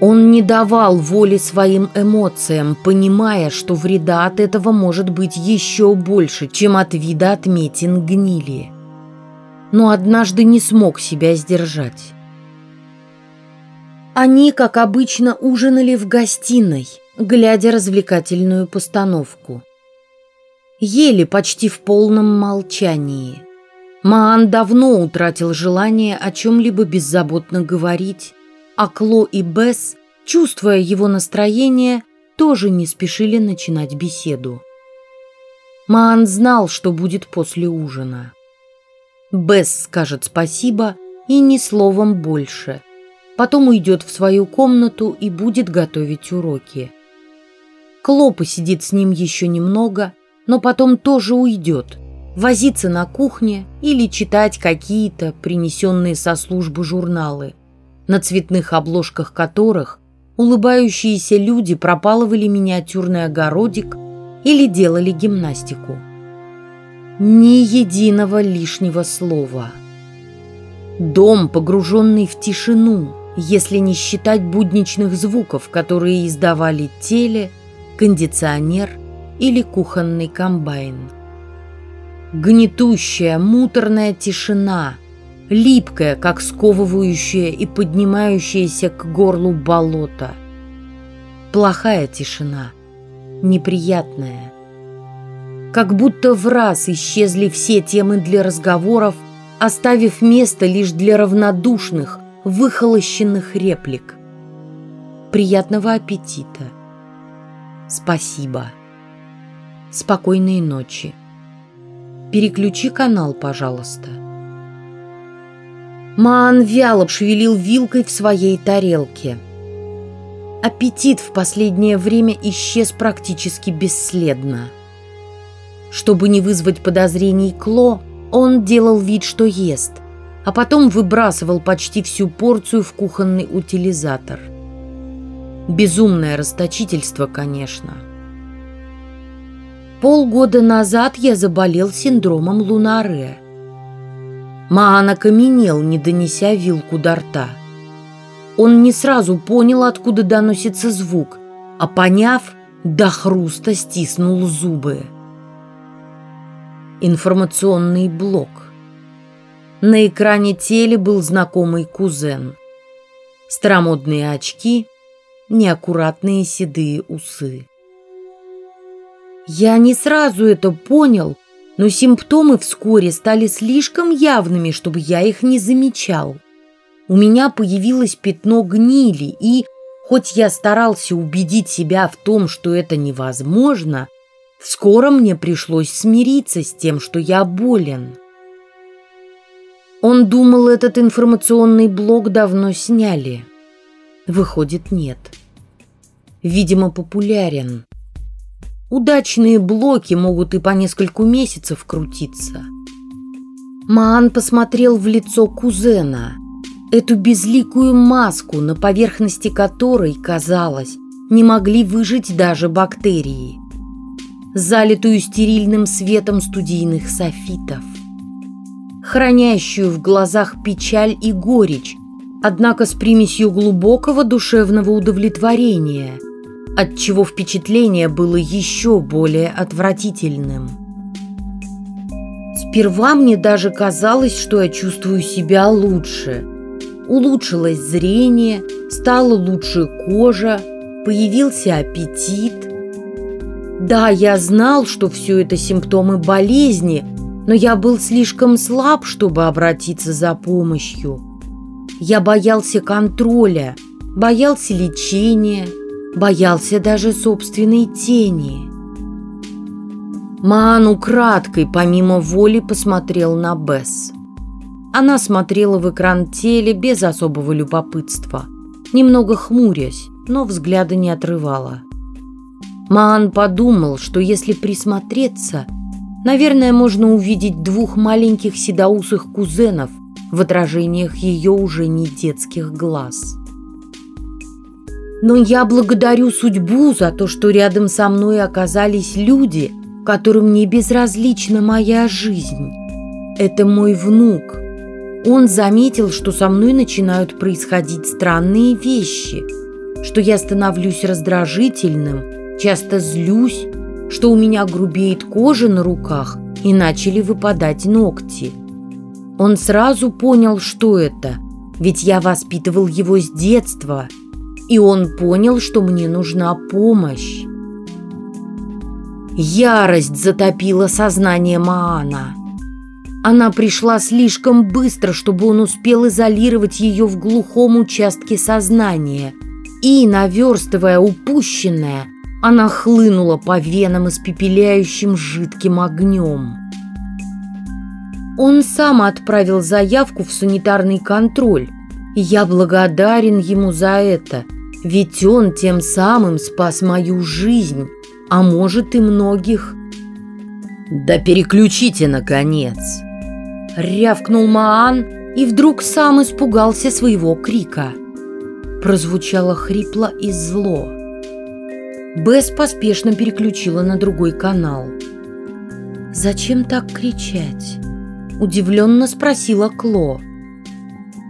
Он не давал воли своим эмоциям, понимая, что вреда от этого может быть еще больше, чем от вида отметин гнили. Но однажды не смог себя сдержать. Они, как обычно, ужинали в гостиной, глядя развлекательную постановку. Ели почти в полном молчании – Маан давно утратил желание о чем-либо беззаботно говорить, а Кло и Бесс, чувствуя его настроение, тоже не спешили начинать беседу. Маан знал, что будет после ужина. Бесс скажет спасибо и ни словом больше. Потом уйдет в свою комнату и будет готовить уроки. Кло посидит с ним еще немного, но потом тоже уйдет – возиться на кухне или читать какие-то принесенные со службы журналы, на цветных обложках которых улыбающиеся люди пропалывали миниатюрный огородик или делали гимнастику. Ни единого лишнего слова. Дом, погруженный в тишину, если не считать будничных звуков, которые издавали теле, кондиционер или кухонный комбайн. Гнетущая, муторная тишина, липкая, как сковывающая и поднимающаяся к горлу болото. Плохая тишина, неприятная. Как будто в раз исчезли все темы для разговоров, оставив место лишь для равнодушных, выхолощенных реплик. Приятного аппетита. Спасибо. Спокойной ночи. Переключи канал, пожалуйста. Маан вяло шевелил вилкой в своей тарелке. Аппетит в последнее время исчез практически бесследно. Чтобы не вызвать подозрений Кло, он делал вид, что ест, а потом выбрасывал почти всю порцию в кухонный утилизатор. Безумное расточительство, конечно. Полгода назад я заболел синдромом Лунаре. Маан окаменел, не донеся вилку до рта. Он не сразу понял, откуда доносится звук, а поняв, до хруста стиснул зубы. Информационный блок. На экране теле был знакомый кузен. Старомодные очки, неаккуратные седые усы. Я не сразу это понял, но симптомы вскоре стали слишком явными, чтобы я их не замечал. У меня появилось пятно гнили, и, хоть я старался убедить себя в том, что это невозможно, скоро мне пришлось смириться с тем, что я болен. Он думал, этот информационный блок давно сняли. Выходит, нет. Видимо, популярен. Удачные блоки могут и по нескольку месяцев крутиться. Маан посмотрел в лицо кузена, эту безликую маску, на поверхности которой, казалось, не могли выжить даже бактерии, залитую стерильным светом студийных софитов, хранящую в глазах печаль и горечь, однако с примесью глубокого душевного удовлетворения, отчего впечатление было еще более отвратительным. Сперва мне даже казалось, что я чувствую себя лучше. Улучшилось зрение, стала лучше кожа, появился аппетит. Да, я знал, что все это симптомы болезни, но я был слишком слаб, чтобы обратиться за помощью. Я боялся контроля, боялся лечения, боялся даже собственной тени. Маан украдкой, помимо воли, посмотрел на Бесс. Она смотрела в экран теле без особого любопытства, немного хмурясь, но взгляда не отрывала. Маан подумал, что если присмотреться, наверное, можно увидеть двух маленьких седоусых кузенов, в отражениях ее уже не детских глаз. Но я благодарю судьбу за то, что рядом со мной оказались люди, которым не безразлична моя жизнь. Это мой внук. Он заметил, что со мной начинают происходить странные вещи, что я становлюсь раздражительным, часто злюсь, что у меня грубеет кожа на руках и начали выпадать ногти. Он сразу понял, что это, ведь я воспитывал его с детства, и он понял, что мне нужна помощь. Ярость затопила сознание Маана. Она пришла слишком быстро, чтобы он успел изолировать ее в глухом участке сознания. И, наверстывая упущенное, она хлынула по венам испепеляющим жидким огнем. Он сам отправил заявку в санитарный контроль, я благодарен ему за это, ведь он тем самым спас мою жизнь, а может и многих. «Да переключите, наконец!» Рявкнул Маан и вдруг сам испугался своего крика. Прозвучало хрипло и зло. Бесс поспешно переключила на другой канал. «Зачем так кричать?» Удивленно спросила Кло.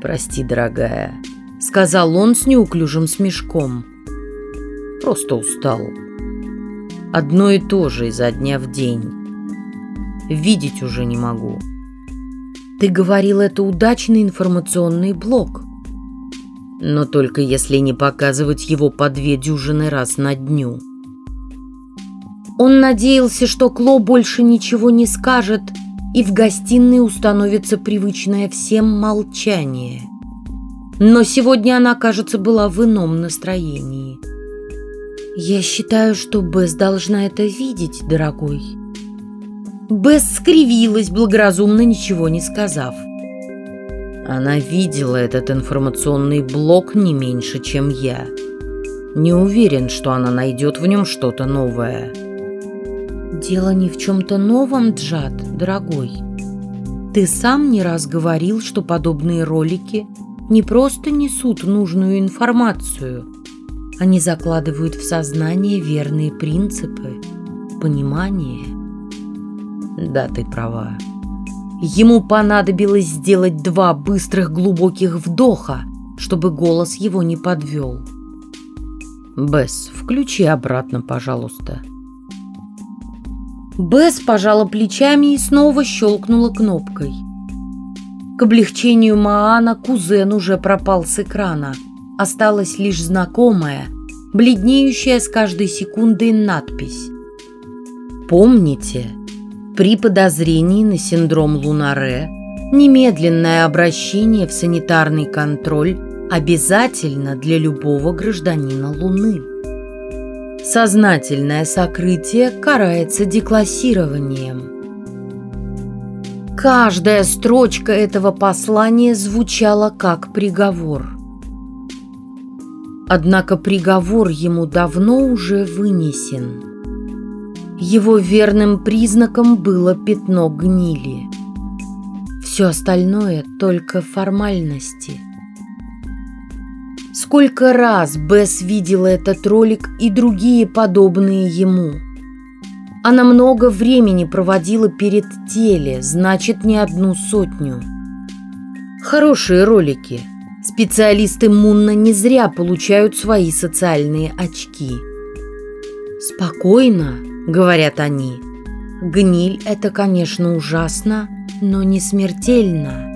«Прости, дорогая», — сказал он с неуклюжим смешком. «Просто устал. Одно и то же изо дня в день. Видеть уже не могу». «Ты говорил, это удачный информационный блок», но только если не показывать его по две дюжины раз на дню. Он надеялся, что Кло больше ничего не скажет, и в гостиной установится привычное всем молчание. Но сегодня она, кажется, была в ином настроении. «Я считаю, что Бесс должна это видеть, дорогой». Бесс скривилась, благоразумно ничего не сказав. Она видела этот информационный блок не меньше, чем я. Не уверен, что она найдет в нем что-то новое. Дело не в чем-то новом, Джад, дорогой. Ты сам не раз говорил, что подобные ролики не просто несут нужную информацию, они закладывают в сознание верные принципы, понимание. Да, ты права. Ему понадобилось сделать два быстрых глубоких вдоха, чтобы голос его не подвел. Бесс, включи обратно, пожалуйста. Бесс пожала плечами и снова щелкнула кнопкой. К облегчению Маана кузен уже пропал с экрана. Осталась лишь знакомая, бледнеющая с каждой секундой надпись. Помните, при подозрении на синдром Лунаре немедленное обращение в санитарный контроль обязательно для любого гражданина Луны. Сознательное сокрытие карается деклассированием. Каждая строчка этого послания звучала как приговор. Однако приговор ему давно уже вынесен. Его верным признаком было пятно гнили. Все остальное только формальности – Сколько раз Бесс видела этот ролик и другие подобные ему. Она много времени проводила перед теле, значит, не одну сотню. Хорошие ролики. Специалисты Мунна не зря получают свои социальные очки. «Спокойно», — говорят они. «Гниль — это, конечно, ужасно, но не смертельно.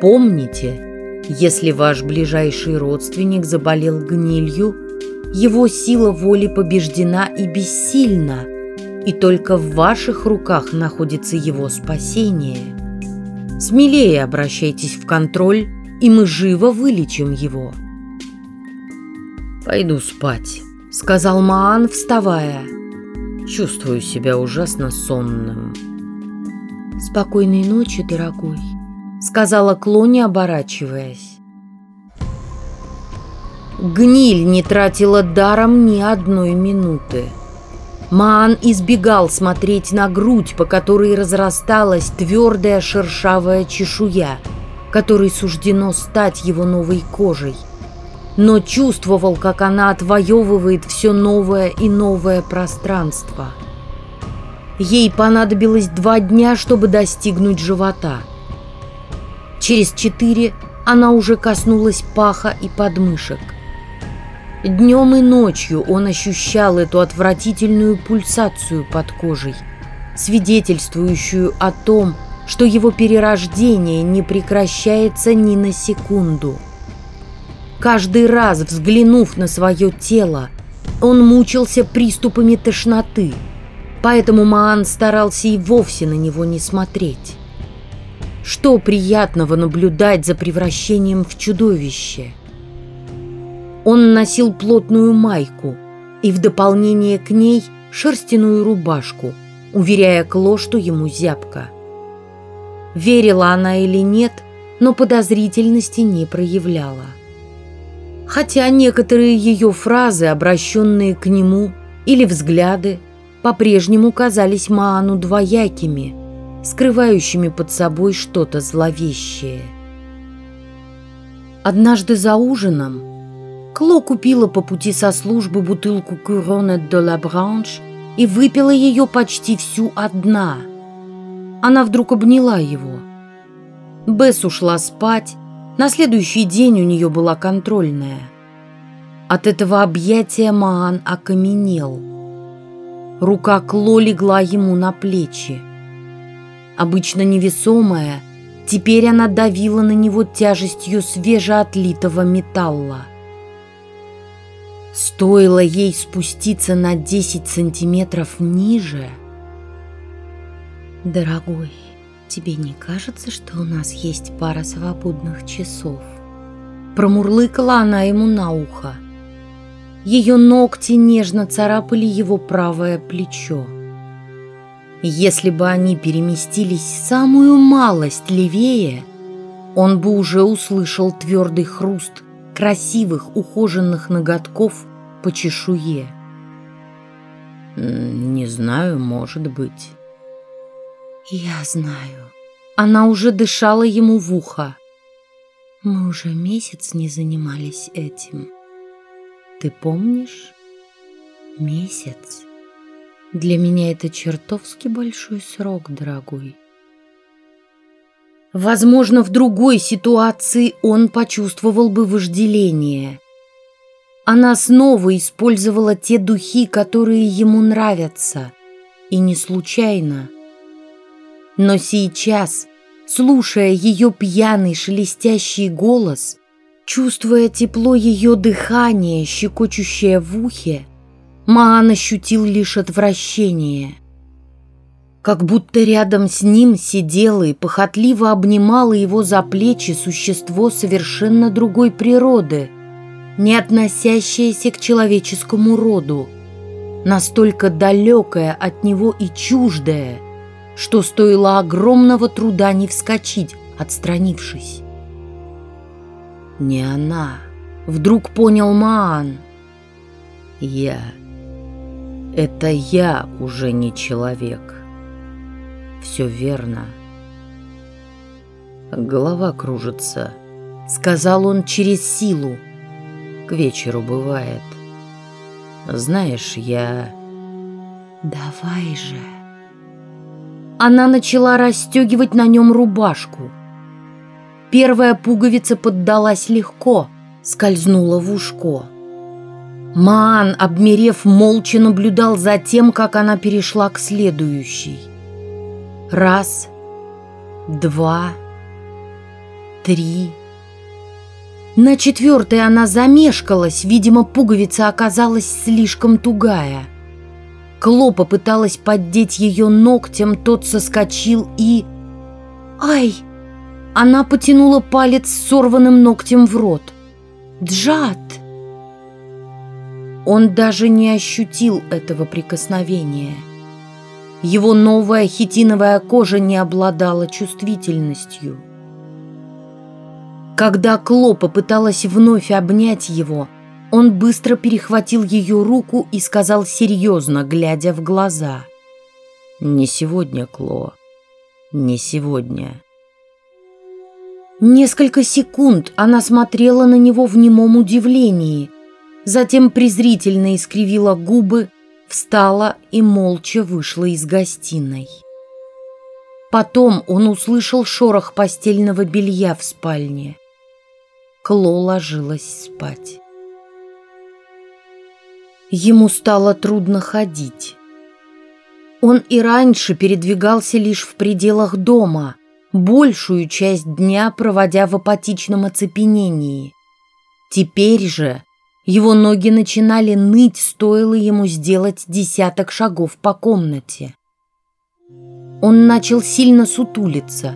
Помните, если ваш ближайший родственник заболел гнилью, его сила воли побеждена и бессильна, и только в ваших руках находится его спасение. Смелее обращайтесь в контроль, и мы живо вылечим его. «Пойду спать», — сказал Маан, вставая. «Чувствую себя ужасно сонным». «Спокойной ночи, дорогой», сказала Клони, оборачиваясь. Гниль не тратила даром ни одной минуты. Маан избегал смотреть на грудь, по которой разрасталась твердая шершавая чешуя, которой суждено стать его новой кожей. Но чувствовал, как она отвоевывает все новое и новое пространство. Ей понадобилось два дня, чтобы достигнуть живота – Через четыре она уже коснулась паха и подмышек. Днем и ночью он ощущал эту отвратительную пульсацию под кожей, свидетельствующую о том, что его перерождение не прекращается ни на секунду. Каждый раз, взглянув на свое тело, он мучился приступами тошноты, поэтому Маан старался и вовсе на него не смотреть. Что приятного наблюдать за превращением в чудовище? Он носил плотную майку и в дополнение к ней шерстяную рубашку, уверяя Кло, что ему зябко. Верила она или нет, но подозрительности не проявляла. Хотя некоторые ее фразы, обращенные к нему, или взгляды, по-прежнему казались Маану двоякими – скрывающими под собой что-то зловещее. Однажды за ужином Кло купила по пути со службы бутылку Куроне де ла и выпила ее почти всю одна. Она вдруг обняла его. Бесс ушла спать, на следующий день у нее была контрольная. От этого объятия Маан окаменел. Рука Кло легла ему на плечи обычно невесомая, теперь она давила на него тяжестью свежеотлитого металла. Стоило ей спуститься на 10 сантиметров ниже. «Дорогой, тебе не кажется, что у нас есть пара свободных часов?» Промурлыкала она ему на ухо. Ее ногти нежно царапали его правое плечо. Если бы они переместились самую малость левее, он бы уже услышал твердый хруст красивых ухоженных ноготков по чешуе. «Не знаю, может быть». «Я знаю». Она уже дышала ему в ухо. «Мы уже месяц не занимались этим. Ты помнишь? Месяц». Для меня это чертовски большой срок, дорогой. Возможно, в другой ситуации он почувствовал бы вожделение. Она снова использовала те духи, которые ему нравятся, и не случайно. Но сейчас, слушая ее пьяный шелестящий голос, чувствуя тепло ее дыхания, щекочущее в ухе, Маан ощутил лишь отвращение. Как будто рядом с ним сидело и похотливо обнимало его за плечи существо совершенно другой природы, не относящееся к человеческому роду, настолько далекое от него и чуждое, что стоило огромного труда не вскочить, отстранившись. «Не она», — вдруг понял Маан. «Я это я уже не человек. Все верно. Голова кружится, сказал он через силу. К вечеру бывает. Знаешь, я... Давай же. Она начала расстегивать на нем рубашку. Первая пуговица поддалась легко, скользнула в ушко. Маан, обмерев, молча наблюдал за тем, как она перешла к следующей. Раз, два, три. На четвертой она замешкалась, видимо, пуговица оказалась слишком тугая. Кло попыталась поддеть ее ногтем, тот соскочил и... «Ай!» Она потянула палец с сорванным ногтем в рот. «Джад!» Он даже не ощутил этого прикосновения. Его новая хитиновая кожа не обладала чувствительностью. Когда Кло попыталась вновь обнять его, он быстро перехватил ее руку и сказал серьезно, глядя в глаза. «Не сегодня, Кло, не сегодня». Несколько секунд она смотрела на него в немом удивлении, затем презрительно искривила губы, встала и молча вышла из гостиной. Потом он услышал шорох постельного белья в спальне. Кло ложилась спать. Ему стало трудно ходить. Он и раньше передвигался лишь в пределах дома, большую часть дня проводя в апатичном оцепенении. Теперь же его ноги начинали ныть, стоило ему сделать десяток шагов по комнате. Он начал сильно сутулиться.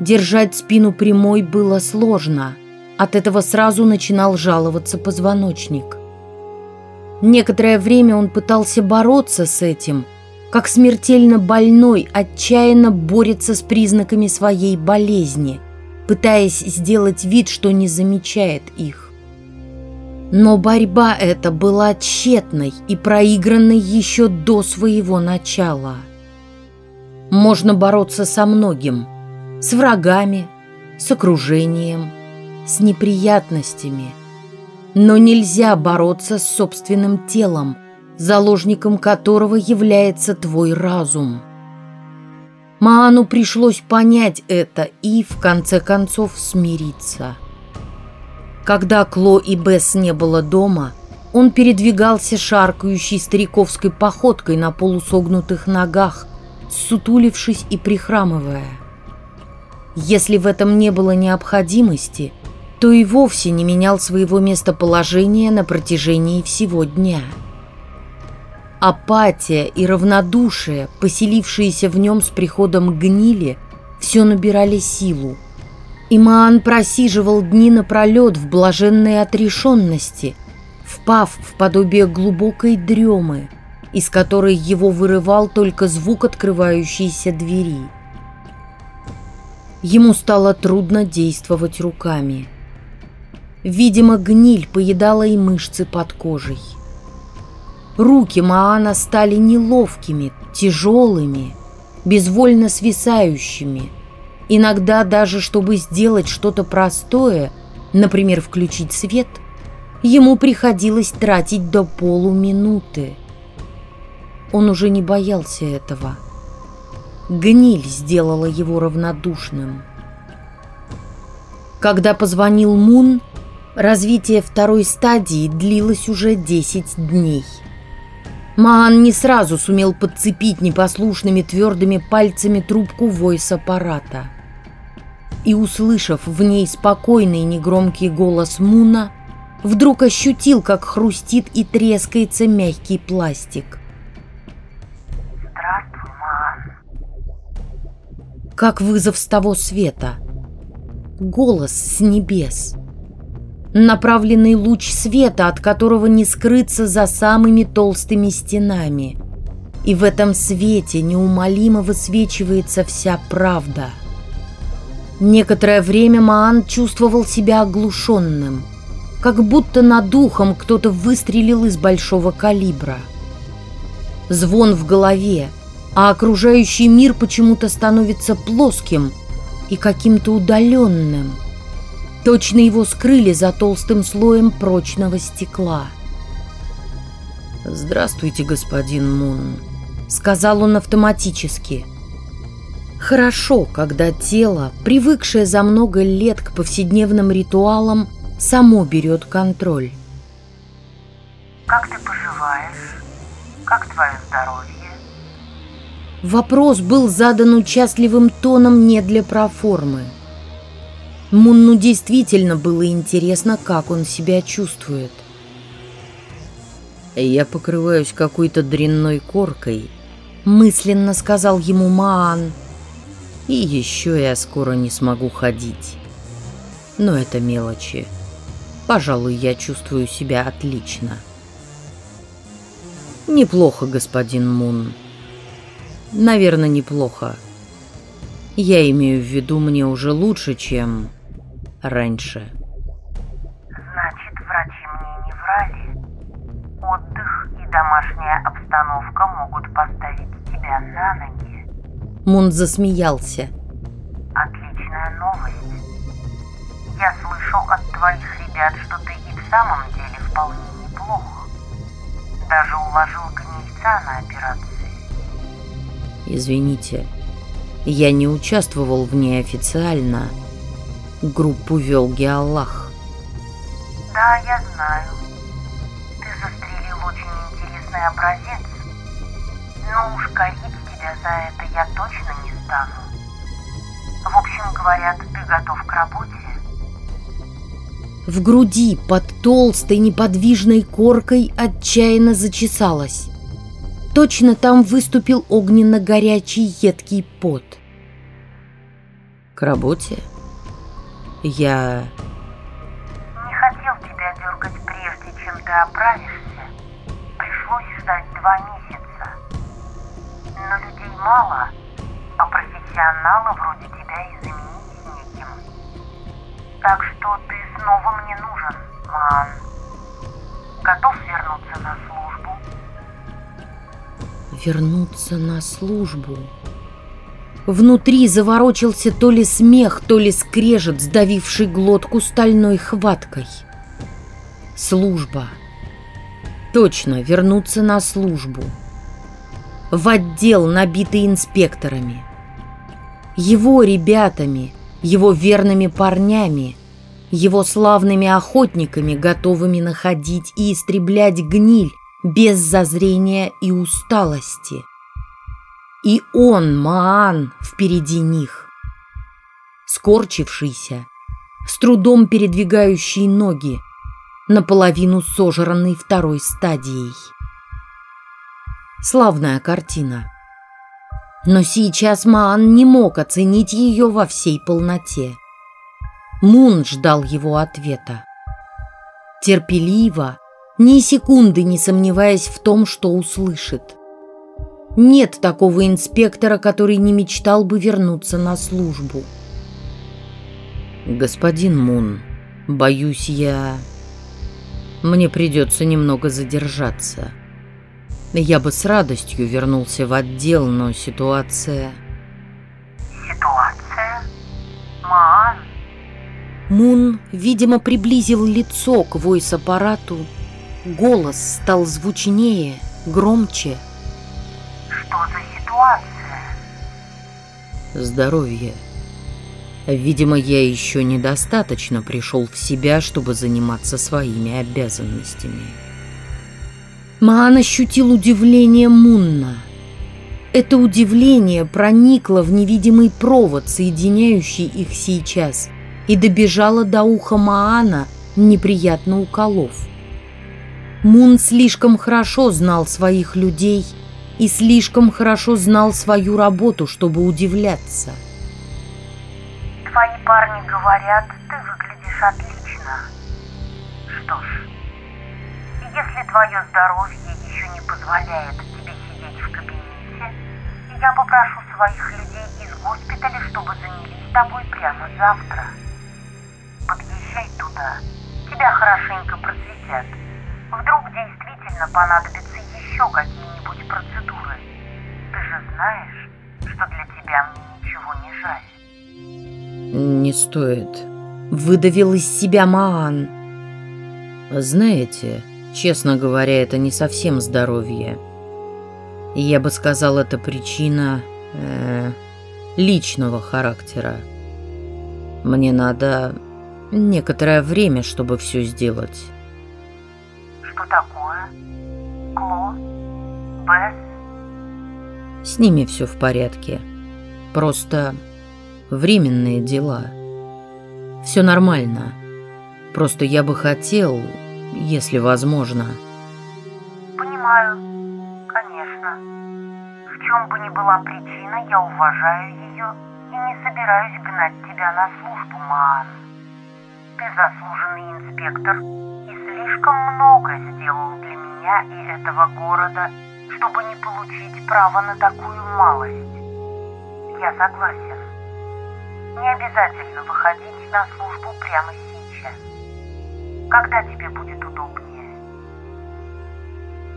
Держать спину прямой было сложно. От этого сразу начинал жаловаться позвоночник. Некоторое время он пытался бороться с этим, как смертельно больной отчаянно борется с признаками своей болезни, пытаясь сделать вид, что не замечает их. Но борьба эта была тщетной и проигранной еще до своего начала. Можно бороться со многим, с врагами, с окружением, с неприятностями. Но нельзя бороться с собственным телом, заложником которого является твой разум. Маану пришлось понять это и, в конце концов, смириться – когда Кло и Бесс не было дома, он передвигался шаркающей стариковской походкой на полусогнутых ногах, сутулившись и прихрамывая. Если в этом не было необходимости, то и вовсе не менял своего местоположения на протяжении всего дня. Апатия и равнодушие, поселившиеся в нем с приходом гнили, все набирали силу, Имаан просиживал дни напролет в блаженной отрешенности, впав в подобие глубокой дремы, из которой его вырывал только звук открывающейся двери. Ему стало трудно действовать руками. Видимо, гниль поедала и мышцы под кожей. Руки Маана стали неловкими, тяжелыми, безвольно свисающими – Иногда даже чтобы сделать что-то простое, например, включить свет, ему приходилось тратить до полуминуты. Он уже не боялся этого. Гниль сделала его равнодушным. Когда позвонил Мун, развитие второй стадии длилось уже 10 дней. Маан не сразу сумел подцепить непослушными твердыми пальцами трубку войс-аппарата и, услышав в ней спокойный негромкий голос Муна, вдруг ощутил, как хрустит и трескается мягкий пластик. «Здравствуй, Ман!» Как вызов с того света. Голос с небес. Направленный луч света, от которого не скрыться за самыми толстыми стенами. И в этом свете неумолимо высвечивается вся правда – Некоторое время Маан чувствовал себя оглушенным, как будто над духом кто-то выстрелил из большого калибра. Звон в голове, а окружающий мир почему-то становится плоским и каким-то удаленным. Точно его скрыли за толстым слоем прочного стекла. «Здравствуйте, господин Мун», — сказал он автоматически. Хорошо, когда тело, привыкшее за много лет к повседневным ритуалам, само берет контроль. «Как ты поживаешь? Как твое здоровье?» Вопрос был задан участливым тоном не для проформы. Мунну действительно было интересно, как он себя чувствует. «Я покрываюсь какой-то дрянной коркой», — мысленно сказал ему Маан. И еще я скоро не смогу ходить. Но это мелочи. Пожалуй, я чувствую себя отлично. Неплохо, господин Мун. Наверное, неплохо. Я имею в виду, мне уже лучше, чем раньше. Значит, врачи мне не врали. Отдых и домашняя обстановка могут поставить тебя на ноги. Мун засмеялся. Отличная новость. Я слышал от твоих ребят, что ты и в самом деле вполне неплох. Даже уложил гнильца на операции. Извините, я не участвовал в ней официально. Группу вел Геаллах. Да, я знаю. Ты застрелил очень интересный образец. Но уж корить тебя за это я точно не стану. В общем, говорят, ты готов к работе? В груди под толстой неподвижной коркой отчаянно зачесалась. Точно там выступил огненно-горячий едкий пот. К работе? Я... Не хотел тебя дергать прежде, чем ты оправишься. Пришлось ждать два месяца но людей мало, а профессионала вроде тебя и заменить неким. Так что ты снова мне нужен, Ман. Готов вернуться на службу? Вернуться на службу? Внутри заворочился то ли смех, то ли скрежет, сдавивший глотку стальной хваткой. Служба. Точно, вернуться на службу в отдел, набитый инспекторами. Его ребятами, его верными парнями, его славными охотниками, готовыми находить и истреблять гниль без зазрения и усталости. И он, Маан, впереди них. Скорчившийся, с трудом передвигающий ноги, наполовину сожранный второй стадией. Славная картина. Но сейчас Маан не мог оценить ее во всей полноте. Мун ждал его ответа. Терпеливо, ни секунды не сомневаясь в том, что услышит. Нет такого инспектора, который не мечтал бы вернуться на службу. «Господин Мун, боюсь я... Мне придется немного задержаться». Я бы с радостью вернулся в отдел, но ситуация... Ситуация? Маан? Мун, видимо, приблизил лицо к войс-аппарату. Голос стал звучнее, громче. Что за ситуация? Здоровье. Видимо, я еще недостаточно пришел в себя, чтобы заниматься своими обязанностями. Маан ощутил удивление Мунна. Это удивление проникло в невидимый провод, соединяющий их сейчас, и добежало до уха Маана, неприятно уколов. Мун слишком хорошо знал своих людей и слишком хорошо знал свою работу, чтобы удивляться. Твои парни говорят, ты выглядишь отлично. Что ж, если твое здоровье еще не позволяет тебе сидеть в кабинете, я попрошу своих людей из госпиталя, чтобы занялись тобой прямо завтра. Подъезжай туда, тебя хорошенько просветят. Вдруг действительно понадобятся еще какие-нибудь же знаешь, что для тебя мне ничего не жаль. Не стоит. выдавил из себя Маан. Знаете, честно говоря, это не совсем здоровье. Я бы сказал, это причина э, личного характера. Мне надо некоторое время, чтобы все сделать. Что такое? Кло? Бесс? С ними все в порядке. Просто временные дела. Все нормально. Просто я бы хотел, если возможно. Понимаю, конечно. В чем бы ни была причина, я уважаю ее и не собираюсь гнать тебя на службу, Маан. Ты заслуженный инспектор и слишком много сделал для меня и этого города, чтобы не получить право на такую малость. Я согласен. Не обязательно выходить на службу прямо сейчас. Когда тебе будет удобнее?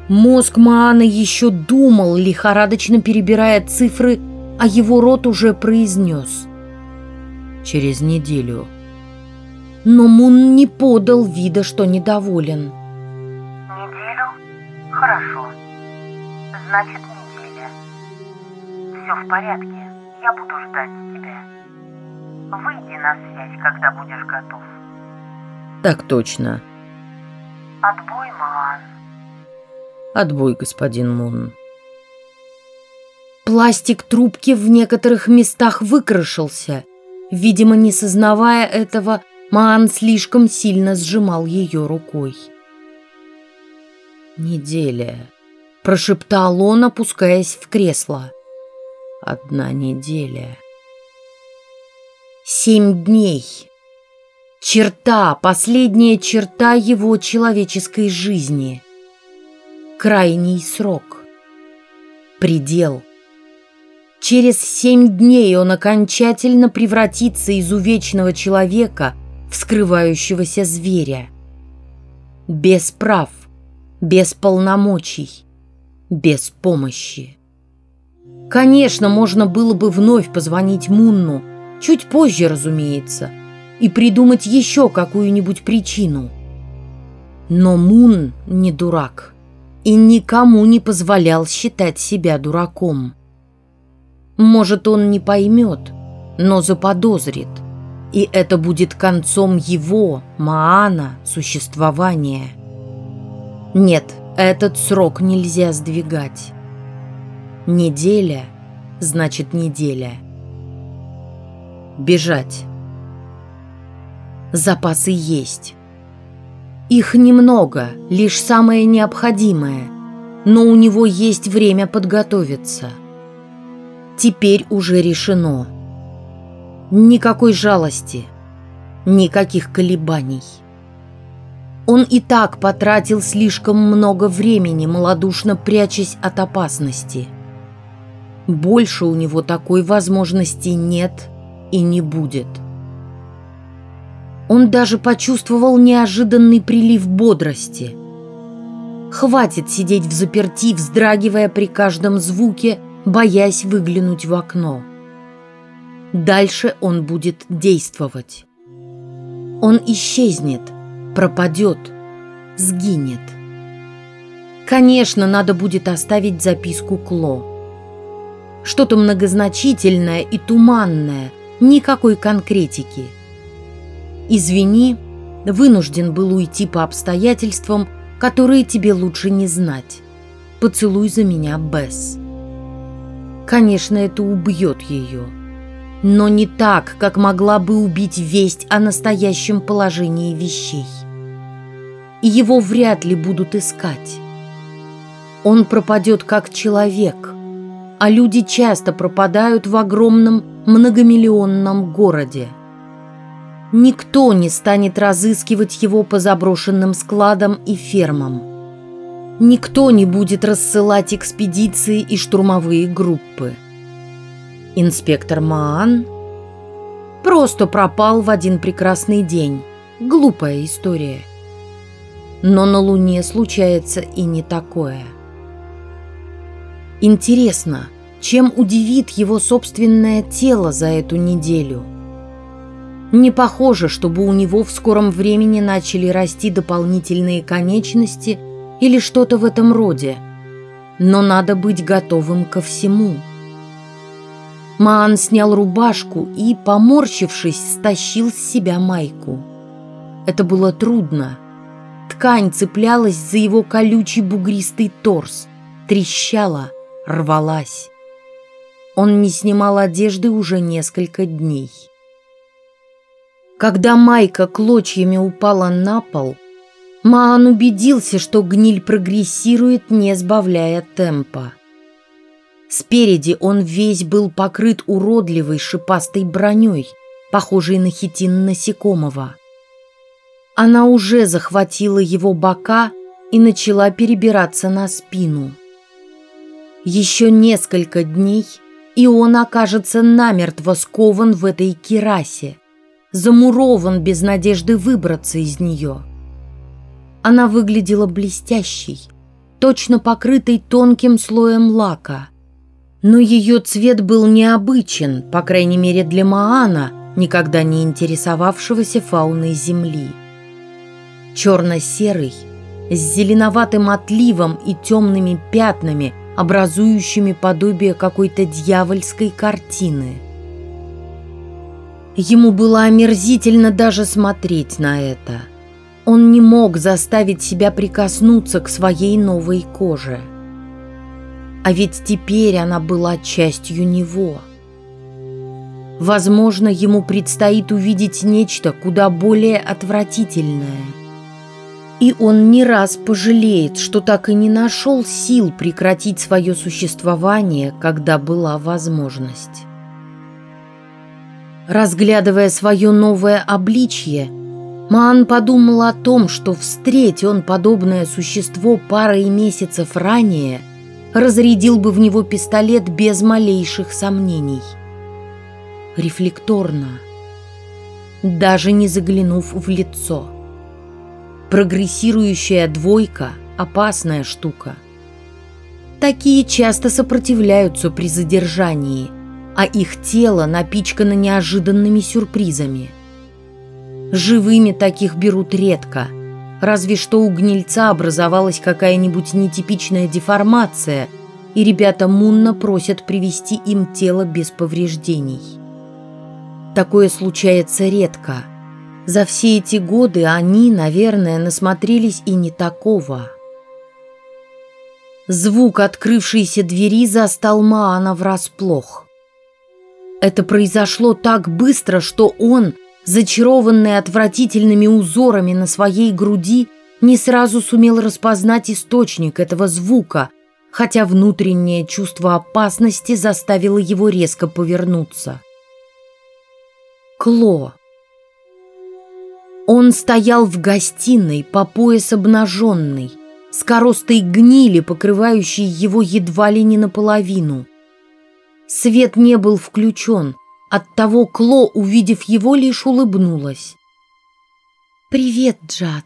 Мозг Маана еще думал, лихорадочно перебирая цифры, а его рот уже произнес. Через неделю. Но Мун не подал вида, что недоволен. Неделю? Хорошо. Значит, неделя. Все в порядке. Я буду ждать тебя. Выйди на связь, когда будешь готов. Так точно. Отбой, Маан. Отбой, господин Мун. Пластик трубки в некоторых местах выкрашился. Видимо, не сознавая этого, Маан слишком сильно сжимал ее рукой. Неделя. Прошептал он, опускаясь в кресло. Одна неделя. Семь дней. Черта, последняя черта его человеческой жизни. Крайний срок. Предел. Через семь дней он окончательно превратится из увечного человека в скрывающегося зверя. Без прав, без полномочий, без помощи. Конечно, можно было бы вновь позвонить Мунну, чуть позже, разумеется, и придумать еще какую-нибудь причину. Но Мун не дурак и никому не позволял считать себя дураком. Может, он не поймет, но заподозрит, и это будет концом его, Маана, существования. Нет, этот срок нельзя сдвигать. Неделя значит неделя. Бежать. Запасы есть. Их немного, лишь самое необходимое, но у него есть время подготовиться. Теперь уже решено. Никакой жалости, никаких колебаний. Он и так потратил слишком много времени, малодушно прячась от опасности. Больше у него такой возможности нет и не будет. Он даже почувствовал неожиданный прилив бодрости. Хватит сидеть в заперти, вздрагивая при каждом звуке, боясь выглянуть в окно. Дальше он будет действовать. Он исчезнет, пропадет, сгинет. Конечно, надо будет оставить записку Кло. Что-то многозначительное и туманное, никакой конкретики. Извини, вынужден был уйти по обстоятельствам, которые тебе лучше не знать. Поцелуй за меня, Бесс. Конечно, это убьет ее. Но не так, как могла бы убить весть о настоящем положении вещей. И его вряд ли будут искать. Он пропадет как человек, а люди часто пропадают в огромном многомиллионном городе. Никто не станет разыскивать его по заброшенным складам и фермам. Никто не будет рассылать экспедиции и штурмовые группы. Инспектор Маан просто пропал в один прекрасный день. Глупая история. Но на Луне случается и не такое. Интересно, чем удивит его собственное тело за эту неделю – Не похоже, чтобы у него в скором времени начали расти дополнительные конечности или что-то в этом роде. Но надо быть готовым ко всему. Маан снял рубашку и, поморщившись, стащил с себя майку. Это было трудно. Ткань цеплялась за его колючий бугристый торс, трещала, рвалась. Он не снимал одежды уже несколько дней. Когда майка клочьями упала на пол, Маан убедился, что гниль прогрессирует, не сбавляя темпа. Спереди он весь был покрыт уродливой шипастой броней, похожей на хитин насекомого. Она уже захватила его бока и начала перебираться на спину. Еще несколько дней, и он окажется намертво скован в этой керасе, замурован без надежды выбраться из нее. Она выглядела блестящей, точно покрытой тонким слоем лака. Но ее цвет был необычен, по крайней мере для Маана, никогда не интересовавшегося фауной Земли. Черно-серый, с зеленоватым отливом и темными пятнами, образующими подобие какой-то дьявольской картины. Ему было омерзительно даже смотреть на это. Он не мог заставить себя прикоснуться к своей новой коже. А ведь теперь она была частью него. Возможно, ему предстоит увидеть нечто куда более отвратительное – и он не раз пожалеет, что так и не нашел сил прекратить свое существование, когда была возможность. Разглядывая свое новое обличье, Маан подумал о том, что встреть он подобное существо парой месяцев ранее, разрядил бы в него пистолет без малейших сомнений. Рефлекторно, даже не заглянув в лицо – Прогрессирующая двойка – опасная штука. Такие часто сопротивляются при задержании, а их тело напичкано неожиданными сюрпризами. Живыми таких берут редко, разве что у гнильца образовалась какая-нибудь нетипичная деформация, и ребята Мунна просят привести им тело без повреждений. Такое случается редко – за все эти годы они, наверное, насмотрелись и не такого. Звук открывшейся двери застал Маана врасплох. Это произошло так быстро, что он, зачарованный отвратительными узорами на своей груди, не сразу сумел распознать источник этого звука, хотя внутреннее чувство опасности заставило его резко повернуться. Кло. Он стоял в гостиной, по пояс обнаженный, с коростой гнили, покрывающей его едва ли не наполовину. Свет не был включен, оттого Кло, увидев его, лишь улыбнулась. «Привет, Джад.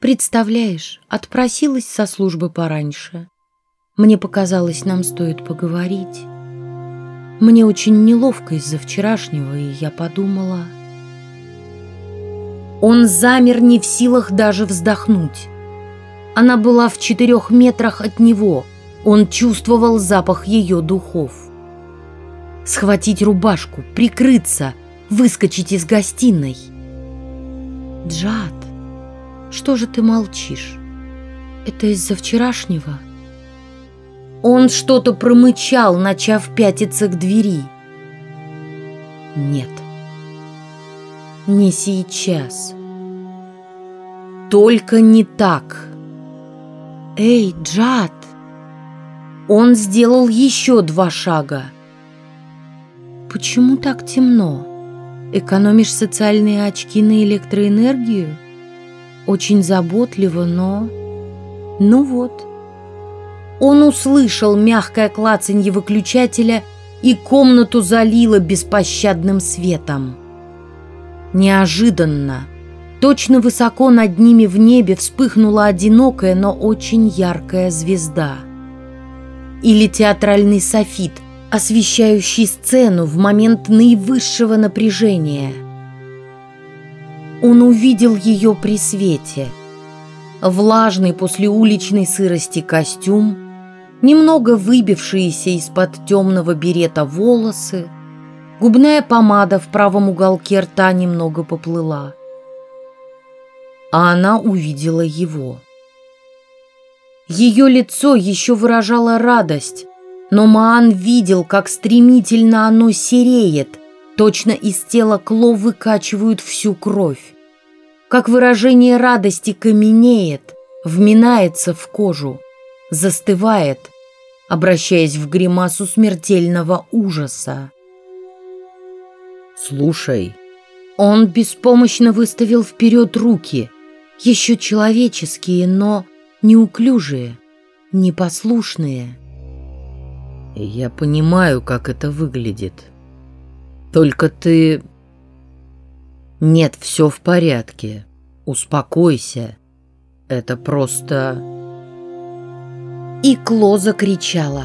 Представляешь, отпросилась со службы пораньше. Мне показалось, нам стоит поговорить. Мне очень неловко из-за вчерашнего, и я подумала...» Он замер не в силах даже вздохнуть. Она была в четырех метрах от него. Он чувствовал запах ее духов. Схватить рубашку, прикрыться, выскочить из гостиной. «Джад, что же ты молчишь? Это из-за вчерашнего?» Он что-то промычал, начав пятиться к двери. «Нет, не сейчас. Только не так. Эй, Джад! Он сделал еще два шага. Почему так темно? Экономишь социальные очки на электроэнергию? Очень заботливо, но... Ну вот. Он услышал мягкое клацанье выключателя, и комнату залило беспощадным светом. Неожиданно, точно высоко над ними в небе вспыхнула одинокая, но очень яркая звезда. Или театральный софит, освещающий сцену в момент наивысшего напряжения. он увидел ее при свете. Влажный после уличной сырости костюм, немного выбившиеся из-под темного берета волосы, губная помада в правом уголке рта немного поплыла. А она увидела его. Ее лицо еще выражало радость, но Маан видел, как стремительно оно сереет, точно из тела Кло выкачивают всю кровь. Как выражение радости каменеет, вминается в кожу, застывает, обращаясь в гримасу смертельного ужаса. «Слушай». Он беспомощно выставил вперед руки, еще человеческие, но неуклюжие, непослушные. Я понимаю, как это выглядит. Только ты... Нет, все в порядке. Успокойся. Это просто... И Кло закричала.